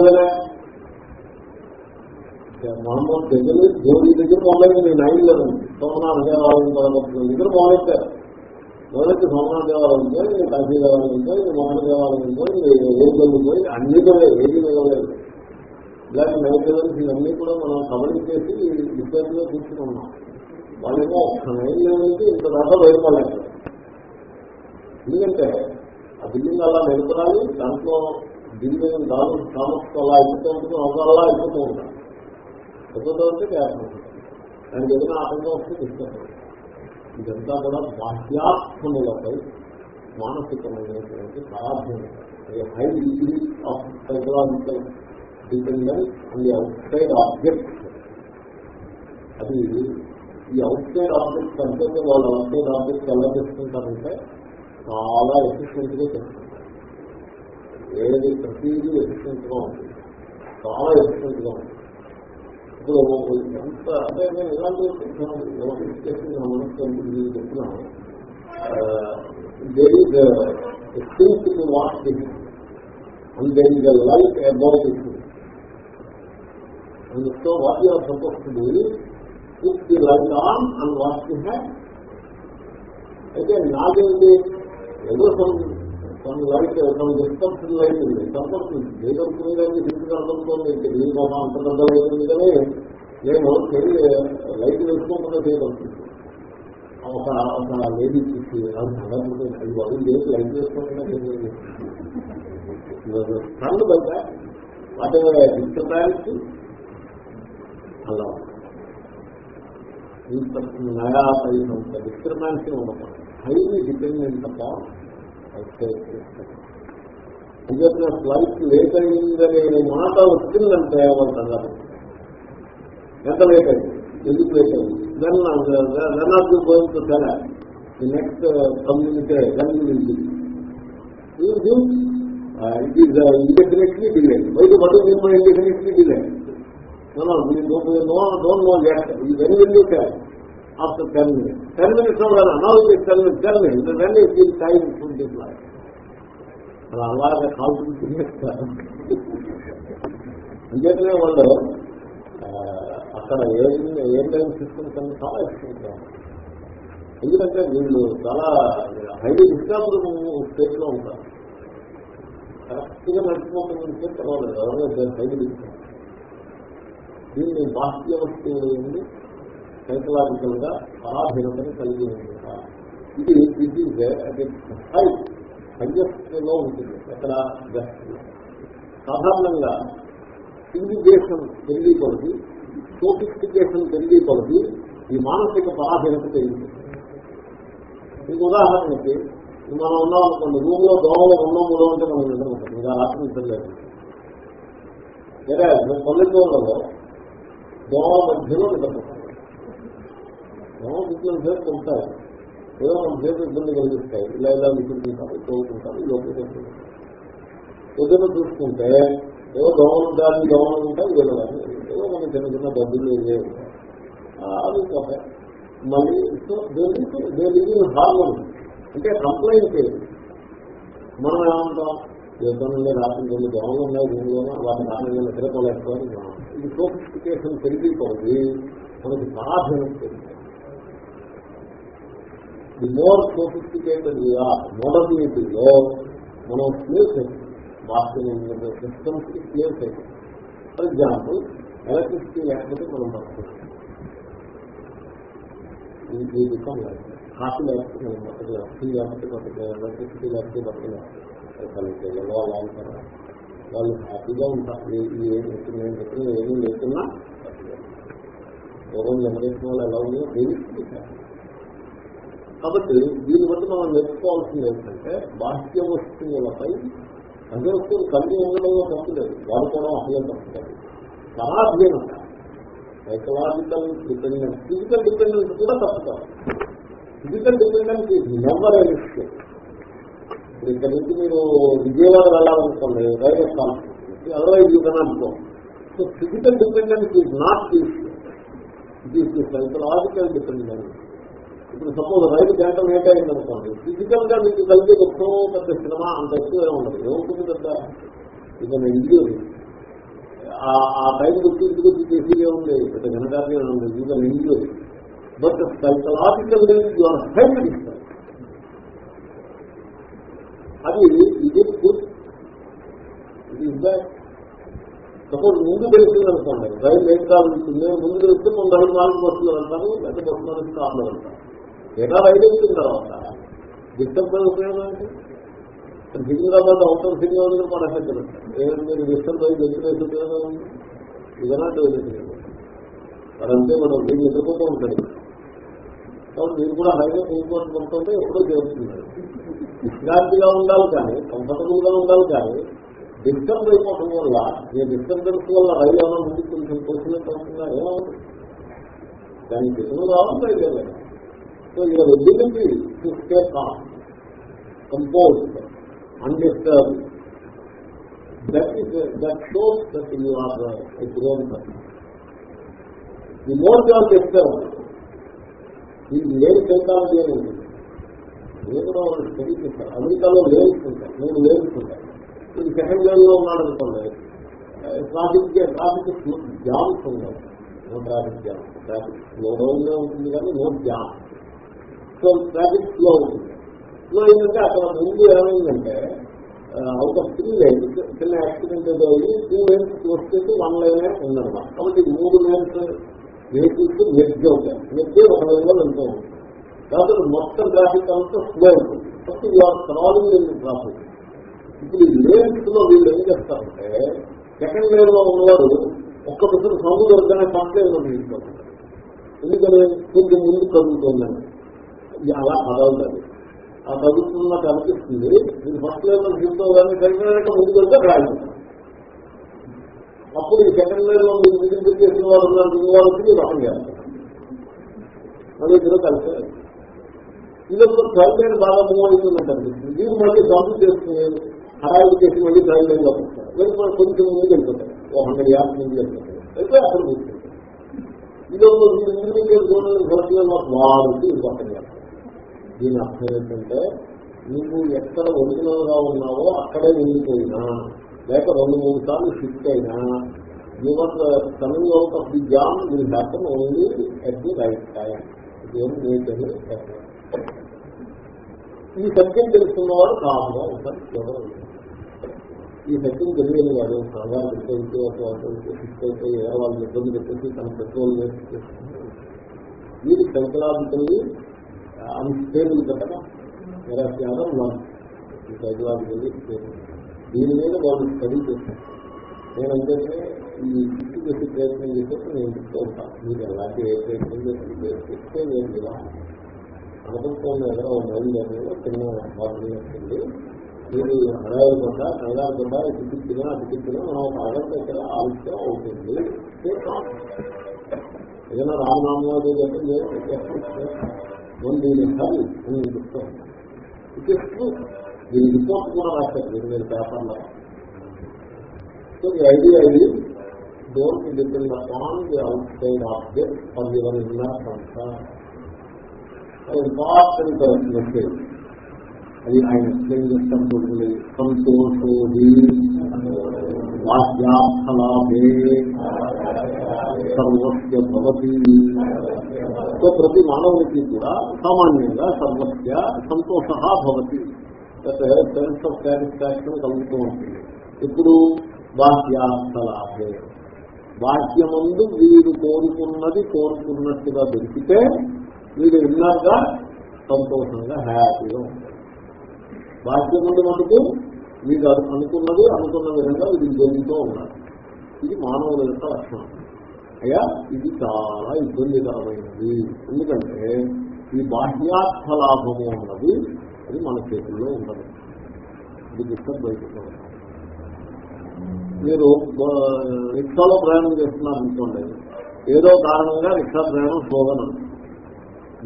మహమ్మద్ దగ్గర దేవుడి దగ్గర మొదలైంది నైన్ లెవెన్ సోమనాథ దేవాలయం మొదలవుతుంది దగ్గర మొదలెట్టారు. మొదటి సోమనాథ దేవాలయం ఉందో నేను కాశీ దేవాలయం ఉందో నేను మోహన దేవాలయం ఉందో ఏడుగల్లు పోయి అన్ని కూడా ఏది ఇవ్వలేదు ఇలాంటి నైవేద్యాలు ఇవన్నీ కూడా మనం కవరింగ్ చేసి విద్యార్థిలో తీసుకున్నాం. వాళ్ళేమో ఒక్క నైవేద్యానికి ఇంత దాకా బయటపడలేదు. ఎందుకంటే ఆ బిల్డింగ్ అలా నిలబడాలి దాంట్లో బిల్డింగ్ దాని సామర్థ్యం అలా అయిపోతూ ఉంటుంది అలా అయిపోతూ ఉంటాం అయిపోతూ ఉంటే దానికి ఏదైనా ఆటంకం వస్తే తీసుకుంటాం ఇదంతా కూడా బాహ్యాత్మములపై మానసికమైనటువంటి సాధ్యం high degree of psychological dependence and outside object అది ఈ అవుట్ సైడ్ ఆబ్జెక్ట్ అంటే వాళ్ళు అవుట్ సైడ్ ఆబ్జెక్ట్ ఎలా చేసుకుంటారంటే చాలా ఎఫిషియెంట్గా చేసుకుంటారు ఏది ప్రతిదీ ఎఫిషియెంట్గా ఉంటుంది. చాలా ఎఫిషియెంట్గా ఉంటుంది. ఇప్పుడు ఎంత అంటే నేను ఇలాంటి చేసి నా మనసు చెప్తున్నాను there is things to watch this and there is life about అయితే నాకేంటి ఏదో some some light some disturb light ఉంది. సంపర్క్ ఏదనుకునేదాన్ని తీసుకురావడంతో దీనికోసం అంత పెద్ద లైట్ ఉంది కానీ నేను లైట్ వేసుకోకుండా చేయగలుగుతుంది ఒక ఒక లేడీ చూసి అది నడకపోతే వాళ్ళు లేదు లైట్ వేసుకోకుండా స్టండ్ బయట వాటి డిస్టర్బెన్స్ అలా. నయా పైనంత డిస్క్రిమాన్సీ ఉండకూడదు. హైలీ డిపెండెంట్ అప్ అప్ప అందుకే ఫ్లైట్ లేట్ అయిందనే మాట వచ్చిందంటే వాళ్ళు కంగారు ఎంత లేట్ అయింది? ఎందుకు లేట్ అయింది? Then then of you going to the next community community it is indefinitely delay బయట indefinitely delay after 10 minutes. 10 minutes no, no, now it is 10 minutes, 10 minutes. Then it will time to reply. అలా అలాగే కాల్చుకుంటూ చేస్తారు అంచేతనే వాళ్ళు అక్కడ ఏ ఏ time systems అన్ని చాలా ఇష్టం ఎందుకంటే వీళ్ళు చాలా హైలీ డిస్టర్బ్ స్టేట్లో ఉంటారు. కరెక్ట్గా నడిచిపోతుందంటే పర్వాలేదు ఎవరైనా హైలీ డిస్టర్బ్ దీన్ని బాహ్య వస్తువు సైకలాజికల్గా పరాధీనతను కలిగి ఉంది ఇది ఇట్ ఈజ్ హై లో ఉంటుంది. ఎక్కడ సాధారణంగా సివిలైజేషన్ పెరిగి కొలది సోఫిస్టికేషన్ పెరిగి కొలది ఈ మానసిక పరాధీనత పెరిగింది. మీకు ఉదాహరణకి మనం ఉన్నాం అనుకోండి రూమ్లో దోమలు ఉన్నాం మూడో అంటే మనం నిద్రపోతాం ఇంకా రాత్రి నిద్రలేదు వేరే పల్లెటూరులలో దోమ మధ్యలో నిద్రపోతాం దోమ మధ్యలో ఉంటాయి. ఏదో మన చేతి ఇబ్బంది కలిగిస్తాయి. ఇలా ఇలా విసుకుంటారు కోరుకుంటారు లోపలికి పొద్దున చూసుకుంటే ఏదో దోమలు దాన్ని దోమలు ఉంటాయి ఏదో ఏదో మన చిన్న చిన్న డబ్బులు ఏవే ఉంటాయి. అది పోతాయి మళ్ళీ దేనికి హార్మోన్ అంటే కంప్లైంట్ మనం ఏమంటాం? యుద్ధంలో రాత్రి కొన్ని దోమలు ఉన్నాయి దీనిలోనూ వాటి కారణంగా నిద్రపోలేకపోయి ఇది సోఫిస్టికేషన్ పెరిగిపోయి మనకి పరాధీనం పెరిగింది ది మోర్ సోఫిస్టికేటెడ్ మోడర్నిటీలో మనం ప్లేస్ అవుతుంది బాస్కెన్ సిస్టమ్స్కి ప్లేస్ అవుతుంది ఫర్ ఎగ్జాంపుల్ ఎలక్ట్రిసిటీ లేకపోతే మనం బతుకుతాం కాఫీ లేకపోతే మనం బతకలేం టీ లేకపోతే బతకలేం ఎలక్ట్రిసిటీ లేకపోతే బతకలేం కలిగితే వాళ్ళు అంటారు వాళ్ళు హ్యాపీగా ఉంటారు. ఏం చెప్పిన ఏం చెప్పిన ఏమీ లేకున్నా పూర్వం జనరేషన్ వాళ్ళు ఎలా ఉందో తెలిసి కాబట్టి దీన్ని బట్టి మనం నేర్చుకోవాల్సింది ఏంటంటే బాహ్య వస్తువులపై అదే వస్తువులు కలిగి ఉండడంలో తప్పులేదు వాడుకోవడం అసలే తప్పలేదు చాలా అధ్యయనం సైకలాజికల్ డిపెండెన్స్ ఫిజికల్ డిపెండెన్స్ కూడా తప్పుతారు ఫిజికల్ డిపెండెన్స్ ఈజ్ నెవర్ ఎలిస్టే ఇప్పుడు ఇక్కడ నుంచి మీరు Vijayawada వెళ్ళాలనుకోండి railway stop otherwise you can అనుకో so physical dependence is not it is the psychological dependence ఇప్పుడు సపోజ్ రైలు గంట లేట్ అయింది అనుకోండి ఫిజికల్గా మీకు కలిగే గొప్ప పెద్ద సినిమా అంత ఎక్కువ ఉండదు. ఏముంటుంది పెద్ద? ఇది ఇంజూరీ. ఆ టైం గుర్తించుకొచ్చి చేసేదే ఉంది పెద్ద ఘనకార్యం ఉంది ఇది injury. But psychological you are ఇస్తారు అది ఇది ఇది సపోజ్ ముందు తెలుస్తుంది అనుకోండి రైలు లేట్ కాల్ ముందు తెలిస్తే కొంత ఐదు నాలుగు బస్సులు వెళ్తారు పెద్ద బస్సులు నాలుగు కార్లో వెళ్తారు. ఏదో రైలు వచ్చిన తర్వాత? డిస్టర్బ్ ఉపయోగం ఏంటి? సికింద్రాబాద్ అవుటర్ సికింద్రాబాద్ పడేస్తారు ఏదంటే మీరు డిస్టర్బ్ అయ్యి దగ్గర ఉపయోగం ఉంది ఇదనాటి వాడంతే మనం దీన్ని ఎదుర్కొంటూ ఉంటాడు. కాబట్టి మీరు కూడా హైవే కోరుకోవడం పడుతుంటే ఎప్పుడో చేరుతున్నారు విశ్రాంతిగా ఉండాలి కానీ కంఫర్టబుల్గా ఉండాలి కానీ డిస్టర్బ్ అయిపోవడం వల్ల ఈ డిస్టర్బెన్స్ వల్ల రైలు ఏమైనా ముందుకు కొంచెం తోచినట్టు అవుతుందా? ఏమవుతుంది? దానికి ఎదురు రావాలి రైలు so your ability to stay calm compose undisturb that is that shows that you are a grown person the more you are disturb ఇది లేని సైకాలజీ అని ఉంది నేను కూడా వాళ్ళు స్టడీ చేస్తారు. అమెరికాలో లేవుకుంటారు నేను లేవుకుంటాను ఇది సెకండ్ లెవెల్లో ఉన్నాడు అనుకోండి ట్రాఫిక్ ట్రాఫిక్ జామ్స్ ఉన్నాయి no traffic jam traffic slow డౌన్లో ఉంటుంది కానీ no jam so traffic flow ఉంటుంది స్లో ఏంటంటే అక్కడ ముందు ఏమైందంటే అవుట్ ఆఫ్ త్రీ లైన్స్ చిన్న యాక్సిడెంట్ ఏదో అయ్యి టూ లైన్స్ క్లోజ్ చేసి వన్ లైన్ ఉందన్నమాట. కాబట్టి మూడు లైన్స్ వెహికల్స్ మెర్జ్ అవుతాయి. మెర్జ్ ఒక లైన్లో వెళ్తూ ఉంటాయి. కాబట్టి మొత్తం ట్రాఫిక్ అంతా స్లో ఉంటుంది first you're crawling in traffic ఇప్పుడు ఈ లేన్స్లో వీళ్ళు ఏం చేస్తారంటే సెకండ్ లైన్లో ఉన్నవారు ఒక్క బస్సు సౌండ్ దొరకనే ఫస్ట్ లైన్ ఎందుకని? కొంచెం ముందు కదులుతుందని. అలా కదలదు ఆ కదులుతున్న కనిపిస్తుంది. మీరు ఫస్ట్ లెవెల్ హిందో కానీ సెకండ్ లెవెల్ ముందుకు వెళ్తే రాయిపోతారు అప్పుడు ఈ సెకండ్ లెవెల్లో మీరు విజిట్ చేసిన వారు ఉన్నారు మిగిలిన వారు వచ్చి మీరు రకం చేస్తారు మళ్ళీ ఇద్దరు కలిసే. ఇదప్పుడు థర్డ్ లైన్ బాగా మూవ్ అవుతుందంటే అనిపిస్తుంది మీరు మళ్ళీ కంప్లీట్ చేసుకుని హడాయి చేసి మళ్ళీ థర్డ్ లైన్లో వస్తారు వెళ్ళిపోయి కొంచెం ముందుకు వెళ్ళిపోతారు ఓ హండ్రెడ్ యాప్ ముందు వెళ్ళిపోతారు అయితే అక్కడ కూర్చుంటారు ఇదొక మీరు ముందుకు వెళ్ళిపోయిన ఫస్ట్ లైన్ ఆఫ్ వారికి ఇది పక్కన చేస్తారు దీని అర్థం ఏంటంటే నువ్వు ఎక్కడ ఒరిజినల్గా ఉన్నావో అక్కడే వెళ్ళిపోయినా లేక రెండు మూడు సార్లు షిఫ్ట్ అయినా your coming out of the jam will happen only at the right time ఇదేం నేచర్ ఈ సత్యం తెలుసుకున్న వాడు కాముగా ఉంటారు ఈ సత్యం తెలియని వాడు కంగారు పెట్టేసి షిఫ్ట్ అయితే ఏ వాళ్ళు ఇబ్బంది పెట్టేసి తన పెట్రోల్ వేసి వీరి సంక్రాంతి అన్స్టేబుల్ కదా నిరాశ్యాదం వన్. ఈ సైకలాజికల్లీ స్టేబుల్ దీని మీద వాళ్ళు స్టడీ చేస్తారు. నేనంటే ఈ ఇంటి చేసి ప్రయత్నం చేసేసి నేను చెప్తూ ఉంటాను మీరు ఎలాంటి ఏ ప్రయత్నం చేసి చెప్తే నేను ఇలా అనుకుంటున్న ఎదురు బయలుదేరిలో చిన్న బాధ్యత వస్తుంది మీరు హడాయి కూడా కంగారు కూడా టికెట్టినా టికెట్టినా మనం ఒక అడగ ఇక్కడ ఆలస్యం అవుతుంది. ఏదైనా రామనామాలు చెప్పండి మనం దీని అని నేను చెప్తాను ఇటు దీని రిపోర్ట్ కూడా రాశారు దీని మీద పేపర్లో సో ఐడియా ఇది don't depend upon the outside object for your inner important message అది ఆయన ఎక్స్ప్లెయిన్ చేస్తాం చూడండి సంతోషోది వాక్యార్థలాభే సర్వస్య భవతి. సో ప్రతి మానవునికి కూడా సామాన్యంగా సర్వస్య సంతోష భవతి. సెన్స్ ఆఫ్ సాటిస్ఫాక్షన్ కలుగుతూ ఉంటుంది. ఇప్పుడు బాహ్యార్థలాభే బాహ్యమందు వీడు కోరుకున్నది కోరుకున్నట్టుగా దొరికితే వీడు విన్నాక సంతోషంగా హ్యాపీగా ఉంటాడు బాహ్యం ముందు మీకు వీడు అనుకున్నది అనుకున్న విధంగా ఇది జరుగుతూ ఉన్నారు ఇది మానవుల యొక్క లక్షణం. అయ్యా ఇది చాలా ఇబ్బందికరమైనది. ఎందుకంటే ఈ బాహ్యార్థ లాభము అన్నది అది మన చేతుల్లో ఉండదు. ఇది డిస్టర్బ్ అయిపోతుంది మీరు రిక్షాలో ప్రయాణం చేస్తున్నారు అనుకోండి ఏదో కారణంగా రిక్షా ప్రయాణం స్లోగన్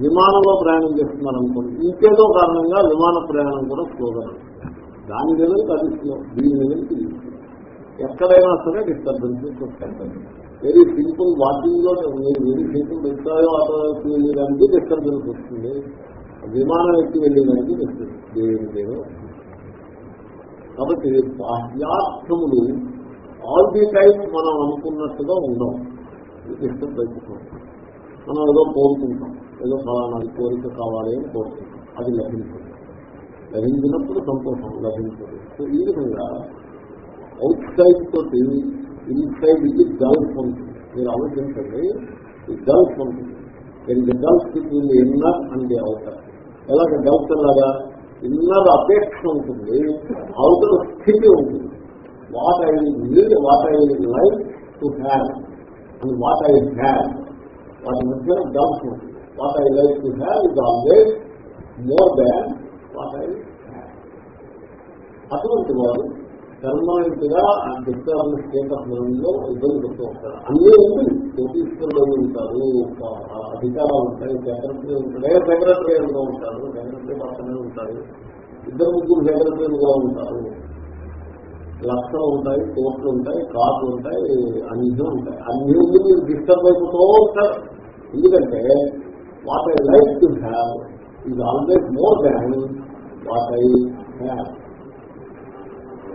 విమానంలో ప్రయాణం చేస్తున్నారు అనుకోండి ఇంకేదో కారణంగా విమాన ప్రయాణం కూడా స్లోగన్ దాని లెవెల్కి అది దీని లెవెల్కి ఎక్కడైనా సరే డిస్టర్బెన్సెస్ వస్తాయి. వెరీ సింపుల్ వాకింగ్లో మీరు వెరీ సింపుల్ వెళ్తాయో ఆటో వెళ్ళేదానికి డిస్టర్బెన్స్ వస్తుంది. విమానం ఎక్కి వెళ్ళేదానికి డిస్టర్బెన్స్ దేని కాబట్టి బాహ్యార్థములు ఆల్ ది టైం మనం అనుకున్నట్టుగా ఉండవు. డిస్టర్బెన్స్ మనం ఏదో కోరుకుంటాం. ఏదో ఫలానా కోరిక కావాలి అని కోరుకుంటాం. అది లభించదు. ధరించినప్పుడు సంతోషం లభించదు. సో ఈ విధంగా అవుట్ సైడ్ తోటి ఇన్సైడ్ ఇది గల్ఫ్ ఉంటుంది మీరు ఆలోచించండి ఈ గల్ఫ్ ఉంటుంది ఇది gulf between inner and outer ఎలాగ గల్ఫ్ ఎలాగా ఇన్నర్ అపేక్ష ఉంటుంది అవుటర్ స్థితి ఉంటుంది. What I need what I life to have and what I have వాటి మధ్య గల్ఫ్ ఉంటుంది. What I life to have is always more than అటువంటి వారు పర్మనెంట్గా డిస్టర్బ్ స్టేట్ ఆఫ్ ఇబ్బంది పడుతూ ఉంటారు. అన్నీ ఉంది కోటీశ్వరులు ఉంటారు. అధికారాలు ఉంటాయి. సెక్రటరీ ఉంటారు సెక్రటరీ ఉంటూ ఉంటారు సెక్రటరీ పక్కనే ఉంటారు ఇద్దరు ముగ్గురు సెక్రటరీలుగా ఉంటారు. లక్షలు ఉంటాయి కోట్లు ఉంటాయి కార్లు ఉంటాయి అన్ని ఉంటాయి. అన్ని ఉంది మీరు డిస్టర్బ్ అయిపోతూ ఉంటారు. ఎందుకంటే what I like to have. Is always more than what I have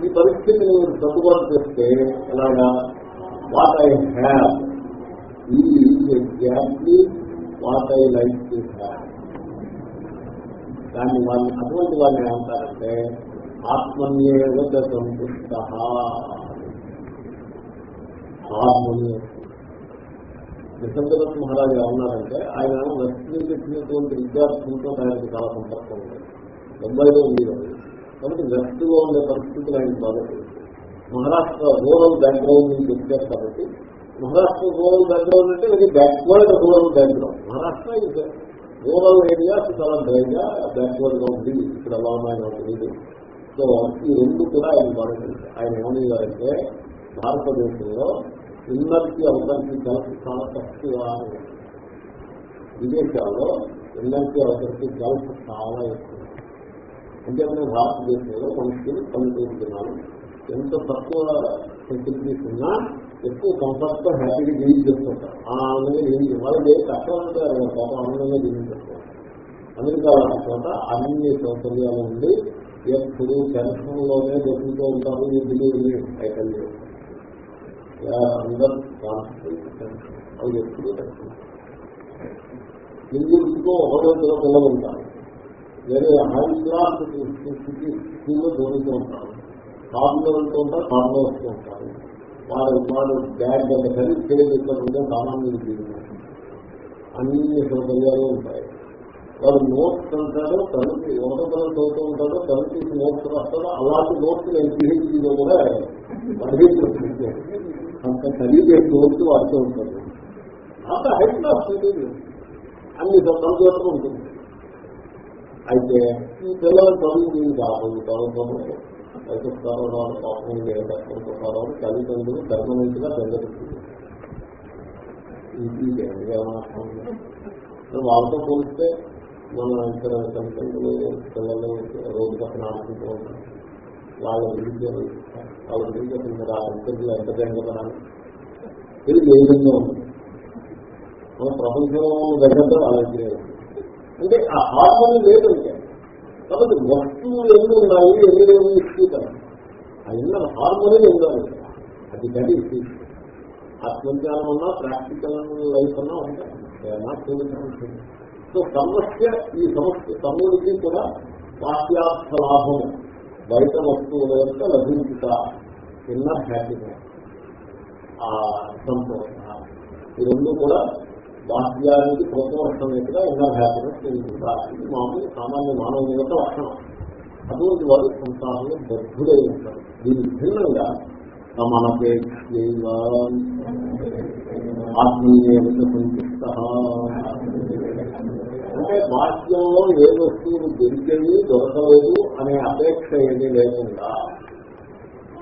ఈ పరిస్థితిని మీరు సర్దుబాటు చేస్తే ఎలాగా? What I have is exactly what I like to have దాన్ని వాళ్ళని అటువంటి వాళ్ళని ఏమంటారంటే ఆత్మన్యేవ సంతుష్ట. హార్మోనియస్ నిసంగదత్ మహారాజు ఉన్నారంటే ఆయన వెస్ట్ నుంచి విద్యార్థులతో ఆయనకు చాలా సంపర్కం ఉంది. ముంబైలో ఉంది కాబట్టి వెస్ట్లో ఉండే పరిస్థితులు ఆయనకు బాగా మహారాష్ట్ర రూరల్ బ్యాక్గ్రౌండ్ నుంచి వచ్చారు కాబట్టి మహారాష్ట్ర రూరల్ బ్యాక్గ్రౌండ్ అంటే ఇది backward rural background. Maharashtra is rural areas చాలా డ్రైగా బ్యాక్వర్డ్గా ఉంది. ఇక్కడ ఎలా ఉన్నాయో తెలియదు సో ఈ రెండు కూడా ఆయన బాగా తెలుసు. ఆయన ఏమనేవారంటే భారతదేశంలో ఇన్నర్కి అవతరికి కలిసి చాలా తక్కువ. విదేశాల్లో ఇన్నర్కి అవతరికి కలిసి చాలా ఎక్కువ. అంతేకాని భారతదేశంలో మనుషులు పనిచేస్తున్నారు ఎంత తక్కువ ఫెసిలిటీస్ ఉన్నా ఎక్కువ కంఫర్ట్తో హ్యాపీగా జీవించి చేస్తుంటారు ఆ ఆనందంగా జీవించారు వాళ్ళకి కష్టం అంటే పాపం ఆనందంగా జీవించేస్తారు అమెరికా చోట అన్ని సౌకర్యాలు ఉండి ఎప్పుడు టెన్షన్లోనే బతుకుతూ ఉంటారు. ఈ బిలీవ్ అయితే అందరు అవి ఎప్పుడు టెన్షన్ ఇంగ్లీష్లో పిల్లలు ఉంటారు. వేరే హై క్లాస్ స్కూల్లో చదువుతూ ఉంటారు. కార్లో వెళ్తూ ఉంటారు కార్లో వస్తూ ఉంటారు. వాడు వాడు బ్యాగ్ అంత ఖరీదు చేయడం ఇక్కడ అన్ని సౌకర్యాలు ఉంటాయి. వాడు నోట్స్ అంటాడో తనకి ఒకటో తరగతి చదువుతూ ఉంటాడో తనకి నోట్స్ రాస్తాడో అలాంటి నోట్స్ నేను పిహెచ్డీలో కూడా పదిహేను అంత ఖరీదే నోట్స్ వాడుతూ ఉంటారు. అంత హై క్లాస్ అన్ని సంతోషం ఉంటుంది. అయితే ఈ పిల్లలు చదువు మీరు చదువుతాము చదువుతారో వాళ్ళు పాపం కట్టుకుంటున్నారో తల్లిదండ్రులు పర్మనెంట్గా పెద్దపెట్టింది వాళ్ళతో పోలిస్తే మన ఇక్కడ తల్లిదండ్రులు పిల్లలు రోడ్డు పక్కన ఆడుకుంటూ ఉంటాం వాళ్ళ గురించి వాళ్ళ గురించి అసలు మీరు ఆ తల్లిదండ్రులు ఎంత జరగదనాలి ఇది ఏ విధంగా ఉంది. మన ప్రపంచంలో దగ్గర అలాగే అంటే ఆ హార్మోన్ లేదు లేదంటే కాబట్టి వస్తువులు ఎన్ని ఉన్నాయి ఎన్ని లేవు ఇష్టం ఆ ఇన్న హార్మోని ఉండాలి అది గది ఆత్మజ్ఞానం అన్నా ప్రాక్టికల్ లైఫ్ అన్నా ఉంటాయి. సో సమస్య ఈ సమస్య సమూడికి కూడా వాక్యార్థ లాభం. బయట వస్తువుల యొక్క లభించుతా ఇన్నర్ హ్యాపీనెస్ ఆ సంతోష ఈ రెండు కూడా బాహ్యానికి ప్రోత్సహిస్తున్నట్టుగా ఇన్నర్ హ్యాపీనెస్ తెలుసుకుంటా ఇది మామూలు సామాన్య మానవ యొక్క లక్షణం అటువంటి వారు సంసారంలో బద్ధుడై ఉంటారు. దీని భిన్నంగా సమనపేక్ష ఆత్మీయ అంటే బాహ్యంలో ఏ వస్తువులు దొరికేవి దొరకలేదు అనే అపేక్ష ఏమీ లేకుండా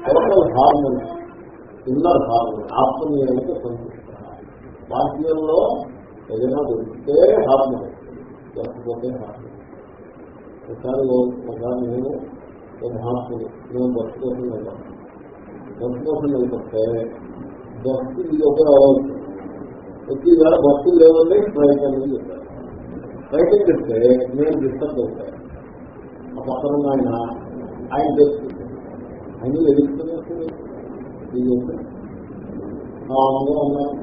టోటల్ హార్మోని ఇన్నర్ హార్మోని ఆత్మీయానికి సంతుష్ట బాహ్యంలో ఏదైనా దొరికితే హార్మోని దొరకపోతే హార్మోని ఒకసారి ఒకసారి నేను ఒక మహాత్ముడు నేను బస్సు కోసం వెళ్తాను. బస్సు కోసం వెళ్తే బస్సు ఇది ఒక వచ్చి వేళ బస్సులు లేవండి ప్రయత్నం చెప్పారు. ప్రయత్నం చెప్తే నేను డిస్టర్బ్ అవుతాను. ఆ పక్కన ఆయన ఆయన చేస్తుంది ఆయన ఎదుగుతున్నట్టు ఇది మామూలుగా ఉన్నారు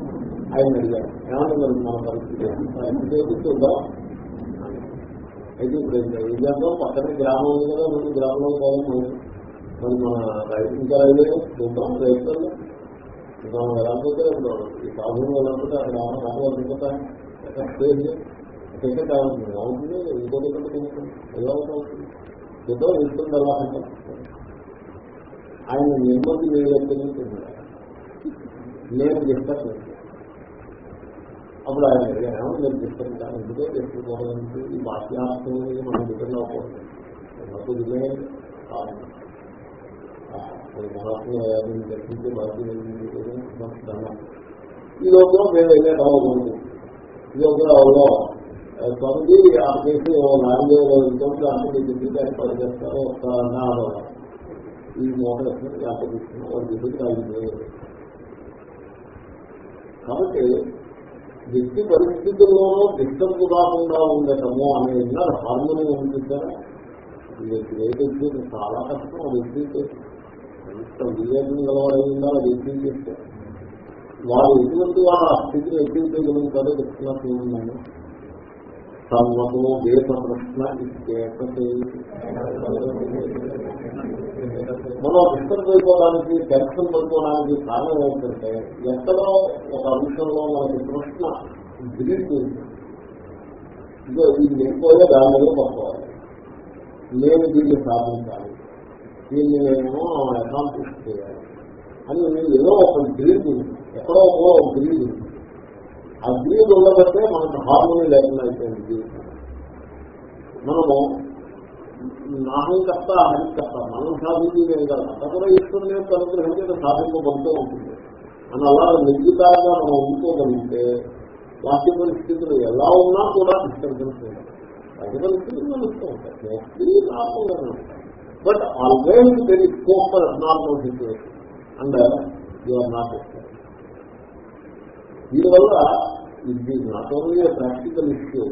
ఆయన అడిగారు ఏమన్నా మన పరిస్థితి చేస్తుందా అయితే ఇప్పుడు ఏరియాలో పక్కన గ్రామం ఉంది కదా ముందు గ్రామంలో పోదాం మరి. మన రైతు ఇంకా రైతే చూద్దాం రైతులు మనం ఎలా పోతే ఈ ప్రాబ్లం ఎలా పోతే అక్కడ ఏమైనా అనుకుంటా. టికెట్ అవుతుంది ఇంకో టికెట్ ఎలా అవుతుంది. చూద్దాం వెళ్తుంది ఎలా అంటే ఆయన నెమ్మది వేయలేదు నేను చెప్తాను అప్పుడు ఆయన అడిగాను నేను చెప్తాను కానీ ఎందుకో చెప్పుకోవాలంటే ఈ బాహ్యార్థం మనం డిపెండ్ అవ్వకూడదు నాకు ఇదే మహాత్మ దర్శించే బాధ్యత ఈ లోపల మేము వెళ్ళే రావకూడదు ఈ లోపల అవలో స్వామిజీ ఆ చేసి నాలుగు ఇంకొకటి అన్ని దిద్దుగా ఏర్పాటు చేస్తారో వస్తారన్నా ఈ మోహన అక్కడ తీసుకున్నా వాళ్ళు దిద్దుకు కాబట్టి వ్యక్తి పరిస్థితుల్లోనూ డిస్టర్బ్ కాకుండా ఉండటము అనే విన్నారు హార్మోని ఉంటుందా వ్యక్తి చాలా కష్టం వ్యక్తి ఎంత వివేకం గలవాడై ఉండాలి వ్యక్తి చేస్తే? వారు ఎటువంటి వారు ఆ స్థితిని ఎక్కించగలుగుతారో చెప్తున్నట్టు ఉన్నాను. సర్వతో వేద ప్రశ్న మనం డిస్టర్బ్ అయిపోవడానికి టెన్షన్ పడిపోవడానికి కారణం ఏంటంటే ఎక్కడో ఒక అంశంలో మనకి ప్రశ్న గిరిటి ఇదో ఇది లేకపోతే దాని మీద పడుకోవాలి నేను దీన్ని సాధించాలి. దీన్ని నేను అకాంప్లిష్ చేయాలి. అని ఏదో ఒక డ్రీమ్ ఎక్కడో ఒక గ్రీడ్ ఉంది. ఆ గ్రీడ్ ఉండబట్టే మనకు హార్మోని లేకుండా అయిపోయింది. జీవితం. మనము నాహంకర్త అహంకర్త మనం సాధించేదేం కాదు. అంత కూడా ఈశ్వరుని యొక్క అనుగ్రహం చేత సాధింపబడుతూ ఉంటుంది. అని అలా నిర్జితాలుగా మనం ఉంచుకోగలిగితే వాక్య పరిస్థితులు ఎలా ఉన్నా కూడా డిస్టర్బెన్స్ వాక్య పరిస్థితులు నడుస్తూ ఉంటాయి. మోస్ట్లీ నార్మల్గానే ఉంటాయి. But always very is scope for normal situation and you are not దీనివల్ల ఇది నాట్ ఓన్లీ ప్రాక్టికల్ ఇష్యూ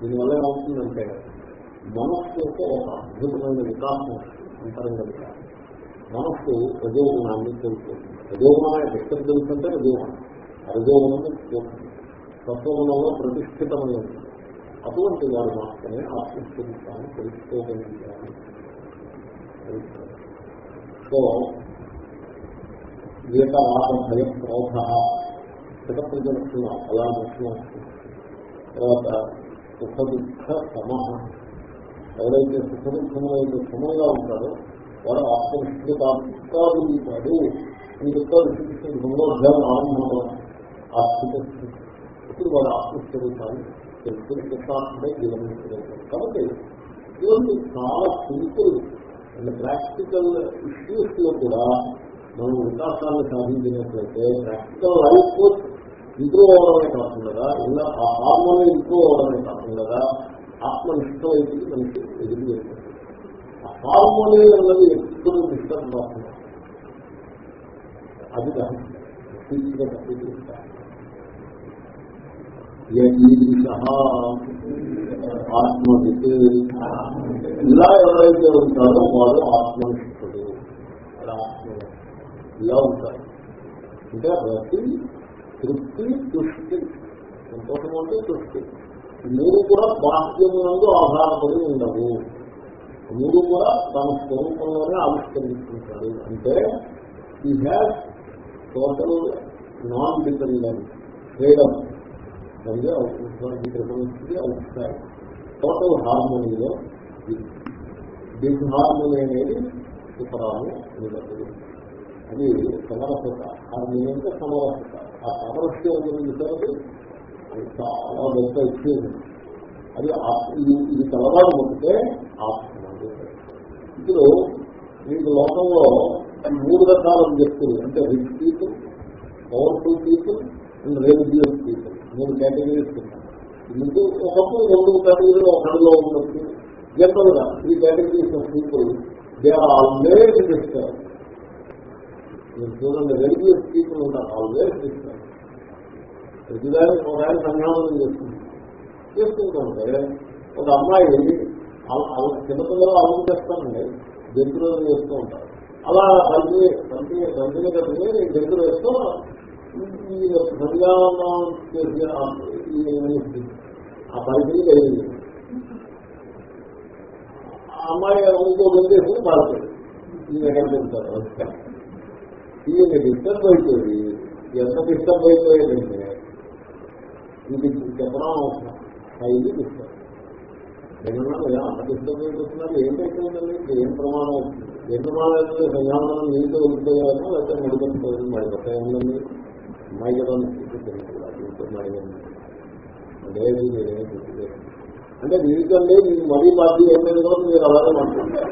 దీనివల్ల ఏమవుతుందంటే మనస్సు యొక్క ఒక అద్భుతమైన వికాసం అంతరంగ వికాసం. మనస్సు రజోగుణాన్ని కోల్పోతుంది. రజోగుణమే ఎక్కడ తెలుస్తుంటే రజోగుణం. రజోగుణం తత్వగుణంలో ప్రతిష్ఠితమై ఉంటుంది అటువంటి వారు మాత్రమే ఆత్మస్వరూపాన్ని తెలుసుకోగలిగారు సో గీత ఆత్మ భయ క్రోధ చిత్తప్రజ లక్షణం అలా లక్షణం తర్వాత సుఖ దుఃఖ సమహ. ఎవరైతే సుఖ దుఃఖములైతే సమంగా ఉంటారో వాడు ఆత్మనిష్ఠితాడు అని చెప్తారు శ్రీకృష్ణుడు అధ్యాయం ఆరంభంలో ఆ స్థితి ఇప్పుడు వాడు ఆత్మస్వరూపాన్ని తెలుసుకుని కృష్ణాత్మడే జీవనించగలుగుతారు కాబట్టి ఇటువంటి చాలా సింపుల్ అండ్ ప్రాక్టికల్ ఇష్యూస్లో కూడా మనం వికాసాన్ని సాధించినట్లయితే ప్రాక్టికల్ లైఫ్ ఇంప్రూవ్ అవడమే కాకుండా ఇలా ఆ హార్మోన్ ఇంప్రూవ్ అవడమే కాకుండా ఆత్మనిష్ట అయితే మనకి ఎదురు చేస్తుంది. ఆ హార్మోని అన్నది ఎప్పుడు డిస్టర్బ్ అవుతుంది అది ఆత్మవిత్ ఇలా ఎవరైతే ఉంటారో వాడు ఆత్మనిష్ఠుడు ఆత్మ ఇలా ఉంటారు. అంటే రతి తృప్తి తుష్టి. సంతోషం అంటే తుష్టి. మూడు కూడా బాహ్యమునందు ఆధారపడి ఉండవు. మూడు కూడా తన స్వరూపంలోనే ఆవిష్కరించుకుంటారు. అంటే ఈ has total non dependent freedom అంటే ప్రపంచింది అవుతాయి టోటల్ హార్మోనీలో డిస్హార్మోనీ అనేది సుఖరాము ఉండదు అది సమరసత. హార్మోనీ అంటే సమరసత. ఆ సమరస్యం గురించి అది చాలా పెద్ద ఇచ్చేది అది ఇది ఇది కలవాడు ఆత్మ ఇప్పుడు మీకు లోకంలో మూడు రకాల వ్యక్తులు అంటే rich people powerful people and religious people మూడు కేటగిరీస్ ఉన్నాయి మీకు ఒకప్పుడు రెండు కేటగిరీలో ఒకటిలో ఉండొచ్చు. జనరల్గా ఈ categories of people they are always disturb మీరు చూడండి రిలీజియస్ పీపుల్ ఉంటారు ఆల్వేస్ చేస్తారు ప్రతిదానికి ఒక ఆయన సంఘానం చేస్తుంది. చేస్తుంటే ఒక అమ్మాయి చిన్నపిల్లలు అల్లం చేస్తానండి జంతువులు వేస్తూ ఉంటారు. అలా తండ్రి తండ్రి తండ్రిని కట్టుకుని జంతువులు వేస్తూ ఈ సంఘానం చేసే ఆ పరిధిని కలిగింది. అమ్మాయి ఇంకో గంటేసుకుని బాగుంటుంది ఈ ఎక్కడ చెప్తారు ఈయన డిస్టర్బ్ అయిపోయి ఎంత డిస్టర్బ్ అయిపోయేదంటే ఇది చెప్పడం అవసరం. Highly disturb. ఏమన్నా డిస్టర్బ్ అయిపోతున్నారు? ఏంటైపోయిందండి ఏం ప్రమాణం అవుతుంది? ఏ ప్రమాణం అయితే సంఘానం నీతో వెళ్ళిపోయారా లేకపోతే మడిపోతుంది మరి కొత్త ఏముందండి అమ్మాయి కదా లేదు. మీరేం గుర్తులేదు అంటే దీనికంటే మీరు మరీ పార్టీ ఏమైనా కూడా మీరు అలాగే మాట్లాడుతున్నారు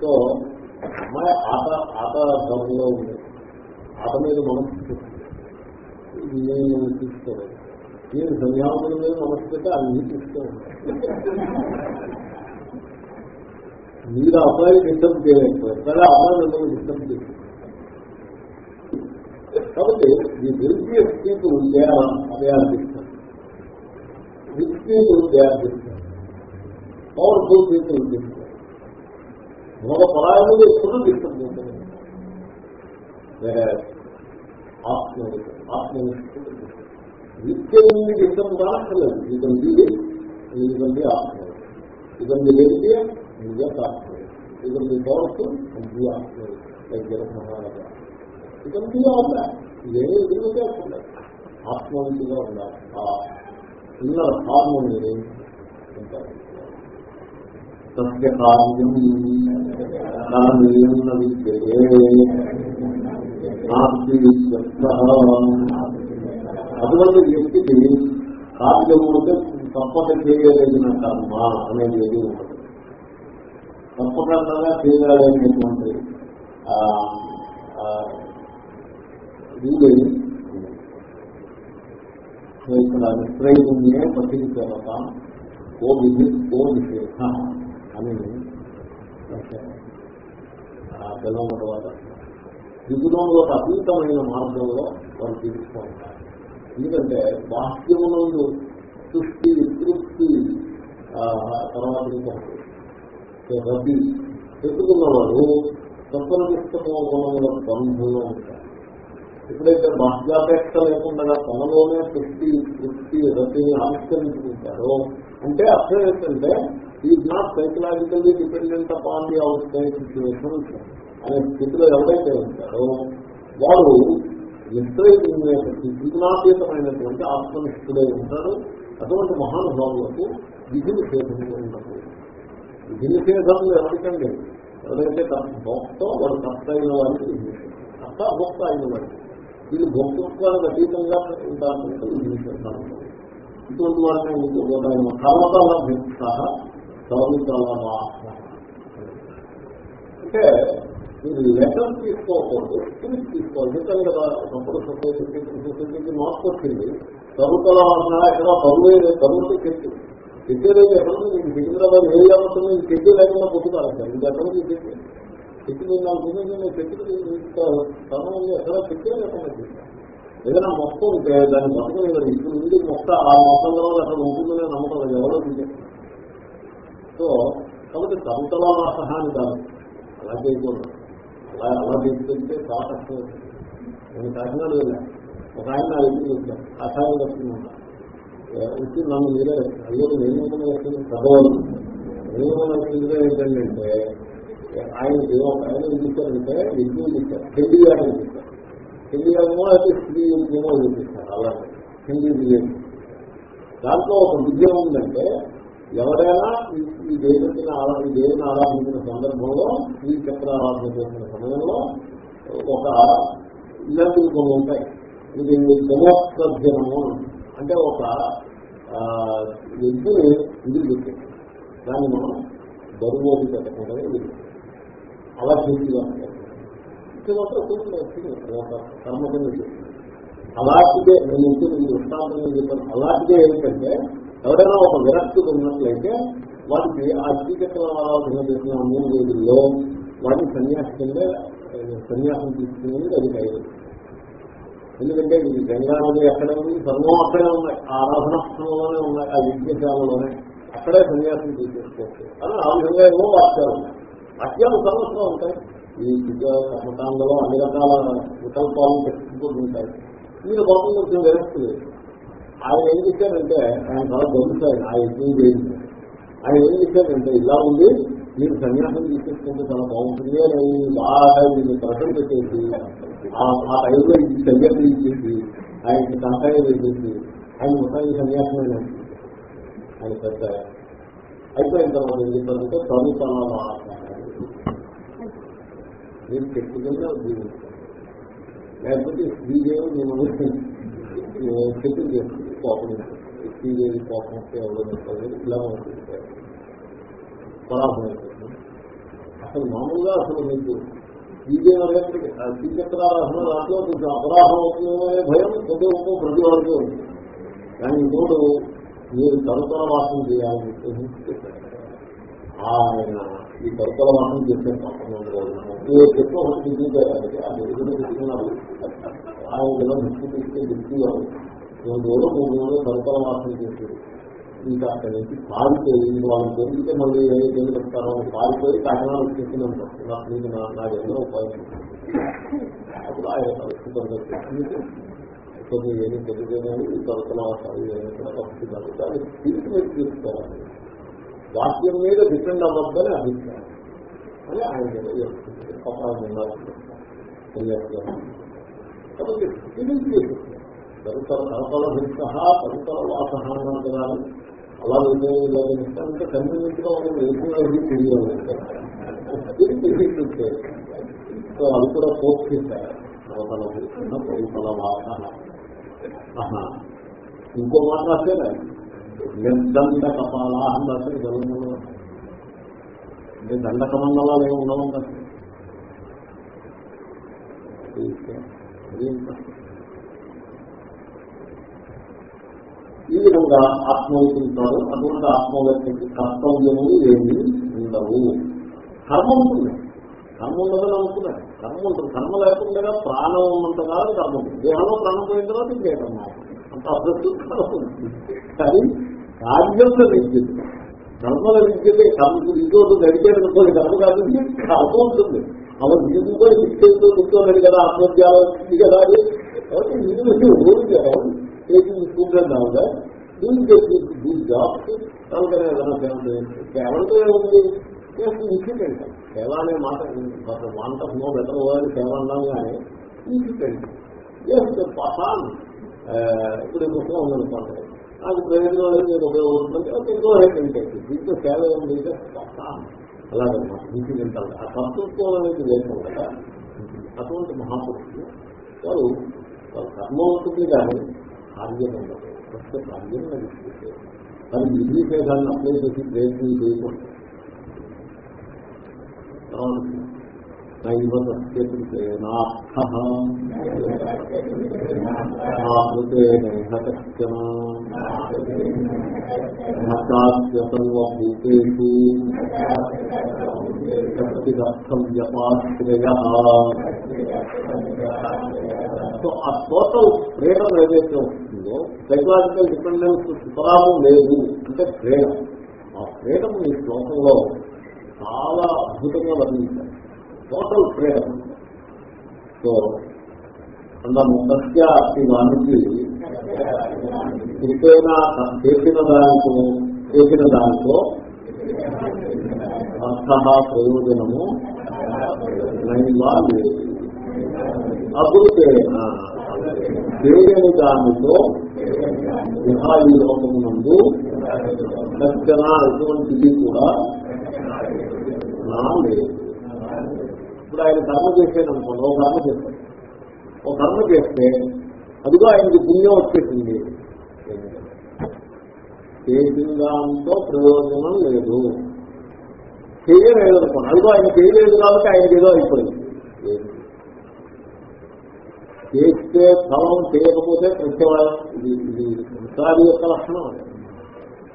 సో అమ్మాయి ఆట ఆట ధర్మంలో ఉంది. ఆట మీద మనం నేను తీసుకోలేదు. నేను సంధ్యావనం మీద మనసు పెట్టి అన్ని తీసుకో మీరు అబ్బాయి డిస్టర్బ్ చేయలేదు సరే అబ్బాయి మిమ్మల్ని డిస్టర్బ్ చేసి కాబట్టి ఈ religious people they are they are disturb rich people they are disturb powerful people disturb ఒక పరాయణలు ఎప్పుడూ తీసుకుంటుంది ఉంటుంది ఆత్మ ఆత్మనిష్ఠుడు నిత్యం డిస్టర్బ్ కానక్కర్లేదు ఇదండి ఇదండి ఆత్మ. ఇదండి లేనిదే నిజ ఆత్మ ఇదండి పవర్ఫుల్ ఇది ఆత్మ. దగ్గర మహారాజ ఇదండి ఉందా ఇదేమీ ఎదురుగా ఉండాలి. ఆత్మవంతిగా ఉండాలి. ఆ చిన్న హార్మోని ఉంటారు సత్య కార్యం కరణీయన్న విద్యతే నాస్తి అటువంటి వ్యక్తికి కార్యము అంటే తప్పక చేయగలిగిన కర్మ అనేది ఏది ఉండదు. తప్పకుండా చేయగలిగినటువంటి ఆ, ఇది ఇక్కడ నిశ్రయుణ్యే పఠించవత ఓ విధి ఓ విశేష. అని రాశారు. ఆ బెల్లం తర్వాత విధులలో అతీతమైన మార్గంలో వారు తీరుస్తూ ఉంటారు. ఎందుకంటే బాహ్యమునందు సృష్టి తృప్తి తర్వాత ఇంకొకటి రవి పెట్టుకున్నవాడు తత్వనిష్టమో గుణముల బంధువులో ఉంటారు. ఎప్పుడైతే బాహ్యాపేక్ష లేకుండా తనలోనే తృప్తి తృప్తి రతిని ఆవిష్కరించుకుంటారో అంటే అర్థం ఏంటంటే is not psychologically dependent upon the outside situation అనే స్థితిలో ఎవరైతే ఉంటారో వారు నిశ్చయితమైనటువంటి ఆత్మనిష్ఠుడై ఉంటారు అటువంటి మహానుభావులకు విధి నిషేధం ఉండదు విధి నిషేధం ఎవరికండి? ఎవరైతే భక్త వాడు కర్త అయిన వారికి విధి నిషేధం కర్త భోక్త అయిన వారికి వీళ్ళు భోక్తృత్వానికి అతీతంగా ఉంటారంటే విధి నిషేధం ఇటువంటి వారిని ఇంకొక కర్మకాల భిక్ష సర్వకాల అంటే మీరు లెటర్ తీసుకోకూడదు. స్క్రిప్ట్ తీసుకోవాలి. చెప్పాను కదా ఒకప్పుడు సొసైటీ సొసైటీకి మార్పు వచ్చింది. ప్రభుత్వాల వలన ఎక్కడ పరువు పరువుకి చెప్పి చెట్టేది ఎక్కడ మీకు సికింద్రాబాద్ ఏ యావత్తులో మీకు చెట్టు లేకుండా పుట్టుతారు సార్ ఇది ఎక్కడ మీకు చెప్పి చెట్టు నాలుగు నేను చూపించిన చెట్టు స్థలం ఎక్కడ? చెప్పే లేకుండా చూస్తాను ఏదైనా మొత్తం ఉంటే దాన్ని మొత్తం ఇప్పుడు ఉంది మొత్తం ఆ మొక్కలో అక్కడ ఉంటుందనే నమ్మకం ఎవరో చూసేస్తారు సో కాబట్టి సంతలా అసహాన్ని కాదు. అలా చేయకూడదు. అలా అలా తీసుకెళ్తే చాలా కష్టం నేను కాకినాడ వెళ్ళాను ఒక ఆయన నా ఇంటికి వచ్చాను కషాయం వస్తుందంట వచ్చి నన్ను మీరే అయ్యో నేను వస్తుంది చదవాలి నేను వస్తుందిగా ఏంటంటే ఆయన ఒక ఆయన ఏం చేశారంటే యజ్ఞం చేశారు హిందీ ఆయన చేశారు హిందీ ఏమో అయితే స్త్రీ యజ్ఞమో చూపిస్తారు అలాగే హిందీ విజయం దాంట్లో ఒక విద్య ఉందంటే ఎవరైనా ఈ- దేవుడిని ఈ దేవుని ఆరాధించిన సందర్భంలో ఈ చక్ర ఆరాధన చేసిన సమయంలో ఒక ఇలాంటివి కొన్ని ఉంటాయి. ఇది గమోత్సర్జనము అంటే ఒక ఆ, ఎద్దుని దాన్ని మనం బరువు పెట్టకుండా విదిలిపెట్టాం అలా చేసిగా ఇది అలాంటిదే నేను ఇంటి ముందు దృష్టాంతంగా చెప్పాను. అలాంటిదే ఏంటంటే ఎవరైనా ఒక విరక్తులు ఉన్నట్లయితే వాటికి ఆ శ్రీచక్ర ఆరాధన చేసిన మూడు రోజుల్లో వాటిని సన్యాసి కింద సన్యాసం తీసుకునేది అది లేదు ఎందుకంటే ఇది గంగా నది ఎక్కడ ఉంది సర్వం అక్కడే ఉన్నాయి ఆ ఆరాధన స్థలంలోనే ఉన్నాయి ఆ యజ్ఞశాలలోనే అక్కడే సన్యాసం తీసేసుకోవచ్చు. అని ఆ విధంగా ఏవో వాక్యాలు ఉన్నాయి. వాక్యాలు సర్వస్వం ఉంటాయి. ఈ కర్మకాండలో అన్ని రకాల వికల్పాలు పెట్టుకుంటూ ఉంటాయి. మీరు గొప్ప కొంచెం వ్యవస్థ లేదు. ఆయన ఏం చేశారంటే ఆయన చాలా దొరుకుతాయి ఆ యజ్ఞం చేయింది ఆయన ఏం చేశారంటే ఇలా ఉంది మీరు సన్యాసం తీసుకుంటే చాలా బాగుంటుంది. అని బాగా దీన్ని ప్రశ్న పెట్టేసి ఆ టైంలో ఇది సన్యాసం ఇచ్చేసి ఆయనకి సంతాయం వేసేసి ఆయన మొత్తానికి సన్యాసమైన ఆయన పెద్ద అయిపోయిన తర్వాత ఏం చెప్పారంటే తను తన మీరు చెట్టుగా జీవించారు లేకపోతే శ్రీదేవి నేను చెట్టు చేస్తుంది కోపం శ్రీదేవి కోపం వస్తే ఎవరో చెప్పలేదు ఇలా ఉంటుంది. పరాభం అసలు మామూలుగా అసలు మీకు శ్రీదేవి అనేది శ్రీచక్రారాధన దాంట్లో కొంచెం అపరాధం అవుతుందనే భయం కొద్ది ఒక్కో ప్రతి వారికి ఉంది. కానీ ఇంకోటి మీరు తరుతల వాసన చేయాలని చెప్పేసి ఆయన ఈ తరుతల వాసన చేసే ఏ చెట్టు ఒకటి తీసుకుంటారంటే ఆయన దృష్టి తీసుకుని దృష్టివారు రెండు రోజులు మూడు రోజులు తరుతల వాసన చేశారు ఇంకా అక్కడి నుంచి పారిపోయి వాళ్ళు పెరిగితే మళ్ళీ ఏ ఏం చెప్తారో అని పారిపోయి కాకినాడ వచ్చేసిందంట నాకు మీకు నా నా దగ్గర ఉపాయం అప్పుడు ఆయన పరిస్థితి కొద్దిగా ఏమి తెలియదు కానీ ఈ తరతల వాసాలు ఏమి కూడా పరిస్థితి కాదు దాన్ని తీసుకు మీరు తీసుకోవాలి వాక్యం మీద డిపెండ్ అవ్వద్దని అభిప్రాయం అని ఆయన అపాయం ఉన్నారు కాబట్టి ఫీలింగ్ చేసేస్తారు తరుతల తరతల భిక్ష తరుతల వాసన అన్నారు అలా వెళ్ళే అంటే కన్వీనియంట్గా ఒక తెలియదు ఇది సో అది కూడా పోస్ట్ చేశారు పౌతల వాసన. ఇంకో మాట రాసేదా నిర్దండ కపాల అని రాశారు తెలంగాణలో అంటే దండకమండలాలు ఏమి ఉండవు ఈ విధంగా ఆత్మవింటారు అటువంటి ఆత్మవ్యక్తికి కర్తవ్యము ఏమి ఉండవు కర్మ ఉంటుంది కర్మ ఉండదని అనుకున్నాడు కర్మ ఉంటుంది కర్మ లేకుండా ప్రాణం ఉన్నంతగా కర్మ ఉంటుంది దేహంలో ప్రాణం పోయిన తర్వాత ఇంకే కర్మ అంత అదృష్టం కానీ కార్యంలో విద్యుత్ కర్మల విద్యతే కర్మ ఇంకోటి నడిచేటప్పుడు కర్మ కాదు కర్మ ఉంటుంది అలా నిజంగా శిక్షతో కూర్చోలేదు కదా ఆత్మత్యాలు కదా అది కాబట్టి నిజంగా ఊరు taking the children down there, doing the good jobs, కనుకనే కేవలంతో ఏముంది ఇన్సిడెంట్ సేవ అనే మాట వాంట నో బెటర్ వర్డ్ సేవ అన్నాం కానీ ఇన్సిడెంట్ జస్ట్ పసాన్ ఇప్పుడు పుస్తకం ఉందనుకోండి నాకు ప్రయోజనం లేదు ఉపయోగపడుతుంది ఓకే ఇంకో హెడ్ దీంట్లో సేవ ఏమి పసాన్ అలాగనమాట ఇన్సిడెంట్ అంటే ఆ కర్తృత్వం అనేది లేకుండా అటువంటి మహాపురుషులు వారు కర్మ ఉంటుంది కానీ కార్యం ఉండదు ఫస్ట్ కార్యం నడిపిస్తే కానీ విధి భేదాన్ని అప్లై చేసి ప్రయత్నం చేయకూడదు. సర్వభూతేషు. వ్యపాశ్రయ ఆ టోటల్ ఫ్రీడమ్ ఏదైతే ఉంటుందో సైకలాజికల్ డిపెండెన్స్ సుతరాము లేదు అంటే ఫ్రీడమ్ ఆ ఫ్రీడమ్ ఈ శ్లోకంలో చాలా అద్భుతంగా వర్ణించారు. టోటల్ ఫ్రీడమ్ సో అన్నాము సత్య వానికి కృపేణ చేసిన దానితో చేసిన దానితో అర్థ ప్రయోజనము నైవా లేదు. అభివృద్ధి చేయని దానితో విహారీ సత్యన ఎటువంటిది కూడా నా లేదు. ఇప్పుడు ఆయన కర్మ చేసేదనుకోండి ఒక కర్మ చేస్తాడు ఒక కర్మ చేస్తే అదిగో ఆయనకి పుణ్యం వచ్చేసింది. చేసిన దాంతో ప్రయోజనం లేదు. చేయలేదు అనుకోండి. అదిగో ఆయన చేయలేదు కాబట్టి ఆయనకి ఏదో అయిపోయింది. చేస్తే ఫలం చేయకపోతే ప్రత్యవాయం ఇది ఇది సంసారి యొక్క లక్షణం అది.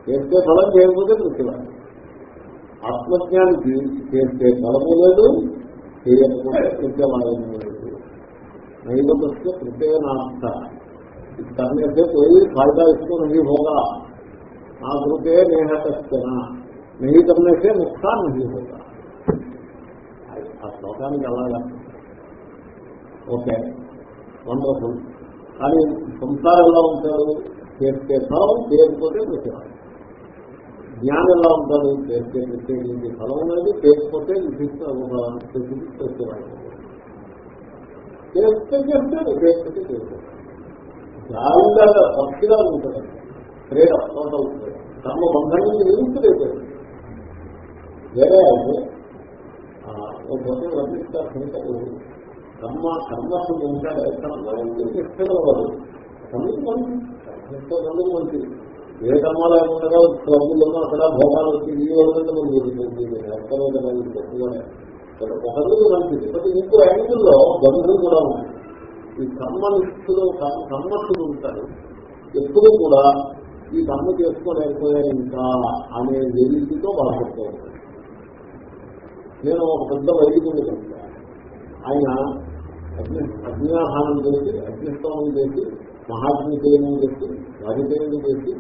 చేస్తే ఫలం చేయకపోతే ప్రత్యవాయం ఆత్మజ్ఞానికి చేస్తే ఫలము లేదు చేయకపోతే ప్రత్యవాయం లేదు. నైవతస్య ప్రత్యేనార్థ తనైతే పోయి ఫాయిదా ఇస్తూ నహి హోగా నా గురుకే నేహతస్యన నహి తన్నేసే నుక్సాన్ నహి హోగా ఆ శ్లోకానికి అలాగా. ఓకే. వండర్ఫుల్. కానీ సంసారం ఎలా ఉంటాడు చేస్తే ఫలం చేయకపోతే ప్రతివాడు జ్ఞానం ఎలా ఉంటాడు చేస్తే ప్రత్యేకించి ఫలం అనేది చేయకపోతే విశిష్ట ప్రతివాడు చేస్తే చేస్తే చేస్తాడు చేయకపోతే జాగ్రత్తగా భక్తిగా ఉంటుంది ఫ్రీడమ్ టోటల్ ఫ్రీడమ్ కర్మ బంధాన్ని నుంచి వేరే అయితే ఒక గొప్ప వర్ణిస్తారు కర్మ కర్మకు ఉంటాడు కర్మకి ఇష్టగలవాడు కర్మకి మంచి కర్మకు మంచిది. ఏ కర్మ లేకుండా క్లబ్బుల్లో అక్కడ భోగాలు వచ్చి ఈ వరకు మనకి ఎక్కడో గొప్పగానే ఒకరికి మంచిది. ప్రతి ఇంకో యాంగిల్లో బంధువులు కూడా ఉన్నాయి. ఈ కర్మనిష్ఠులు కర్మస్థులు ఉంటారు. ఎప్పుడూ కూడా ఈ కర్మ చేసుకోలేకపోయారు ఇంకా అనే వెలితితో బాధపడుతూ ఉంటారు. నేను ఒక పెద్ద వైద్యుడు కలిసా ఆయన అగ్ని అగ్నిహానం చేసి అగ్నిష్టమం చేసి మహాగ్ని చేయనం చేసి వారితేయం చేసి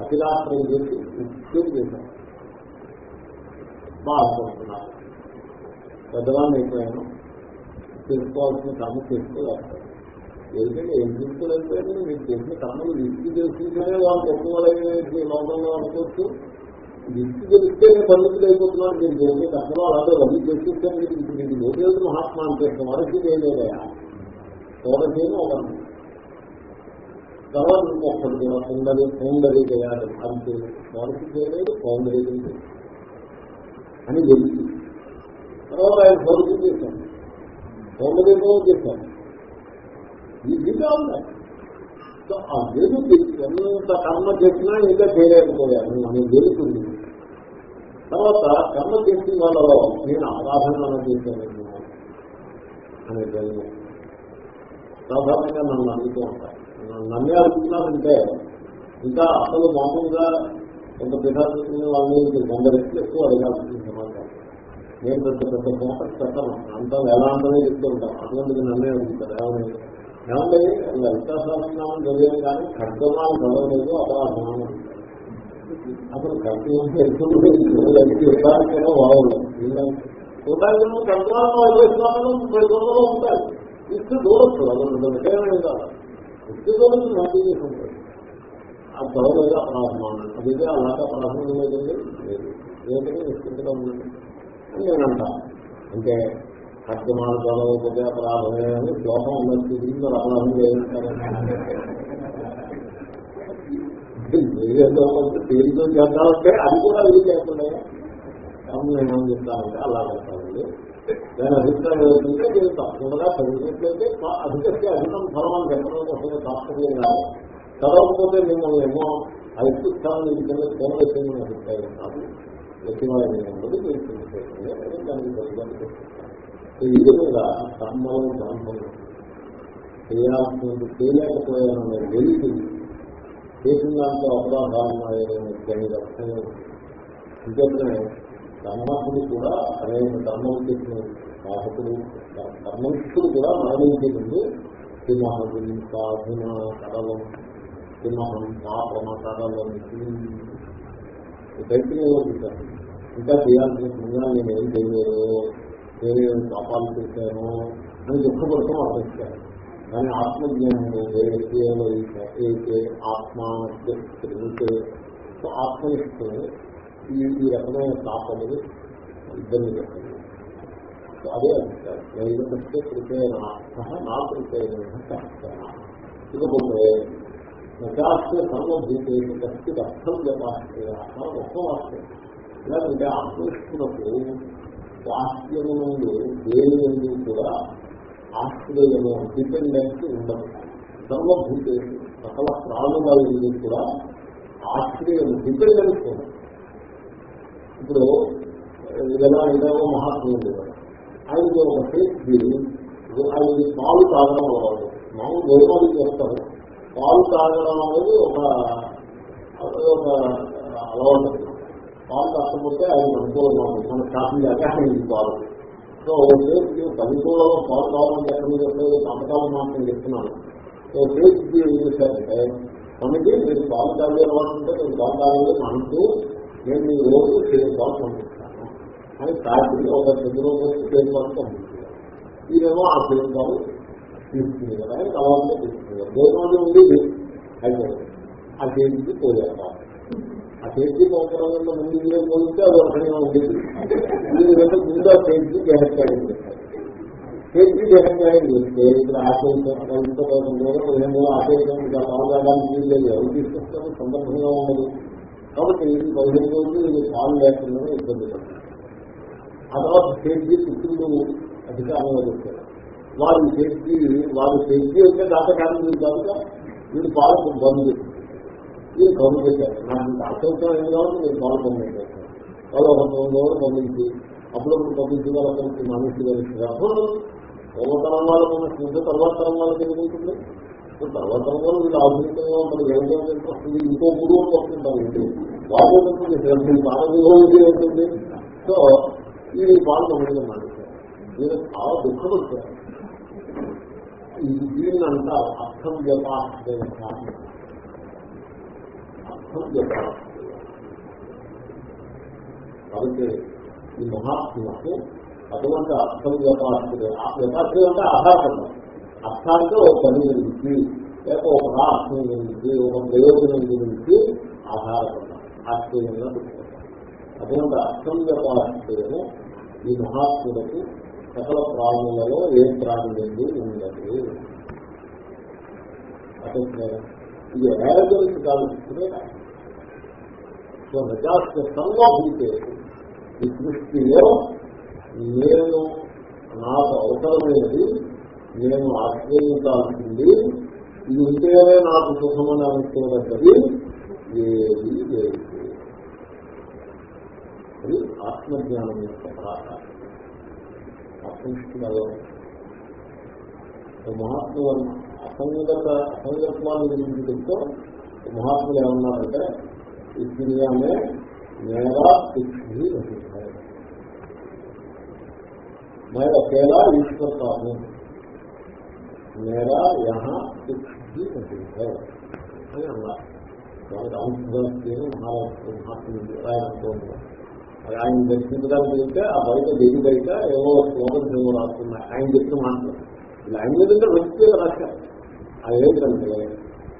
అతిరాత్రం చేసి ఉద్యోగం చేశాను బాధపడుతున్నారు పెద్దవాడిని అయిపోయాను. తెలుసుకోవాల్సిన కర్మ చేసుకోలేకపోయాను ఎందుకంటే ఏం చేసుకోలేకపోయాను మీరు చేసిన కర్మలు విసిగి చేసుకుంటేనే వాళ్ళు ఎక్కువ లోకంలో అనుకోవచ్చు. విసిగి తెలిస్తే పండితులు అయిపోతున్నారు నేను చేసే కర్మలు అలాగే వల్లి చేసుకుంటే మీరు ఇప్పుడు మీకు లోకేది మహాత్మా అంటే వారికి చేయలేదయా కోరసేను ఒక తర్వాత ఇంకొకటి కూడా సౌందర్య సౌందర్య చేయాలి అంతే వారికి చేయలేదు సౌందర్యం అని తెలిసి తర్వాత ఆయన సరుకు చేశాను సౌందర్యంలో చేశాను ఈ విధంగా ఉన్నాయి సో ఆ వెలుగు ఎంత కర్మ చేసినా ఇంకా చేయలేకపోయాను. అనే వెలుగుంది తర్వాత కర్మ చేసిన వాళ్ళలో నేను ఆరాధన చేశాను. అనే జన్మ సాధారణంగా నన్ను నమ్ముతూ ఉంటాను నన్నే అడుగుతున్నానంటే ఇంకా అసలు మామూలుగా కొంత పిఠాన్ని వాళ్ళని వంద ఎక్కువ అడగాల్సిన సమాచారం. నేను పెద్ద పెద్ద ఫోకస్ పెట్టను. అంతా వేలాంతమే చెప్తూ ఉంటాను. అటువంటిది నన్నే అడుగుతారు. ఏమని ఏమంటే లలితా సహస్రనామం చదివాను కానీ ఖడ్గమాలు చదవలేదు అపరాధనామం అసలు ఖడ్గమైనా బాగుండదు చూడడానికి ఖడ్గమాలను వదిలేస్తున్నాను ముప్పై దూరంలో ఉంటాయి ఇస్తే దూరచ్చు అదొక విషయమే కాదు. ఇస్తే దూరం నాకు చేసి ఆ చదవలేదు అపరాధనామం అదిదే అలాగా అపరాధం లేదండి లేదు ఏంటంటే నిశ్చింతగా ఉందండి అని నేను అంటాను అంటే ఖడ్గమాలు చదవకపోతే అపరాధమే అని శ్లోకం ఉన్నది. దీంట్లో అపరాధం లేదంటే తేలితో చేద్దామంటే అది కూడా ఇది చేయకుండా నేను ఏమని చెప్తానంటే అలా చెప్తానండి నేను అభిప్రాయం ఏంటంటే నేను తప్పకుండా చదివినట్లయితే అధికస్తే అధికం ఫలం అని చెప్పడం కోసమే తాత్పర్యం కాదు. చదవకపోతే మిమ్మల్ని ఏమో అధిష్టానం ఫోన్ కోరవేసేయని అభిప్రాయం కాదు. వ్యక్తివాదం ఉన్నది మీరు తెలిసేయండి దానికి ప్రతిపాదన ఈ విధంగా కర్మలు చేసిన దాంట్లో అపరాధాలనే అర్థమే ఇంకనే కర్మకుడు కూడా అనేక ధర్మం చేసిన సాహకుడు కర్మనిష్ఠుడు కూడా మరణించే ముందు సింహం సాధన కడలం సింహం పాపమ కడలం చైతన్యంలో చూశాను ఇంకా చేయాల్సిన పుణ్యాలు నేను ఏం చేయలేదు నేనేం పాపాలు చేశాను అని దుఃఖపడుతూ ఆలోచించాను కానీ ఆత్మజ్ఞానంలో ఏలో ఏకే ఆత్మ తిరిగితే సో ఆత్మనిష్ఠుని ఈ ఈ రకమైన తాపములు ఇబ్బంది పెట్టింది సో అదే అభిప్రాయం నైవేద్యస్తే కృపేణ ఆత్మ నా కృపేణ ఇకపోతే నశాస్త్ర సర్వభూతేషు కష్టిత అర్థం జపాశ్రయ గొప్ప వాక్యం ఎలాగంటే ఆత్మనిష్ఠులకు వాక్యము నుండి దేని నుండి కూడా ఆశ్రయము డిపెండెన్స్ ఉండదు. సర్వభూతే సకల ప్రాణుల కూడా ఆశ్రయం డిపెండెన్స్ ఉండదు. ఇప్పుడు ఇలా ఇదేమో మహాత్ములు ఉండేవాడు ఆయనకి ఒక ఫేస్కి ఆయన పాలు తాగడం అలవాటు. మామూలు గౌరవాలు చేస్తారు. పాలు తాగడం అనేది ఒక ఒక అలవాటు. పాలు తాగకపోతే ఆయన అనుకోవాలి మన కాఫీ లాగా ఆయనకి పాలు. సో ఫేస్కి పదికూలలో పాలు కావాలని ఎక్కడ చెప్పలేదు సంతకాలం మాత్రం చెప్తున్నాను. సో ఫేస్కి ఏం చేశారంటే మనకి మీరు పాలు తాగే అలవాటు ఉంటే మీరు పాలు తాగలేదు మనకు నేను మీ రోజు చేరు పాలు పంపిస్తాను. అని తాగి ఒక రెండు రోజులు చేరు పాలు పంపిస్తాను. ఈయనేమో ఆ చేరు పాలు తీసుకునే కదా కావాలంటే అలవాటుగా తీసుకున్నారు ఉంది? అయితే ఆ చేతికి పోయారు ఆ చేతికి పోవడం ముందు ఇదే పోలిస్తే అది ఒకటిగా ఉండేది. దీనికంటే ముందు ఆ చేతికి దేహత్యాగం చేస్తారు చేతికి దేహత్యాగం చేస్తే ఇక్కడ ఆశయించారు ఇంత పదిహేను పాల్గొనడానికి వీళ్ళు ఎవరు తీసుకొస్తారు? సందర్భంగా ఉండదు. కాబట్టి ఇది పదిహేను రోజులు ఇది పాలు లేకుండా ఇబ్బంది పడుతుంది ఆ తర్వాత సేఫ్టీ పుట్టిండు అధికారంలో వచ్చారు. వారి సేఫ్టీ వారి సేఫ్టీ వచ్చే దాటకాలం మీరు కాదుగా వీళ్ళు పాలకు బంద్ చేస్తారు వీళ్ళు కౌలు పెట్టారు నాకు అసౌకర్యం ఏం కావాలి మీరు పాలు పంపించారు వాళ్ళు ఒక మూడు రోజులు పంపించి అప్పుడప్పుడు పంపించి వాళ్ళకి మనిషి కలిసి అప్పుడు పూర్వ వాళ్ళకు ఉన్న తర్వాత తరం వాళ్ళకి ఎదుగుతుంది తర్వాత తరం వాళ్ళు వీళ్ళు ఆధునికంగా మన వ్యవసాయం వస్తుంది. ఇంకో మూడు వస్తుంటారు ఇంటి వాళ్ళు బాగా అవుతుంది సో ఈ పాలు పంపించడం మానేశారు. మీరు చాలా దుఃఖపడతారు దీన్ని అంటారు అర్థం జపాశ్రయ కాబట్టి ఈ మహాత్ములకు అటువంటి అర్థం జపాశ్రయ జపాశ్రయం అంటే ఆధారపడడం అర్థానికి ఒక పని గురించి లేక ఒక రాష్ట్రం గురించి ఒక ప్రయోజనం గురించి ఆధారపడడం ఆశ్చర్యంగా పెట్టుకుంటాం. అటువంటి అర్థం జపాశ్రయము ఈ మహాత్ములకు సకల ప్రాణులలో ఏ ప్రాణి ఉండదు. అదే ఇది ఏరగలిసి కాదు. సో నిజాస్త సర్వభూతే ఈ దృష్టిలో నేను నాకు అవసరమైనది నేను ఆశ్రయించాల్సింది ఇది ఉంటేనే నాకు సుఖమని అనుకున్నది ఏది లేదు. అది ఆత్మజ్ఞానం యొక్క ప్రాధాన్యం ఆత్మనిష్ఠులలో మహాత్ములను అసంగత అసంగత్వాన్ని గురించి చెప్తూ మహాత్ములు ఏమన్నారంటే ఈ దునియామే మేరా శిక్షి मैं अकेला ईश्वर का हूँ मेरा यहाँ कुछ भी नहीं है ఆయన దర్శించడానికి వెళ్తే ఆ బయట దేని బయట ఏవో శ్లోకం ఏవో రాస్తున్నాయి ఆయన చెప్పిన మాటలు ఇలా ఆయన మీద వ్యక్తి రాశారు అదేంటంటే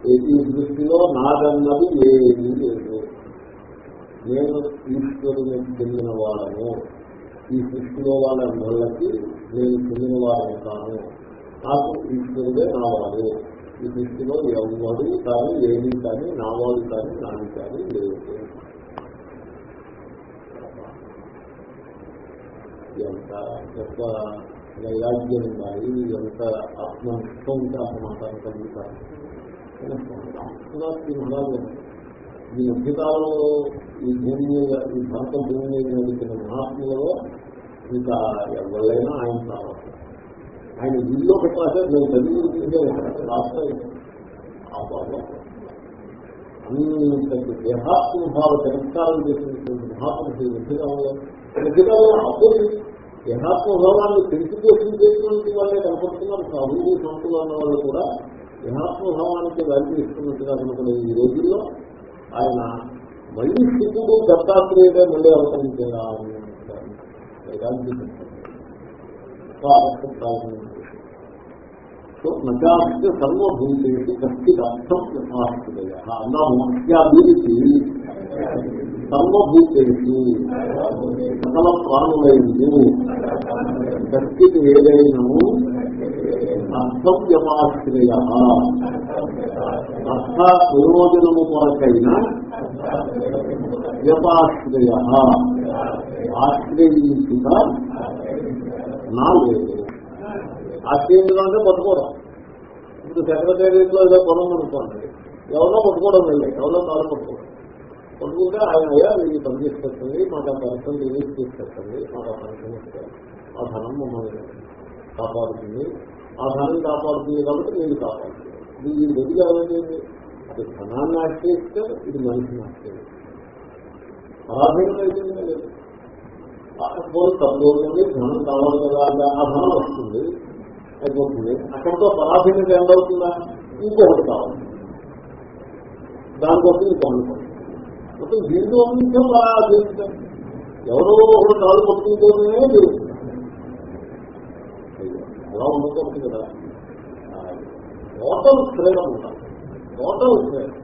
ఏది దృష్టిలో నాదన్నది ఏది లేదు. నేను ఈశ్వరునికి చెందిన వాళ్ళను ఈ సృష్టిలో వాళ్ళందరికీ నేను చెందిన వారిని కాను. నాకు ఈశ్వరుడే నావాడు ఈ సృష్టిలో ఎవరు కానీ ఏమీ కానీ నావాడు కానీ నాని కానీ లేదు. ఎంత గొప్ప వైరాగ్యం ఉండాలి ఎంత ఆత్మనిష్టం ఉంటే ఆ కలుగుతారు కలుగుతారు మహారాజు ఈ మధ్యకాలంలో ఈ భూమి మీద ఈ భారత భూమి మీద నడిచిన మహాత్ములలో ఇంకా ఎవరైనా ఆయన కావాలి. ఆయన ఇల్లు పెట్టాలంటే నేను చదివి రాష్ట్రం అంతటి దేహాత్మ భావ తిరస్కారం చేసినటువంటి మహాత్ముడు మధ్యకాలంలో. మధ్యకాలంలో అప్పుడు దేహాత్మ భావాన్ని తెలిసిపోసి చేసినటువంటి వాళ్ళే కనపడుతున్నారు. సాధువు సంతులు అన్న వాళ్ళు కూడా దేహాత్మ భావానికి వాల్యూ ఇస్తున్నట్టుగా అనుకునే ఈ రోజుల్లో ఆయన మళ్ళీ స్థితుడు దత్తాత్రేయుడే మళ్ళీ అవతరించేలా సో నజాస్తి సర్వభూతేషు కష్టిదర్థం యథాస్థితయ. అన్నాము అత్యాభివృద్ధి సర్వభూతేషు సకల ప్రాణులైన కష్టికి ఏదైనా కర్తవ్యమాశ్రయ యమాశ్రయ అర్థ ప్రయోజనము కొరకైన వ్యపాశ్రయ ఆశ్రయించుట నా లేదు. ఆశ్రయించడం అంటే పట్టుకోవడం. ఇప్పుడు సెక్రటేరియట్లో ఏదో పొలం అనుకోండి ఎవరో పట్టుకోవడం వెళ్ళి ఎవరో కాలం పట్టుకోవడం. పట్టుకుంటే ఆయన అయ్యా మీరు పని తీసుకొస్తుంది మాకు ఆ పెన్షన్ రిలీజ్ తీసుకొస్తుంది మాకు ఆ పెన్షన్ ఇస్తే ఆ ధనం మమ్మల్ని కాపాడుతుంది. ఆ ధనం కాపాడుతుంది కాబట్టి నేను కాపాడుతుంది. ఇది ఈ గదిగా అది ధనాన్ని ఆశ్రయిస్తే ఇది మనిషిని ఆశ్రయిస్తుంది పరాధీనం అయితే లేదు పోయి తక్కువది ధనం కావాలి కదా అంటే ఆ ధనం వస్తుంది అయిపోతుంది. అక్కడితో పరాధీనత ఏమవుతుందా ఇంకొకటి కావాలి. దానికోసం ఇంకో అనుకోండి మొత్తం దీంట్లో అంతా పరాధీనత ఎవరో ఒకటి కాలు పట్టుకుంటూనే ఎలా ఉండకూడదు కదా. టోటల్ ఫ్రీడమ్ ఉండాలి టోటల్ ఫ్రీడమ్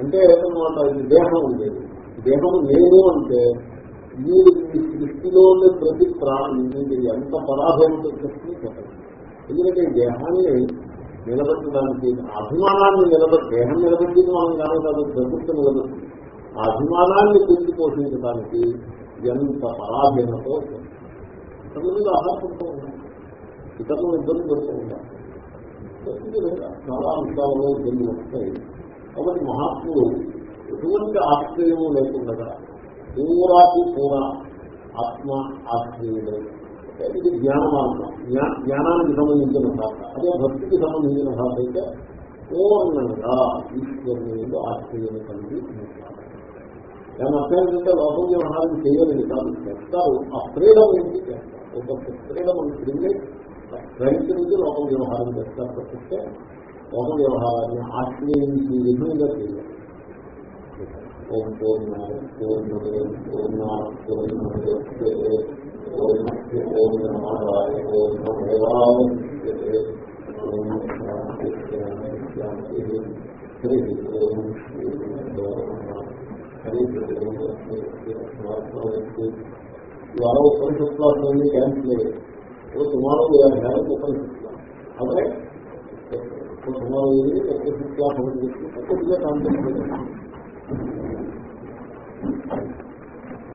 అంటే ఏదన్నమాట ఇది దేహం ఉండేది. దేహము నేను అంటే మీరు ఈ సృష్టిలో ఉండే ప్రతి ప్రాణి మీరు ఎంత పరాధీనతో సృష్టించారు ఎందుకంటే దేహాన్ని నిలబెట్టడానికి అభిమానాన్ని నిలబెట్టి దేహం నిలబెట్టింది మనం కానీ కాదు ప్రకృతి నిలబెట్టింది. ఆ అభిమానాన్ని పెంచి పోషించడానికి ఎంత పరాధీనతో ఇతరుల మీద ఆధారపడుతూ ఇతరులు ఇబ్బంది పెడుతూ చాలా అంశాలలో ఇబ్బంది వస్తాయి. కాబట్టి మహాత్ములు ఎటువంటి ఆశ్రయము లేకుండా పూరాకు పూరా ఆత్మ ఆశ్రయులే ఇది జ్ఞాన మార్గం. జ్ఞానానికి సంబంధించిన భాష. అదే భక్తికి సంబంధించిన భాష అయితే పూర్ణంగా ఈశ్వరుని మీద ఆశ్రయం కలిగి ఉంటారు. దాని వ్యవహారం చేయలేదు. కాదు చేస్తారు. ఆ ఫ్రీడమ్ ఏంటి? చేస్తారు. ఒక ఫ్రీడమ్ అని ప్రివిలేజ్ రైతు నుంచి లోక వ్యవహారం చేస్తారు తప్పిస్తే లోక వ్యవహారాన్ని ఆశ్రయించి విధంగా చేయాలి ఓం పూర్ణ పూర్ణమే పూర్ణ పూర్ణమే పూర్ణస్య పూర్ణమాదాయ పూర్ణమేవాశిష్యతే ఓం శాంతి శాంతి హరి ఓం శ్రీ హరి క్యాన్సిల్ అయ్యాయి టుమారో వేయాలి హ్యావింగ్ ఉపనిషత్తులు అదే టుమారో ఉపనిషత్తులు కొద్దిగా కాన్సెప్ట్